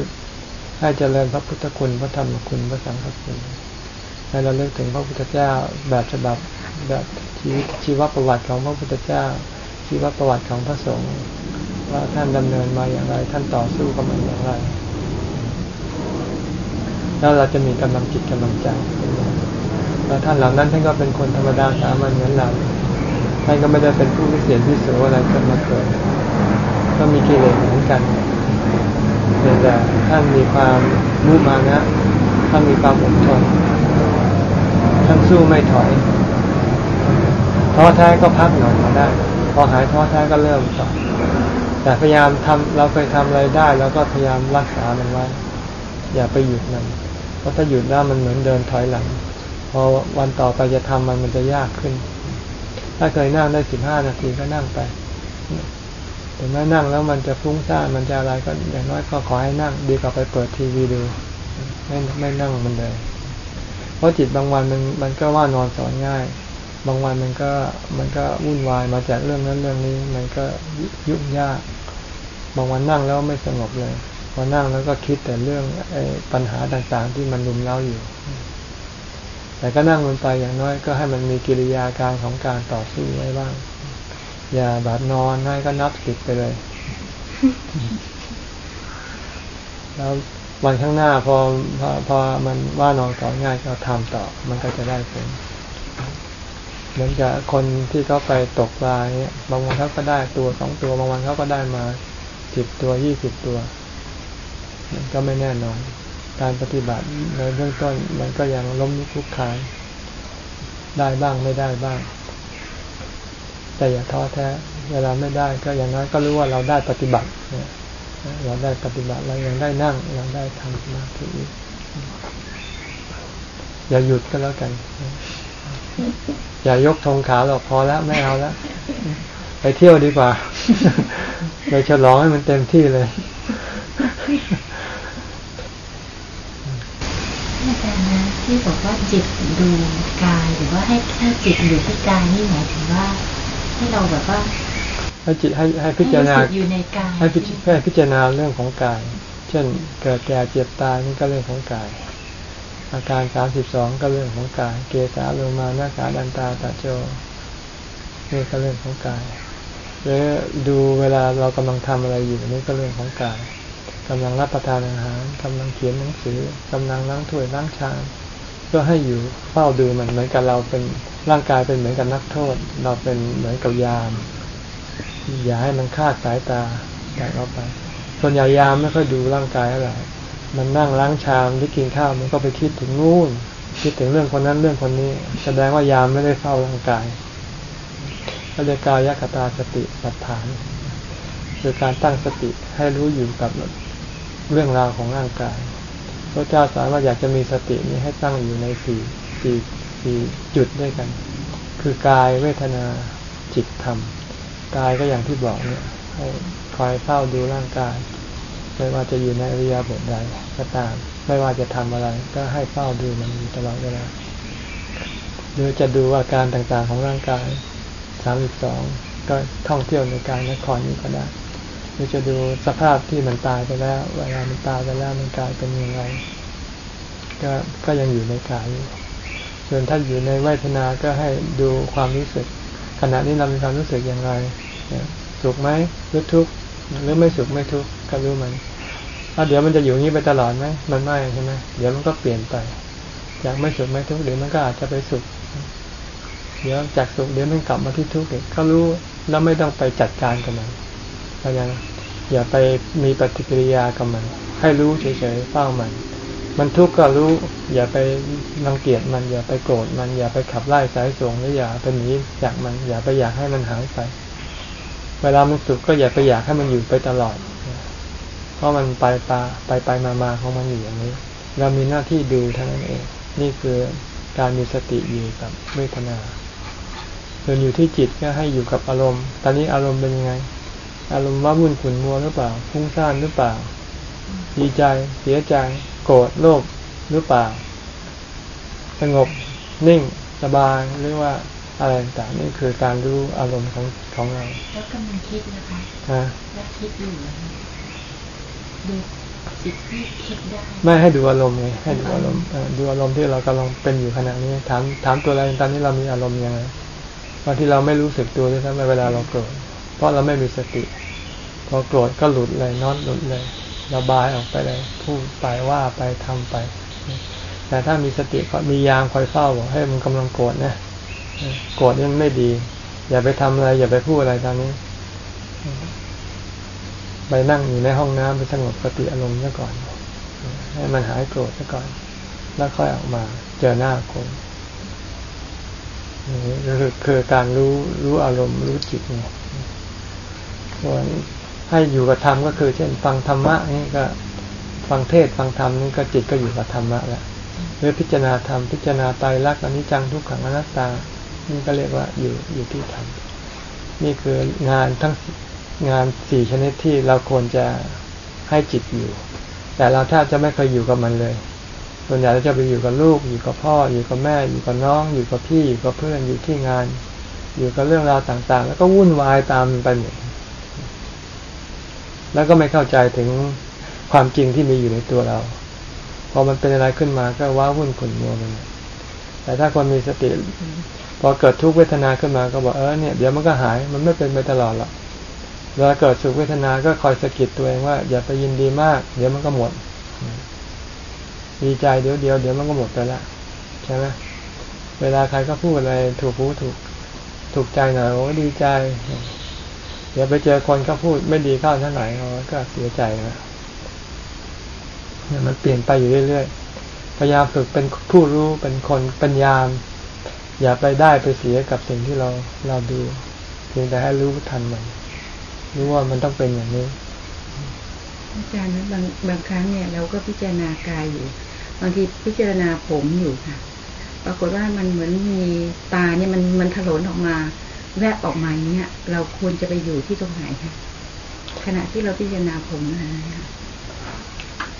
ให้เจริญพระพุทธคุณพระธรรมคุณพระสังฆคุณให้เราเลือกถึงพระพุทธเจ้าแบบฉบับแบบชีวิตชีวประวัติของพระพุทธเจ้า ชีวประวัติของพระสงฆ์ว่าท่านดำเนินมาอย่างไร ท่านต่อสู้กับมันอย่างไร แล้วเราจะมีกำลังจิตกำลังใจแล้วท่านเหล่านั้นท่านก็เป็นคนธรรมดาสามัญเหมือนเราท่านก็ไม่ได้เป็นผู้พิเศษพิโสอะไรจนมาเกิดก็มีกิเลสเหมือนกันแต่ท่านมีความมุ่งมานะท่านมีความอดทนท่านสู้ไม่ถอยท้อแท้ก็พักหน่อยมาได้ พอหายท้อแท้ก็เริ่มต่อแต่พยายามทำเราเคยทำอะไรได้ แล้วก็พยายามรักษามันไว้ อย่าไปหยุดมัน เพราะถ้าหยุดแล้วมันเหมือนเดินถอยหลังพอวันต่อไปจะทำมันมันจะยากขึ้น ถ้าเคยนั่งได้สิบห้านาทีก็นั่งไปถึงแม้นั่งแล้วมันจะฟุ้งซ่านมันจะอะไรก็อย่างน้อยก็ขอให้นั่ง ดีกว่าไปเปิดทีวีดู ไม่ไม่นั่งมันเลย เพราะจิตบางวันมันมันก็ว่านอนสอนง่าย บางวันมันก็มันก็วุ่นวายมาจากเรื่องนั้นเรื่องนี้ มันก็ยุ่งยาก บางวันนั่งแล้วไม่สงบเลย พอนั่งแล้วก็คิดแต่เรื่องอปัญหาต่างๆ ที่มันลุมเล้าอยู่ แต่ก็นั่งลงไปอย่างน้อยก็ให้มันมีกิริยาการของการต่อสู้ไว้บ้าง อย่าแบบนอนให้ก็นับสิบไปเลย แล้ววันข้างหน้าพอพอพอมันว่านอนต่อง่ายก็ทำต่อ มันก็จะได้ผลเหมือนกับคนที่เขาไปตกปลาเนี่ยบางวันเขาก็ได้ตัวสองตัวบางวันเขาก็ได้มาสิบตัวยี่สิบตัว มันก็ไม่แน่นอน การปฏิบัติในเบื้องต้นมันก็ยังล้มลุกคลุกคลานได้บ้างไม่ได้บ้าง แต่อย่าท้อแท้ เวลาไม่ได้ก็อย่างน้อยก็รู้ว่าเราได้ปฏิบัติเราได้ปฏิบัติเรายังได้นั่ง เราได้ทำสมาธิอย่าหยุดก็แล้วกัน อย่ายกธงขาหรอกพอแล้วไม่เอาแล้วไปเที่ยวดีกว่า ไปฉลองให้มันเต็มที่เลย อาจารย์นะที่บอกว่าจิตดูกายหรือว่าให้แค่จิตอยู่ที่กายนี่หมายถึงว่าให้เราแบบว่าให้จิตให้ให้พิจารณาอยู่ในกายให้พิให้พิจารณาเรื่องของกาย เช่นเกิดแก่เจ็บตายนี่ก็เรื่องของกาย อาการสามสิบสองก็เรื่องของกาย เกสาโลมาหน้าขาดันตาตาโจนี่ก็เรื่องของกายหรือดูเวลาเรากำลังทำอะไรอยู่นี่ก็เรื่องของกาย กำลังรับประทานอาหารกำลังเขียนหนังสือกำลังล้างถ้วยล้างชามก็ให้อยู่เฝ้าดูมันเหมือนกับเราเป็นร่างกายเป็นเหมือนกับนักโทษ เราเป็นเหมือนกับยาม อย่าให้มันคาดสายตาจากเราไป ส่วนใหญ่ยามไม่ค่อยดูร่างกายอะไรมันนั่งล้างชามหรือกินข้าวมันก็ไปคิดถึงนู่นคิดถึงเรื่องคนนั้นเรื่องคนนี้ แสดงว่ายามไม่ได้เฝ้าร่างกายก็เรียกกายคตาสติปัฏฐานคือการตั้งสติให้รู้อยู่กับ เรื่องราวของร่างกาย พระเจ้าสอนว่าอยากจะมีสตินี้ให้ตั้งอยู่ในสี่สี่สี่จุดด้วยกัน คือกายเวทนาจิตธรรม กายก็อย่างที่บอกเนี่ยให้คอยเฝ้าดูร่างกาย ไม่ว่าจะอยู่ในอริยบทใดก็ตาม ไม่ว่าจะทำอะไร ก็ให้เฝ้าดูมันอยู่ตลอดเวลาหรือจะดูอาการต่างๆของร่างกายสามสิบสองก็ท่องเที่ยวในกายนครนี้ก็ได้ หรือจะดูสภาพที่มันตายไปแล้ว เวลามันตายไปแล้วมันกลายเป็นยังไง ก็ก็ยังอยู่ในกายอยู่ส่วนถ้าอยู่ในเวทนาก็ให้ดูความรู้สึก ขณะนี้เรามีความรู้สึกอย่างไรสุขไหมหรือทุกข์หรือไม่สุขไม่ทุกข์ก็รู้มันแล้วเดี๋ยวมันจะอยู่งี้ไปตลอดไหมมันไม่ใช่ไหมเดี๋ยวมันก็เปลี่ยนไป จากไม่สุขไม่ทุกข์เดี๋ยวมันก็อาจจะไปสุขเดี๋ยวจากสุขเดี๋ยวมันกลับมาที่ทุกข์อีกก็รู้แล้วไม่ต้องไปจัดการกับมันเพราะยัง อย่าไปมีปฏิกิริยากับมัน ให้รู้เฉยๆเฝ้ามัน มันทุกข์ก็รู้ อย่าไปรังเกียจมันอย่าไปโกรธมันอย่าไปขับไล่สายส่งหรืออย่าไปหนีจากมัน อย่าไปอยากให้มันหายไป เวลามันสุขก็อย่าไปอยากให้มันอยู่ไปตลอด เพราะมันไปปาไปไปมามาของมันอยู่อย่างนี้ เรามีหน้าที่ดูเท่านั้นเอง นี่คือการมีสติอยู่กับเวทนาส่วนอยู่ที่จิตก็ให้อยู่กับอารมณ์ ตอนนี้อารมณ์เป็นยังไง อารมณ์ว่ามุ่นขุนมัวหรือเปล่าพุ่งซ่านหรือเปล่า ดีใจเสียใจ โกรธโลภหรือเปล่า สงบนิ่งสบายหรือว่าอะไรต่างนี่คือการรู้อารมณ์ของของเราแล้วกำลังคิดนะคะฮะแล้วคิดอยู่ดูจิตที่คิดได้ไม่ให้ดูอารมณ์ไงให้ดูอารมณ์ดูอารมณ์ที่เรากำลังเป็นอยู่ขณะนี้ ถามถามตัวเราตอนนี้เรามีอารมณ์ยังไงบางที่เราไม่รู้สึกตัวด้วยซ้ำเวลาเราโกรธเพราะเราไม่มีสติ พอโกรธก็หลุดเลยนอนหลุดเลยระบายออกไปเลย พูดไปว่าไปทำไป แต่ถ้ามีสติมียามคอยเฝ้าบอกให้มันกำลังโกรธนะโกรธนี่มันไม่ดี อย่าไปทำอะไร อย่าไปพูดอะไรตอนนี้ ไปนั่งอยู่ในห้องน้ำไปสงบสติอารมณ์ซะก่อน ให้มันหายโกรธซะก่อน แล้วค่อยออกมา เจอหน้าคนนี่คือการรู้รู้อารมณ์รู้จิตเนี่ยส่วน ให้อยู่กับธรรมก็คือ เช่น ฟังธรรมะนี่ก็ฟังเทศฟังธรรมนี่ก็จิตก็อยู่กับธรรมะแล้วหรือพิจารณาธรรมพิจารณาไตรลักอนิจจังทุกขังอนัตตา นี่ก็เรียกว่าอยู่อยู่ที่ธรรมนี่คืองานทั้งงานสี่ชนิดที่เราควรจะให้จิตอยู่ แต่เราแทบจะไม่เคยอยู่กับมันเลยส่วนใหญ่เราจะไปอยู่กับลูก อยู่กับพ่อ อยู่กับแม่ อยู่กับน้อง อยู่กับพี่ อยู่กับเพื่อน อยู่ที่งาน อยู่กับเรื่องราวต่างๆ แล้วก็วุ่นวายตามไปหมด แล้วก็ไม่เข้าใจถึงความจริงที่มีอยู่ในตัวเรา พอมันเป็นอะไรขึ้นมาก็ว้าวุ่นขุ่นมัวมันแต่ถ้าคนมีสติ พอเกิดทุกเวทนาขึ้นมาก็บอกเออเนี่ยเดี๋ยวมันก็หายมันไม่เป็นไปตลอดหรอกเวลาเกิดสุขเวทนาก็คอยสะกิดตัวเองว่า อย่าไปยินดีมาก เดี๋ยวมันก็หมด ดีใจเดี๋ยวเดียวเดี๋ยวมันก็หมดไปละใช่ไหมเวลาใครก็พูดอะไรถูกหูถูกถูกใจหน่อยโอ้ดีใจ เดี๋ยวไปเจอคนเขาพูดไม่ดีเข้าเท่าไหร่เขาก็เสียใจนะเนี่ยมันเปลี่ยนไปอยู่เรื่อยๆ พยายามฝึกเป็นผู้รู้เป็นคนปัญญาม อย่าไปได้ไปเสียกับสิ่งที่เราเราดูเพียงแต่ให้รู้ทันมันรู้ว่ามันต้องเป็นอย่างนี้อาจารย์นะบางบางครั้งเนี่ย เราก็พิจารณากายอยู่ บางทีพิจารณาผมอยู่ค่ะ ปรากฏว่ามันเหมือนมีตาเนี่ยมันมันถลนออกมา แวบออกมาอย่างเนี้ยเราควรจะไปอยู่ที่ตรงไหนคะขณะที่เราพิจารณาผมนะคะ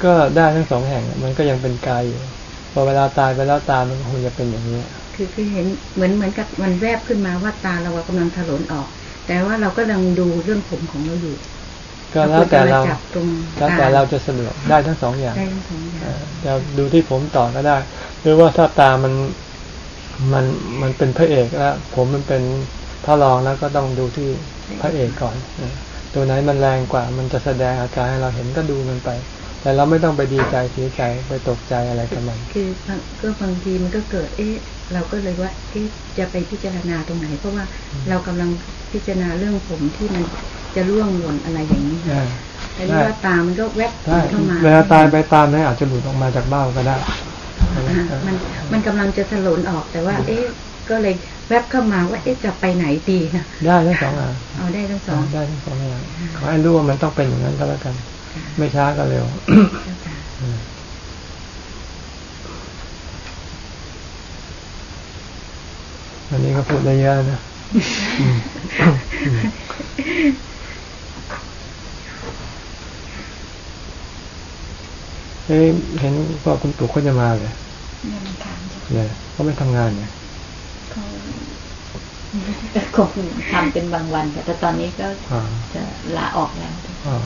ก็ได้ทั้งสองแห่งอะมันก็ยังเป็นกายอยู่พอเวลาตายไปแล้วตามันก็คงจะเป็นอย่างนี้คือคือเห็นเหมือนเหมือนกับมันแวบขึ้นมาว่าตาเรากำลังถลนออก แต่ว่าเราก็กำลังดูเรื่องผมของเราอยู่ ก็แล้วแต่เราควจะมจับตรงแล้วแต่เราจะสะดวกได้ทั้งสองอย่างได้ทั้งสองอย่างเอ่อจะดูที่ผมต่อก็ได้ หรือว่าถ้าตามันมันมันเป็นพระเอกแล้วผมมันเป็น พระรองแล้วก็ต้องดูที่พระเอกก่อนเออตัวไหนมันแรงกว่า มันจะแสดงอาการให้เราเห็นก็ดูมันไป แต่เราไม่ต้องไปดีใจเสียใจไปตกใจอะไรกับมันคือบางก็บางทีมันก็เกิด เอ๊ะ เราก็เลยว่าเอ๊ะจะไปพิจารณาตรงไหน เพราะว่าเรากำลังพิจารณาเรื่องผมที่มันจะร่วงหล่นอะไรอย่างนี้ค่ะอ่าแต่นี่ว่าตามันก็แวบใช่เข้ามาเวลาตายไปตามนั้นอาจจะหลุดออกมาจากเบ้าก็ได้อ่ามันมันกำลังจะถลนออกแต่ว่า เอ๊ะก็เลย แวบเข้ามาว่าเอ๊ะจะไปไหนดีนะได้ทั้งสองอย่างเอาได้ทั้งสองได้ทั้งสองอย่างขอให้รู้ว่ามันต้องเป็นอย่างนั้นก็แล้วกัน ไม่ช้าก็เร็ววันนี้ก็พูดได้เยอะนะอืมอืมเอ้ยเห็นว่าคุณปู่เขาจะมาเลยยังถามจะเนี่ยเขาไม่ทำงานเนี่ยเขา ก็คงทำเป็นบางวันแต่ตอนนี้ก็อ่าจะลาออกแล้วอ่า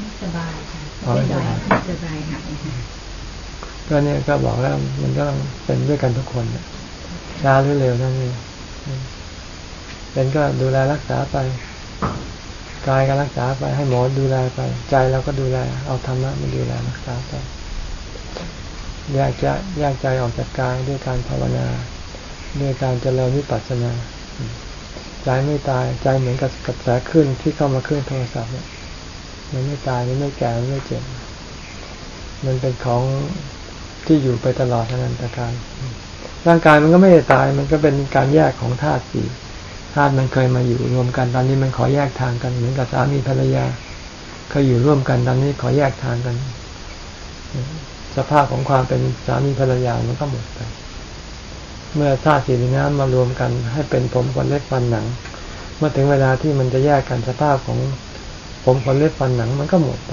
ไม่สบายค่ะอ๋อไม่ไม่สสบาบายยสบายค่ะก็เนี่ยก็บอกแล้วมันก็ต้องเป็นด้วยกันทุกคนเนี่ยช้าหรือเร็วนั่นเองเป็นก็ดูแลรักษาไปกายก็รักษาไปให้หมอดูแลไป ใจเราก็ดูแล เอาธรรมะมาดูแลรักษาไปแยกจะแยกใจออกจากกายด้วยการภาวนา ด้วยการเจริญวิปัสสนาใจไม่ตายใจเหมือนกับกระแสคลื่นที่เข้ามาเครื่องโทรศัพท์เนี่ยมันไม่ตายมันไม่แก่มันไม่เจ็บมันเป็นของที่อยู่ไปตลอดทั้งนั้นตการร่างกายมันก็ไม่ได้ตาย มันก็เป็นการแยกของธาตุสี่ธาตุมันเคยมาอยู่รวมกันตอนนี้มันขอแยกทางกันเหมือนกับสามีภรรยาเคยอยู่ร่วมกันตอนนี้ขอแยกทางกัน สภาพของความเป็นสามีภรรยามันก็หมดไป เมื่อธาตุสี่ดินน้ำมารวมกัน ให้เป็นผมขนเล็บฟันหนัง เมื่อถึงเวลาที่มันจะแยกกันสภาพของผมขนเล็บฟันหนังมันก็หมดไป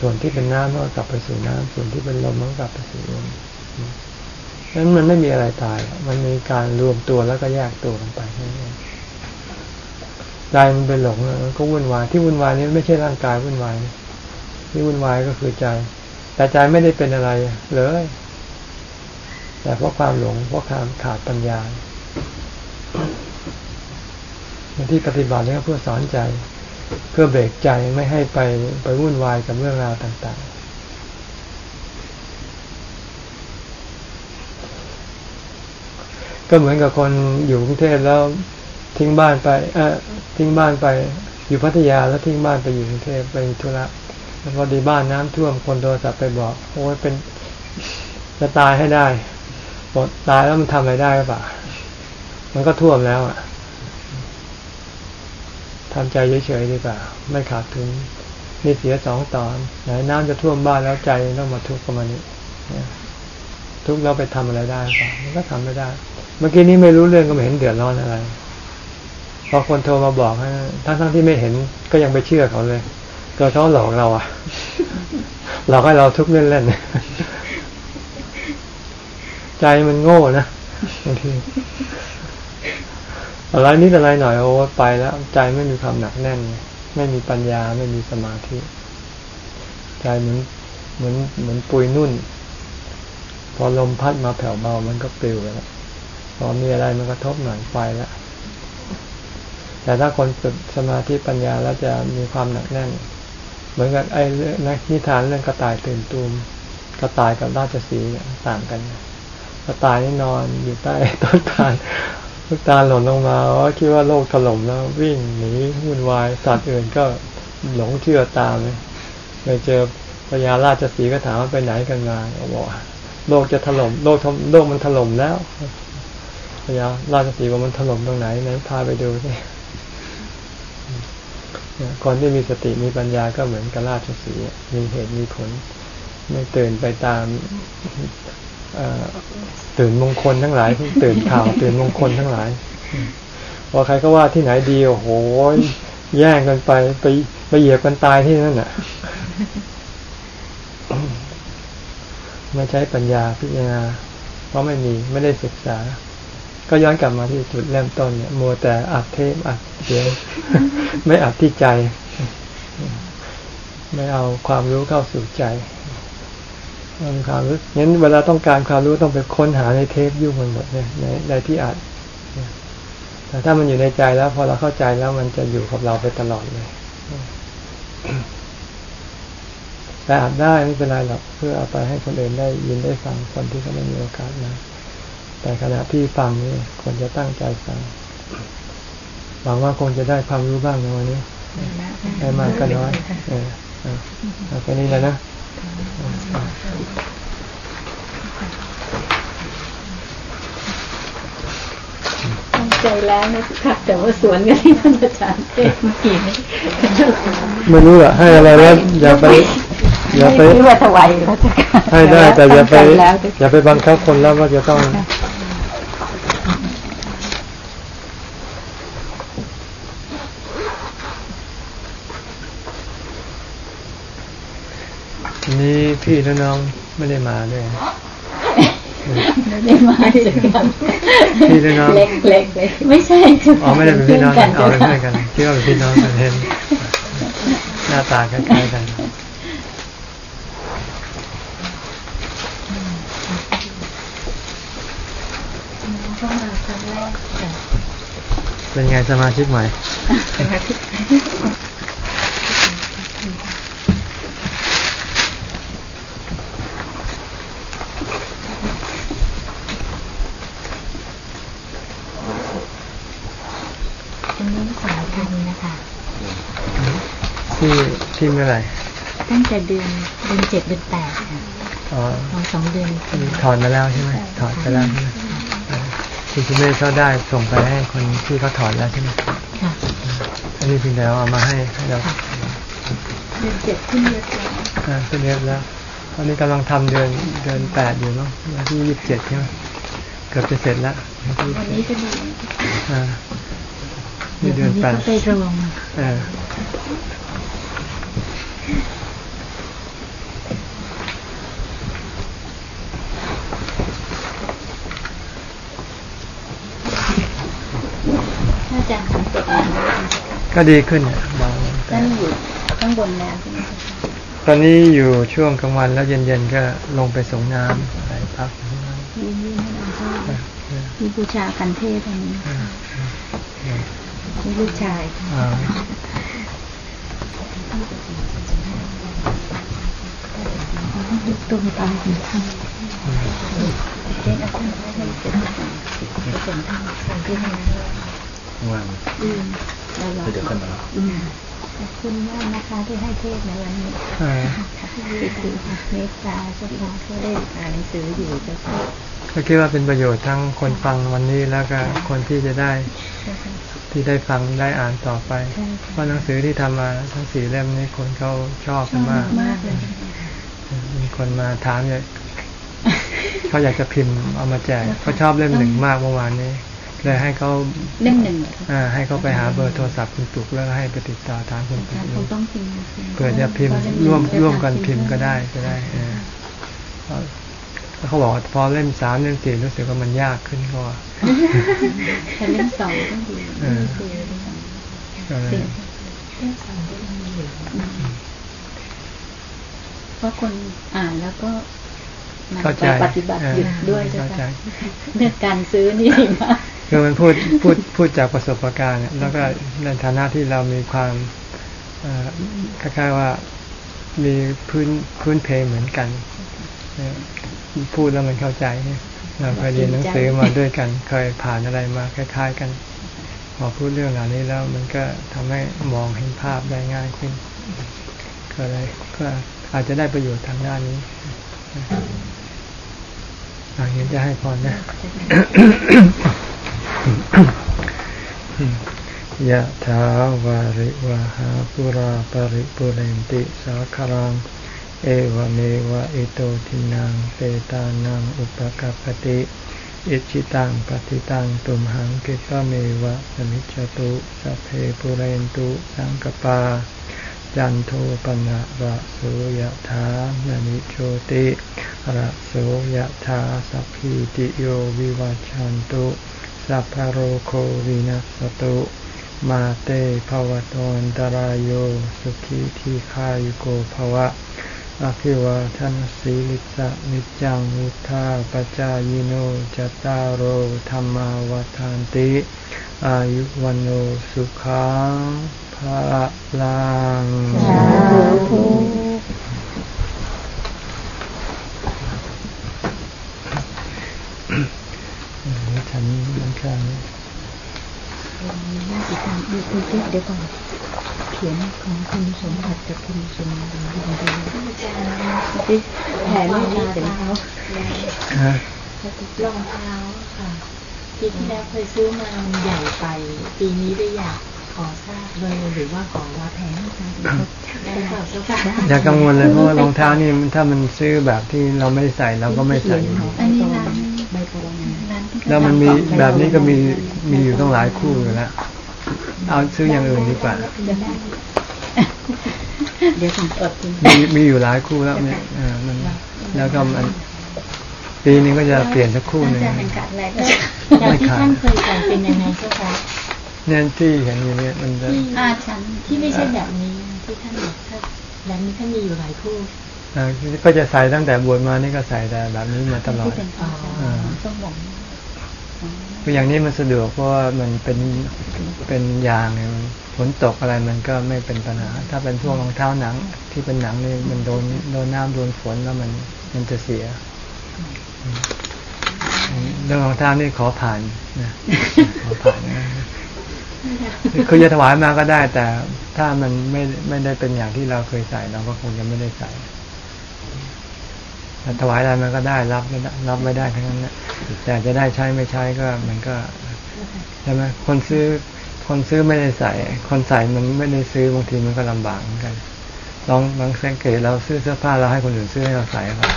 ส่วนที่เป็นน้ำมันก็กลับไปสู่น้ำส่วนที่เป็นลมมันก็กลับไปสู่ลมนั้นมันไม่มีอะไรตาย มันมีการรวมตัวแล้วก็แยกตัวกันไปใจมันเป็นหลงมันก็วุ่นวาย ที่วุ่นวายนี้ไม่ใช่ร่างกายวุ่นวาย ที่วุ่นวายก็คือใจ แต่ใจไม่ได้เป็นอะไรเลย แต่เพราะความหลงเพราะความขาดปัญญาที่ปฏิบัติเนี่ก็เพื่อสอนใจ เพื่อเบรกใจไม่ให้ไปไปวุ่นวายกับเรื่องราวต่าง ๆ ก็เหมือนกับคนอยู่กรุงเทพแล้วทิ้งบ้านไปเออทิ้งบ้านไปอยู่พัทยาแล้วทิ้งบ้านไปอยู่กรุงเทพไปธุระแล้วพอดีบ้านน้ำท่วมคนโทรศัพท์ไปบอกโอ้ยเป็นจะตายให้ได้ บอกตายแล้วมันทำอะไรได้หรือเปล่า มันก็ท่วมแล้วอะทำใจเฉยๆดีกว่า ไม่ขาดทุนนี่เสียสองตอนไหนน้ำจะท่วมบ้านแล้วใจต้องมาทุกข์กับมันนี่ทุกข์แล้วไปทำอะไรได้เปล่ามันก็ทำไม่ได้ เมื่อกี้นี้ไม่รู้เรื่องก็ไม่เห็นเดือดร้อนอะไรพอคนโทรมาบอกให้ทั้งๆที่ไม่เห็นก็ยังไปเชื่อเขาเลยก็เขาหลอกเราอะหลอกให้เราทุกข์เล่นๆ ใจมันโง่นะบางทีอะไรนิดอะไรหน่อยโอ้ไปแล้วใจไม่มีความหนักแน่น ไม่มีปัญญาไม่มีสมาธิใจเหมือนเหมือนเหมือนปุยนุ่น พอลมพัดมาแผ่วเบามันก็ปลิวไปแล้วพอมีอะไรมันกระทบหน่อยไปแล้วแต่ถ้าคนฝึกสมาธิปัญญาแล้วจะมีความหนักแน่น เหมือนกับไอ้นักนิทานเรื่องกระต่ายตื่นตูมกระต่ายกับราชสีห์ต่างกันก ระต่ายนี่นอนอยู่ใต้ต้นตาลต้นตาลหล่นลงมาว่าคิดว่าโลกถล่มแล้ววิ่งหนีวุ่นวายสัตว์อื่นก็หลงเชื่อตามเลยไปเจอพญาราชสีก็ถามว่าไปไหนกันมาบอกโลกจะถล่มโลกโลกมันถล่มแล้วพญาราชสีว่ามันถล่มตรงไหนไหนพาไปดูสิคนที่มีสติมีปัญญาก็เหมือนกับราชสีมีเหตุมีผล ไม่ตื่นไปตาม ตื่นมงคลทั้งหลาย ตื่นข่าว ตื่นมงคลทั้งหลายพอใครก็ว่าที่ไหนดีโอ้โหแย่งกันไปไปไปเหยียบกันตายที่นั่นน่ะ ไม่ใช้ปัญญาพิจารณาเพราะไม่มีไม่ได้ศึกษา ก็ย้อนกลับมาที่จุดเริ่มต้นเนี่ยมัวแต่อัดเทปอัดเสียงไม่อัดที่ใจ ไม่เอาความรู้เข้าสู่ใจ ความรู้งั้นเวลาต้องการความรู้ต้องไปค้นหาในเทปยุ่งมันหมดเนี่ยในในที่อัดแต่ถ้ามันอยู่ในใจแล้ว พอเราเข้าใจแล้วมันจะอยู่กับเราไปตลอดเลยแต่อาจได้ไม่เป็นไรหรอกเพื่อเอาไปให้คนอื่นได้ยินได้ฟังคนที่เขาไม่มีโอกาสนะแต่ขณะที่ฟังนี่ควรจะตั้งใจฟังหวังว่าคงจะได้ความรู้บ้างในวันนี้ได้มากก็น้อยเออเอาแค่นี้แล้วนะตั้ง ใจแล้วนะค่ะแต่ว่าสวนกันที่ท่านอาจารย์เทศเมื่อกี้นี้ไม่รู้อะให้อะไรแล้วอย่าไป อย่าไปว่าถวายแล้วจะให้ได้แต่อย่าไป อย่าไปบังคับคนแล้วว่าจะต้อง นี้พี่และน้องไม่ได้มาด้วยไม่ได้มาด้วยกันพี่และน้องเล็กเล็กไม่ใช่อ๋อไม่ได้เป็นพี่น้องกันเอาเป็นเพื่อนกันที่ว่าเป็นพี่น้องกันเห็นหน้าตาคล้ายๆกันเป็นไงสมาชิกใหม่ที่ที่เมื่อไหร่ ตั้งแต่เดือนเดือนเจ็ดเดือนแปดอ๋อสองเดือนถอนมาแล้วใช่ไหมถอนไปแล้วใช่ไหมที่คุณแม่เขาได้ส่งไปให้คนที่เขาถอนแล้วใช่ไหมค่ะอันนี้เพียงแต่เอามาให้ให้เราเดือนเจ็ดขึ้นเยอะแล้วอ่าขึ้นเยอะแล้วตอนนี้กำลังทำเดือนเดือนแปดอยู่เนาะวันที่ยี่สิบเจ็ดใช่ไหมเกือบจะเสร็จแล้ววันนี้จะดีอ่านี่เดือนแปดไปรวมอ่าจารย์สังเกต ก็ดีขึ้นบางนั่นอยู่ข้างบนแล้วใช่ไหมตอนนี้อยู่ช่วงกลางวันแล้วเย็นๆก็ลงไปส่งน้ำไปพักมีบูชากันเทศอันนี้มีลูกชายตรงตามของท่านเช่นอาจารย์ให้เป็นเป็นท่านสังเกตว่าง เดี๋ยวขึ้นมาขอบคุณมากนะคะที่ให้เทศในวันนี้ที่คือเมตตาเจ้าค่ะก็ได้อ่านหนังสืออยู่เจ้าค่ะก็คิดว่าเป็นประโยชน์ทั้งคนฟังวันนี้แล้วก็คนที่จะได้ที่ได้ฟังได้อ่านต่อไป เพราะหนังสือที่ทำมาทั้งสี่เล่มนี้คนเขาชอบกันมากมีคนมาถามเนี่ยเขาอยากจะพิมพ์เอามาแจกเขาชอบเล่มหนึ่งมากเมื่อวานนี้ เลยให้เขาเล่มหนึ่งอ่าให้เขาไปหาเบอร์โทรศัพท์คุณตุกแล้วให้ไปติดต่อทางคุณตุกเขาต้องพิมพ์เผื่อจะพิมพ์ร่วมร่วมกันพิมพ์ก็ได้ก็ได้เออเขาบอกพอเล่มสามเล่มสี่รู้สึกว่ามันยากขึ้นก็แต่เล่มสองก็ดีเออเพราะคนอ่านแล้วก็เข้าใจปฏิบัติหยุดด้วยใช่ไหมเรื่องการซื้อนี่มาก คือมันพูดพูดพูดจากประสบการณ์แล้วก็ในฐานะที่เรามีความคล้ายๆว่ามีพื้นพื้นเพเหมือนกันพูดแล้วมันเข้าใจเราเคยเรียนหนังสือมาด้วยกัน เคยผ่านอะไรมาคล้ายๆกันพอพูดเรื่องเหล่านี้แล้วมันก็ทำให้มองเห็นภาพได้ง่ายขึ้น ก็เลยก็อาจจะได้ประโยชน์ทางด้านนี้อย่างนี้จะให้พรนะ ยะถาวาริวหาปุราปริปุเรนติสาครัง เอวเมวะอิโตทินังเปตานังอุปกัปติ อิชิตังปฏิตังตุมหังกิปะเมวะสมิจจตุสัพเพปุเรนตุสังกปา จันโทปนะระโสยะถามณิโชติระโสยะถาสัพพิติโยวิวัชันตุ สัพพโรโควินัสตุ มาเตภวตวันตารโยสุขีทีขายุโกภวะ อภิวาทนสีลิสะนิจังวุธาปจายโนจตารโหธรรมาวทานติ อายุวันโอสุขังภาลังฉั นมันข้างอีกครั้งดูคุณเดี๋ยวก่อนเขียนของคุณสมบัติกับคุณสมบัติดูดูดูแผ่เมตตาเดี๋ยวเขาฮะรองเท้าค่ะปีที่แล้วเคยซื้อมาใหญ่ไป ปีนี้ได้อยากขอทราบเลยหรือว่าขอว่าแพงได้เปล่าเจ้าค่ะอย่ากังวลเลยเพราะว่ารองเท้านี่ถ้ามันซื้อแบบที่เราไม่ใส่เราก็ไม่ใส่อันนี้ร้านใบปอนะร้านที่ แล้วมันมีแบบนี้ก็มีมีอยู่ต้องหลายคู่อยู่แล้วเอาซื้ออย่างอื่นดีกว่าเดี๋ยวผมเปิดคุณมีมีอยู่หลายคู่แล้วเนี่ยเออมันแล้วก็มันปีนึงก็จะเปลี่ยนสักคู่หนึ่งจะเป็นการแรกก็อย่างที่ท่านเคยใส่เป็นยังไงเจ้าคะเนี่ยที่เห็นอยู่เนี่ยมันจะที่อาชันที่ไม่ใช่แบบนี้ที่ท่านบอกถ้าแบบนี้ท่านมีอยู่หลายคู่เอ่อก็จะใส่ตั้งแต่บวชมานี่ก็ใส่แต่แบบนี้มาตลอดที่เป็นอาชันต้องบอก คืออย่างนี้มันสะดวกเพราะว่ามันเป็นเป็นยางเนี่ยฝนตกอะไรมันก็ไม่เป็นปัญหา ถ้าเป็นพวกรองเท้าหนัง ที่เป็นหนังนี่มันโดนโดนน้ำโดนฝนแล้วมันมันจะเสียเรื่องรองเท้านี่ขอผ่านนะขอผ่านนะคือจะถวายมาก็ได้ แต่ถ้ามันไม่ไม่ได้เป็นอย่างที่เราเคยใส่เราก็คงจะไม่ได้ใส่ ถวายอะไรมันก็ได้รับไม่ได้รับไม่ได้ทั้งนั้นนะแต่จะได้ใช้ไม่ใช้ก็มันก็ใช่ไหมคนซื้อคนซื้อไม่ได้ใส่ คนใส่มันไม่ได้ซื้อบางทีมันก็ลำบากเหมือนกันลองลองสังเกตเราซื้อเสื้อผ้าเราให้คนอื่นซื้อให้เราใส่ครับ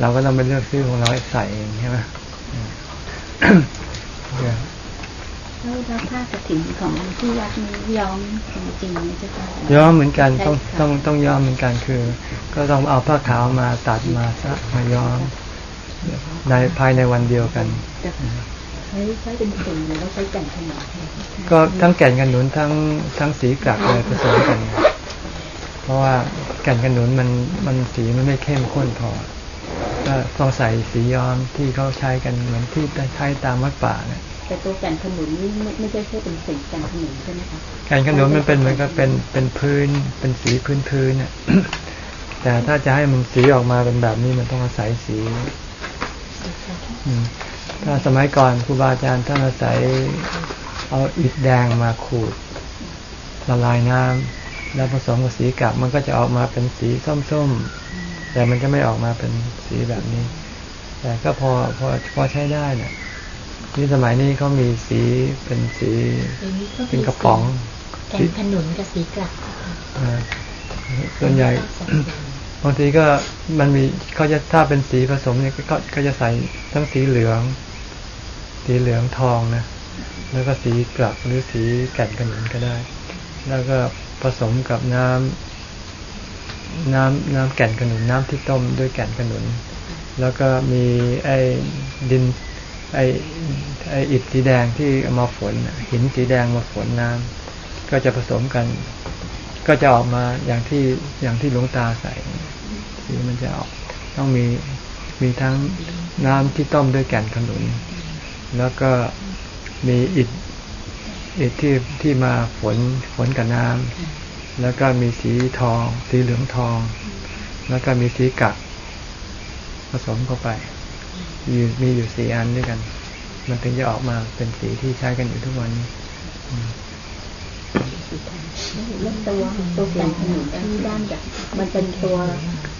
เราก็ต้องไปเลือกซื้อของเราให้ใส่เองใช่ไหม แล้วแล้วผ้ากระถิ่นของที่วัดนี้ย้อมจริงๆไหมเจ้าค่ะย้อมเหมือนกันต้องต้องต้องย้อมเหมือนกันคือ ก็ต้องเอาผ้าขาวมาตัดมาซะมาย้อมในภายในวันเดียวกันใช้ใช้เป็นสีแล้วใช้แก่นขนาดก็ทั้งแก่นกันหนุนทั้งทั้งสีกลักเลยผสมกัน เพราะว่าแก่นกันหนุนมันมันสีมันไม่เข้มข้นพอก็ต้องใส่สีย้อมที่เขาใช้กันเหมือนที่ใช้ตามวัดป่าเนี่ย แต่ตัวแก่นขนุนนี่ไม่ไม่ใช่แค่เป็นสีแก่นขนุนใช่ไหมคะแก่นกันหนุนมันเป็นเหมือนกับเป็นเป็นพื้นเป็นสีพื้นพื้นเนี่ยแต่ถ้าจะให้มันสีออกมาเป็นแบบนี้มันต้องอาศัยสีอืมถ้าสมัยก่อนครูบาอาจารย์ท่านอาศัยเอาอิฐแดงมาขูดละลายน้ำแล้วผสมกับสีกลับมันก็จะออกมาเป็นสีส้มๆแต่มันจะไม่ออกมาเป็นสีแบบนี้ แต่ก็พอพอพอใช้ได้เนี่ย นี่สมัยนี้เขามีสีเป็นสีอย่างนี้ก็เป็นกระป๋องแกนขนุนกับสีกลักค่ะอ่าส่วนใหญ่บางทีก็มันมีเขาจะถ้าเป็นสีผสมเนี่ยก็ก็จะใส่ทั้งสีเหลือง สีเหลืองทองนะแล้วก็สีกลักหรือสีแก่นขนุนก็ได้ แล้วก็ผสมกับน้ำน้ำน้ำแก่นขนุนน้ำที่ต้มด้วยแก่นขนุน แล้วก็มีไอ้ดิน ไอไออิฐสีแดงที่มาฝนหินสีแดงมาฝนน้ำก็จะผสมกัน ก็จะออกมาอย่างที่อย่างที่หลวงตาใส่สีมันจะออกต้องมีมีทั้งน้ำที่ต้มด้วยแก่นขนุน แล้วก็มีอิฐอิฐที่ที่มาฝนฝนกับน้ำแล้วก็มีสีทอง สีเหลืองทอง แล้วก็มีสีกักผสมเข้าไป อยู่มีอยู่สีอันด้วยกัน มันถึงจะออกมาเป็นสีที่ใช้กันอยู่ทุกวันนี้แล้วตัวตัวแก่นขนุนที่ด้านจากมันเป็นตัว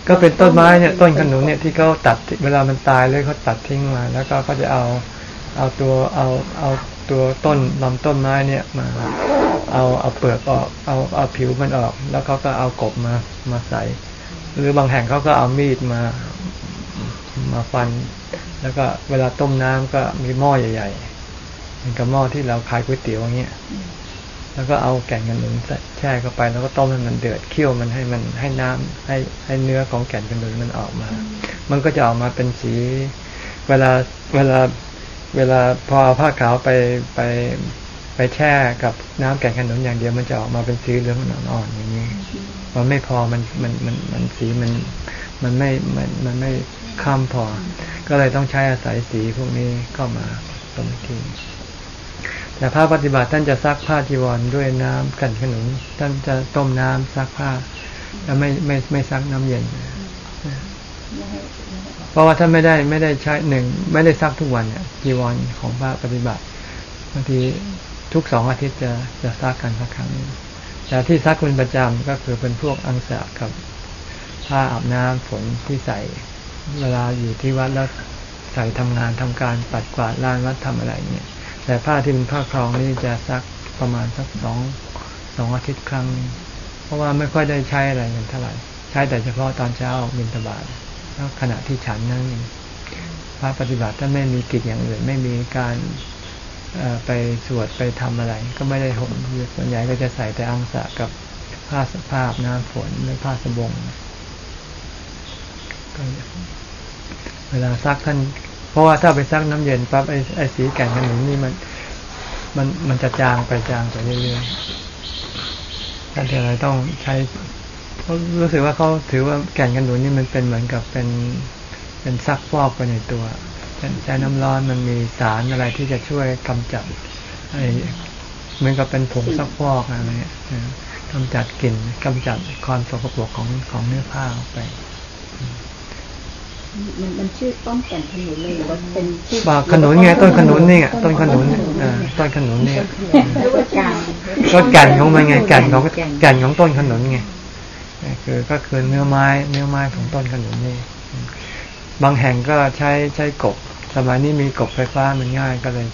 ก็เป็นต้นไม้เนี่ย ต้นขนุนเนี่ยที่เขาตัดเวลามันตายเลยเขาตัดทิ้งมา แล้วก็เขาจะเอาเอาตัวเอาเอาตัวต้นลำต้นไม้เนี่ยมา เอาเอาเปลือกออก เอาเอาผิวมันออก แล้วเขาก็เอากบมามาใส่ หรือบางแห่งเขาก็เอามีดมามาฟัน แล้วก็เวลาต้มน้ำก็มีหม้อใหญ่ๆเหมือนกับหม้อที่เราขายก๋วยเตี๋ยวอย่างเงี้ยแล้วก็เอาแก่นขนุนแช่เข้าไป แล้วก็ต้มให้มันเดือดเคี่ยวมันให้มันให้น้ำให้ให้เนื้อของแก่นขนุนมันออกมา มันก็จะออกมาเป็นสี เวลาเวลาเวลาพอเอาผ้าขาวไปไปไปแช่กับน้ำแก่นขนุนอย่างเดียวมันจะออกมาเป็นสีเหลืองอ่อนๆอย่างนี้ มันไม่พอมันมันมันมันสีมันมันไม่มันมันไม่ ข้าพอ ก็เลยต้องใช้อาศัยสีพวกนี้เข้ามาตรงทีแต่ผ้าปฏิบัติท่านจะซักผ้าจีวรด้วยน้ำกันขนุนท่านจะต้มน้ำซักผ้าแล้วไม่ไม่ไม่ซักน้ำเย็น เพราะว่าท่านไม่ได้ไม่ได้ใช้หนึ่งไม่ได้ซักทุกวันเนี่ยจีวรของพระปฏิบัติบางทีทุกสองอาทิตย์จะจะซักกันสักครั้งแต่ที่ซักเป็นประจำก็คือเป็นพวกอังสะกับผ้าอาบน้ำฝนที่ใส่ เวลาอยู่ที่วัดแล้วใส่ทำงานทำการปัดกวาดลานวัดทำอะไรเนี่ยแต่ผ้าที่เป็นผ้าครองนี่จะซักประมาณสักสองสองอาทิตย์ครั้ง เพราะว่าไม่ค่อยได้ใช้อะไรกันเท่าไหร่ใช้แต่เฉพาะตอนเช้าบิณฑบาตแล้วขณะที่ฉันนั่นพระปฏิบัติถ้าไม่มีกิจอย่างอื่นไม่มีการไปสวดไปทำอะไร ก็ไม่ได้ห่มส่วนใหญ่ก็จะใส่แต่อังสะกับผ้าสภาพน้ำฝนหรือผ้าสบงก็ เวลาซักท่าน เพราะว่าถ้าไปซักน้ำเย็นปั๊บไอ้ไอ้สีแก่นขนุนนี่มัน มันมันจะจางไปจางไปเรื่อยๆท่านเลยต้องใช้เขารู้สึกว่าเขาถือว่าแก่นขนุนนี่มันเป็นเหมือนกับเป็นเป็นซักฟอกไปในตัวใช้น้ำร้อนมันมีสารอะไรที่จะช่วยกำจัดไอ้เหมือนกับเป็นผงซักฟอกอะไรเงี้ยกำจัดกลิ่นกำจัดความสกปรกของของเนื้อผ้าออกไป มันมันชื่อต้นแก่นขนุนเลยหรือว่าเป็นชื่อขนุนไงต้นขนุนนี่ต้นขนุนอ่าต้นขนุนนี่ก็แก่นของมันไงแก่นของแก่นของต้นขนุนไงคือก็คือเนื้อไม้เนื้อไม้ของต้นขนุนนี่ บางแห่งก็ใช้ใช้กบ สมัยนี้มีกบไฟฟ้ามันง่ายก็เลย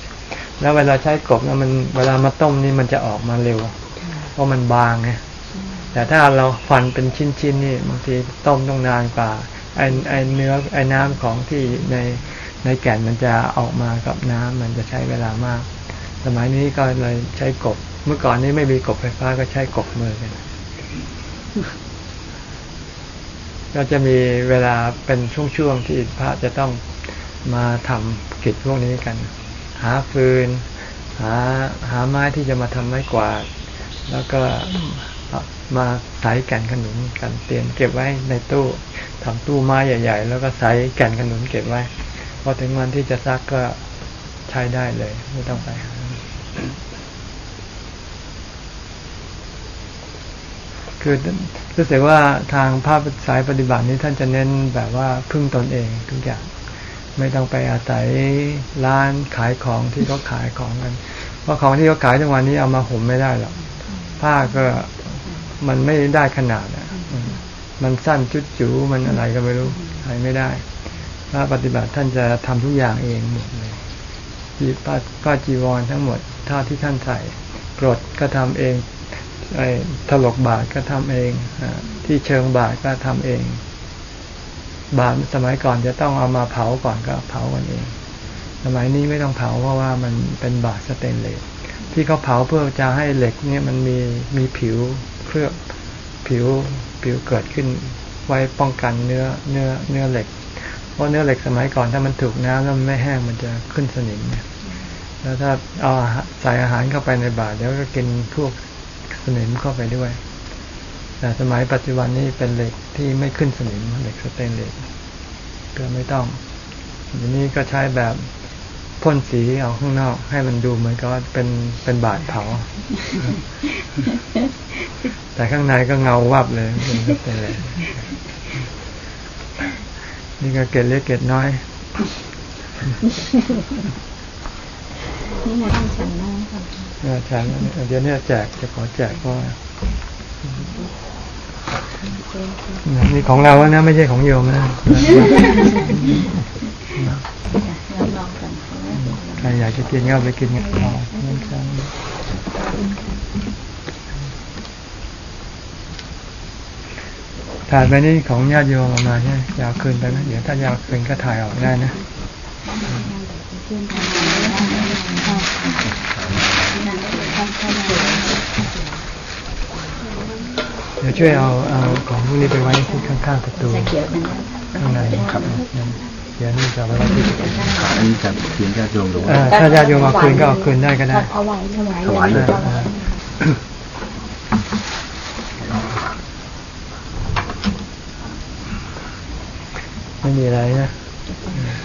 แล้วเวลาใช้กบแล้วมันเวลามาต้มนี่มันจะออกมาเร็ว เพราะมันบางไงแต่ถ้าเราฟันเป็นชิ้นๆนี่บางทีต้มต้องนานกว่า ไอไอเนื้อไอน้ำของที่ในในแก่นมันจะออกมากับน้ำมันจะใช้เวลามาก สมัยนี้ก็เลยใช้กบ เมื่อก่อนนี้ไม่มีกบไฟฟ้าก็ใช้กบมือกันก็จะมีเวลาเป็นช่วงๆที่พระจะต้องมาทำกิจพวกนี้กัน หาฟืน หาหาไม้ที่จะมาทำไม้กวาด แล้วก็มาใส่แก่นขนุนกันเตรียมเก็บไว้ในตู้ ทำตู้ไม้ใหญ่ ๆ แล้วก็ใส่แก่นขนุนเก็บไว้พอถึงวันที่จะซักก็ใช้ได้เลย ไม่ต้องไปหาคือรู้สึกว่าทางภาพสายปฏิบัตินี้ท่านจะเน้นแบบว่าพึ่งตนเองทุกอย่างไม่ต้องไปอาศัยร้านขายของที่เขาขายของกัน เพราะของที่เขาขายทุกวันนี้เอามาห่มไม่ได้หรอกผ้าก็มันไม่ได้ขนาดอะ มันสั้นจุดจูมันอะไรก็ไม่รู้ใช้ไม่ได้ พระปฏิบัติท่านจะทำทุกอย่างเองหมดเลยจีป้าป้าจีวรทั้งหมดท่าที่ท่านใส่กรดก็ทำเองไอ้ถลกบาทก็ทำเองอที่เชิงบาทก็ทำเอง บาทสมัยก่อนจะต้องเอามาเผาก่อนก็เผากันเอง สมัยนี้ไม่ต้องเผาเพราะว่ามันเป็นบาตรสเตนเลสที่เขาเผาเพื่อจะให้เหล็กเนี่ยมันมีมีผิวเคลือบผิว ผิวเกิดขึ้นไว้ป้องกันเนื้อเนื้อเนื้อเหล็ก เพราะเนื้อเหล็กสมัยก่อนถ้ามันถูกน้ำแล้วมันไม่แห้งมันจะขึ้นสนิมเนี่ยแล้วถ้าเอาใส่อาหารเข้าไปในบาตรแล้วก็กินพวกสนิมเข้าไปด้วยแต่สมัยปัจจุบันนี้เป็นเหล็กที่ไม่ขึ้นสนิมเหล็กสเตนเลสก็ไม่ต้องทีนี้ก็ใช้แบบ พ่นสีเอาข้างนอก ให้มันดูเหมือนกับว่าเป็นเป็นบาดเผา แต่ข้างในก็เงาวับเลยเป็นเลยนี่ก็เกล็ดเล็กเกล็ดน้อยนี่มาต้องฉันน้องค่ะฉันเดี๋ยวนี้แจกจะขอแจกเพราะนี่ของเรานะ ไม่ใช่ของโยมนะ ใครอยากจะกินก็ไปกินกันต่อถ่ายไปนี่ของญาติโยมออกมาใช่ยาวคืนไปไหมเดี๋ยวถ้ายาวคืนก็ถ่ายออกได้นะเดี๋ยวช่วยเอาเอาของพวกนี้ไปไว้ที่ข้างๆประตูข้างในครับ เดี๋ยวนี่จะเอาไว้ที่ประตูอันนี้จะคืนญาติโยมหรือว่าอ่าถ้าญาติโยมเอาคืนก็เอาคืนได้ก็ได้เอาไว้ถวายถวายเลยอ่าไม่มีอะไรนะค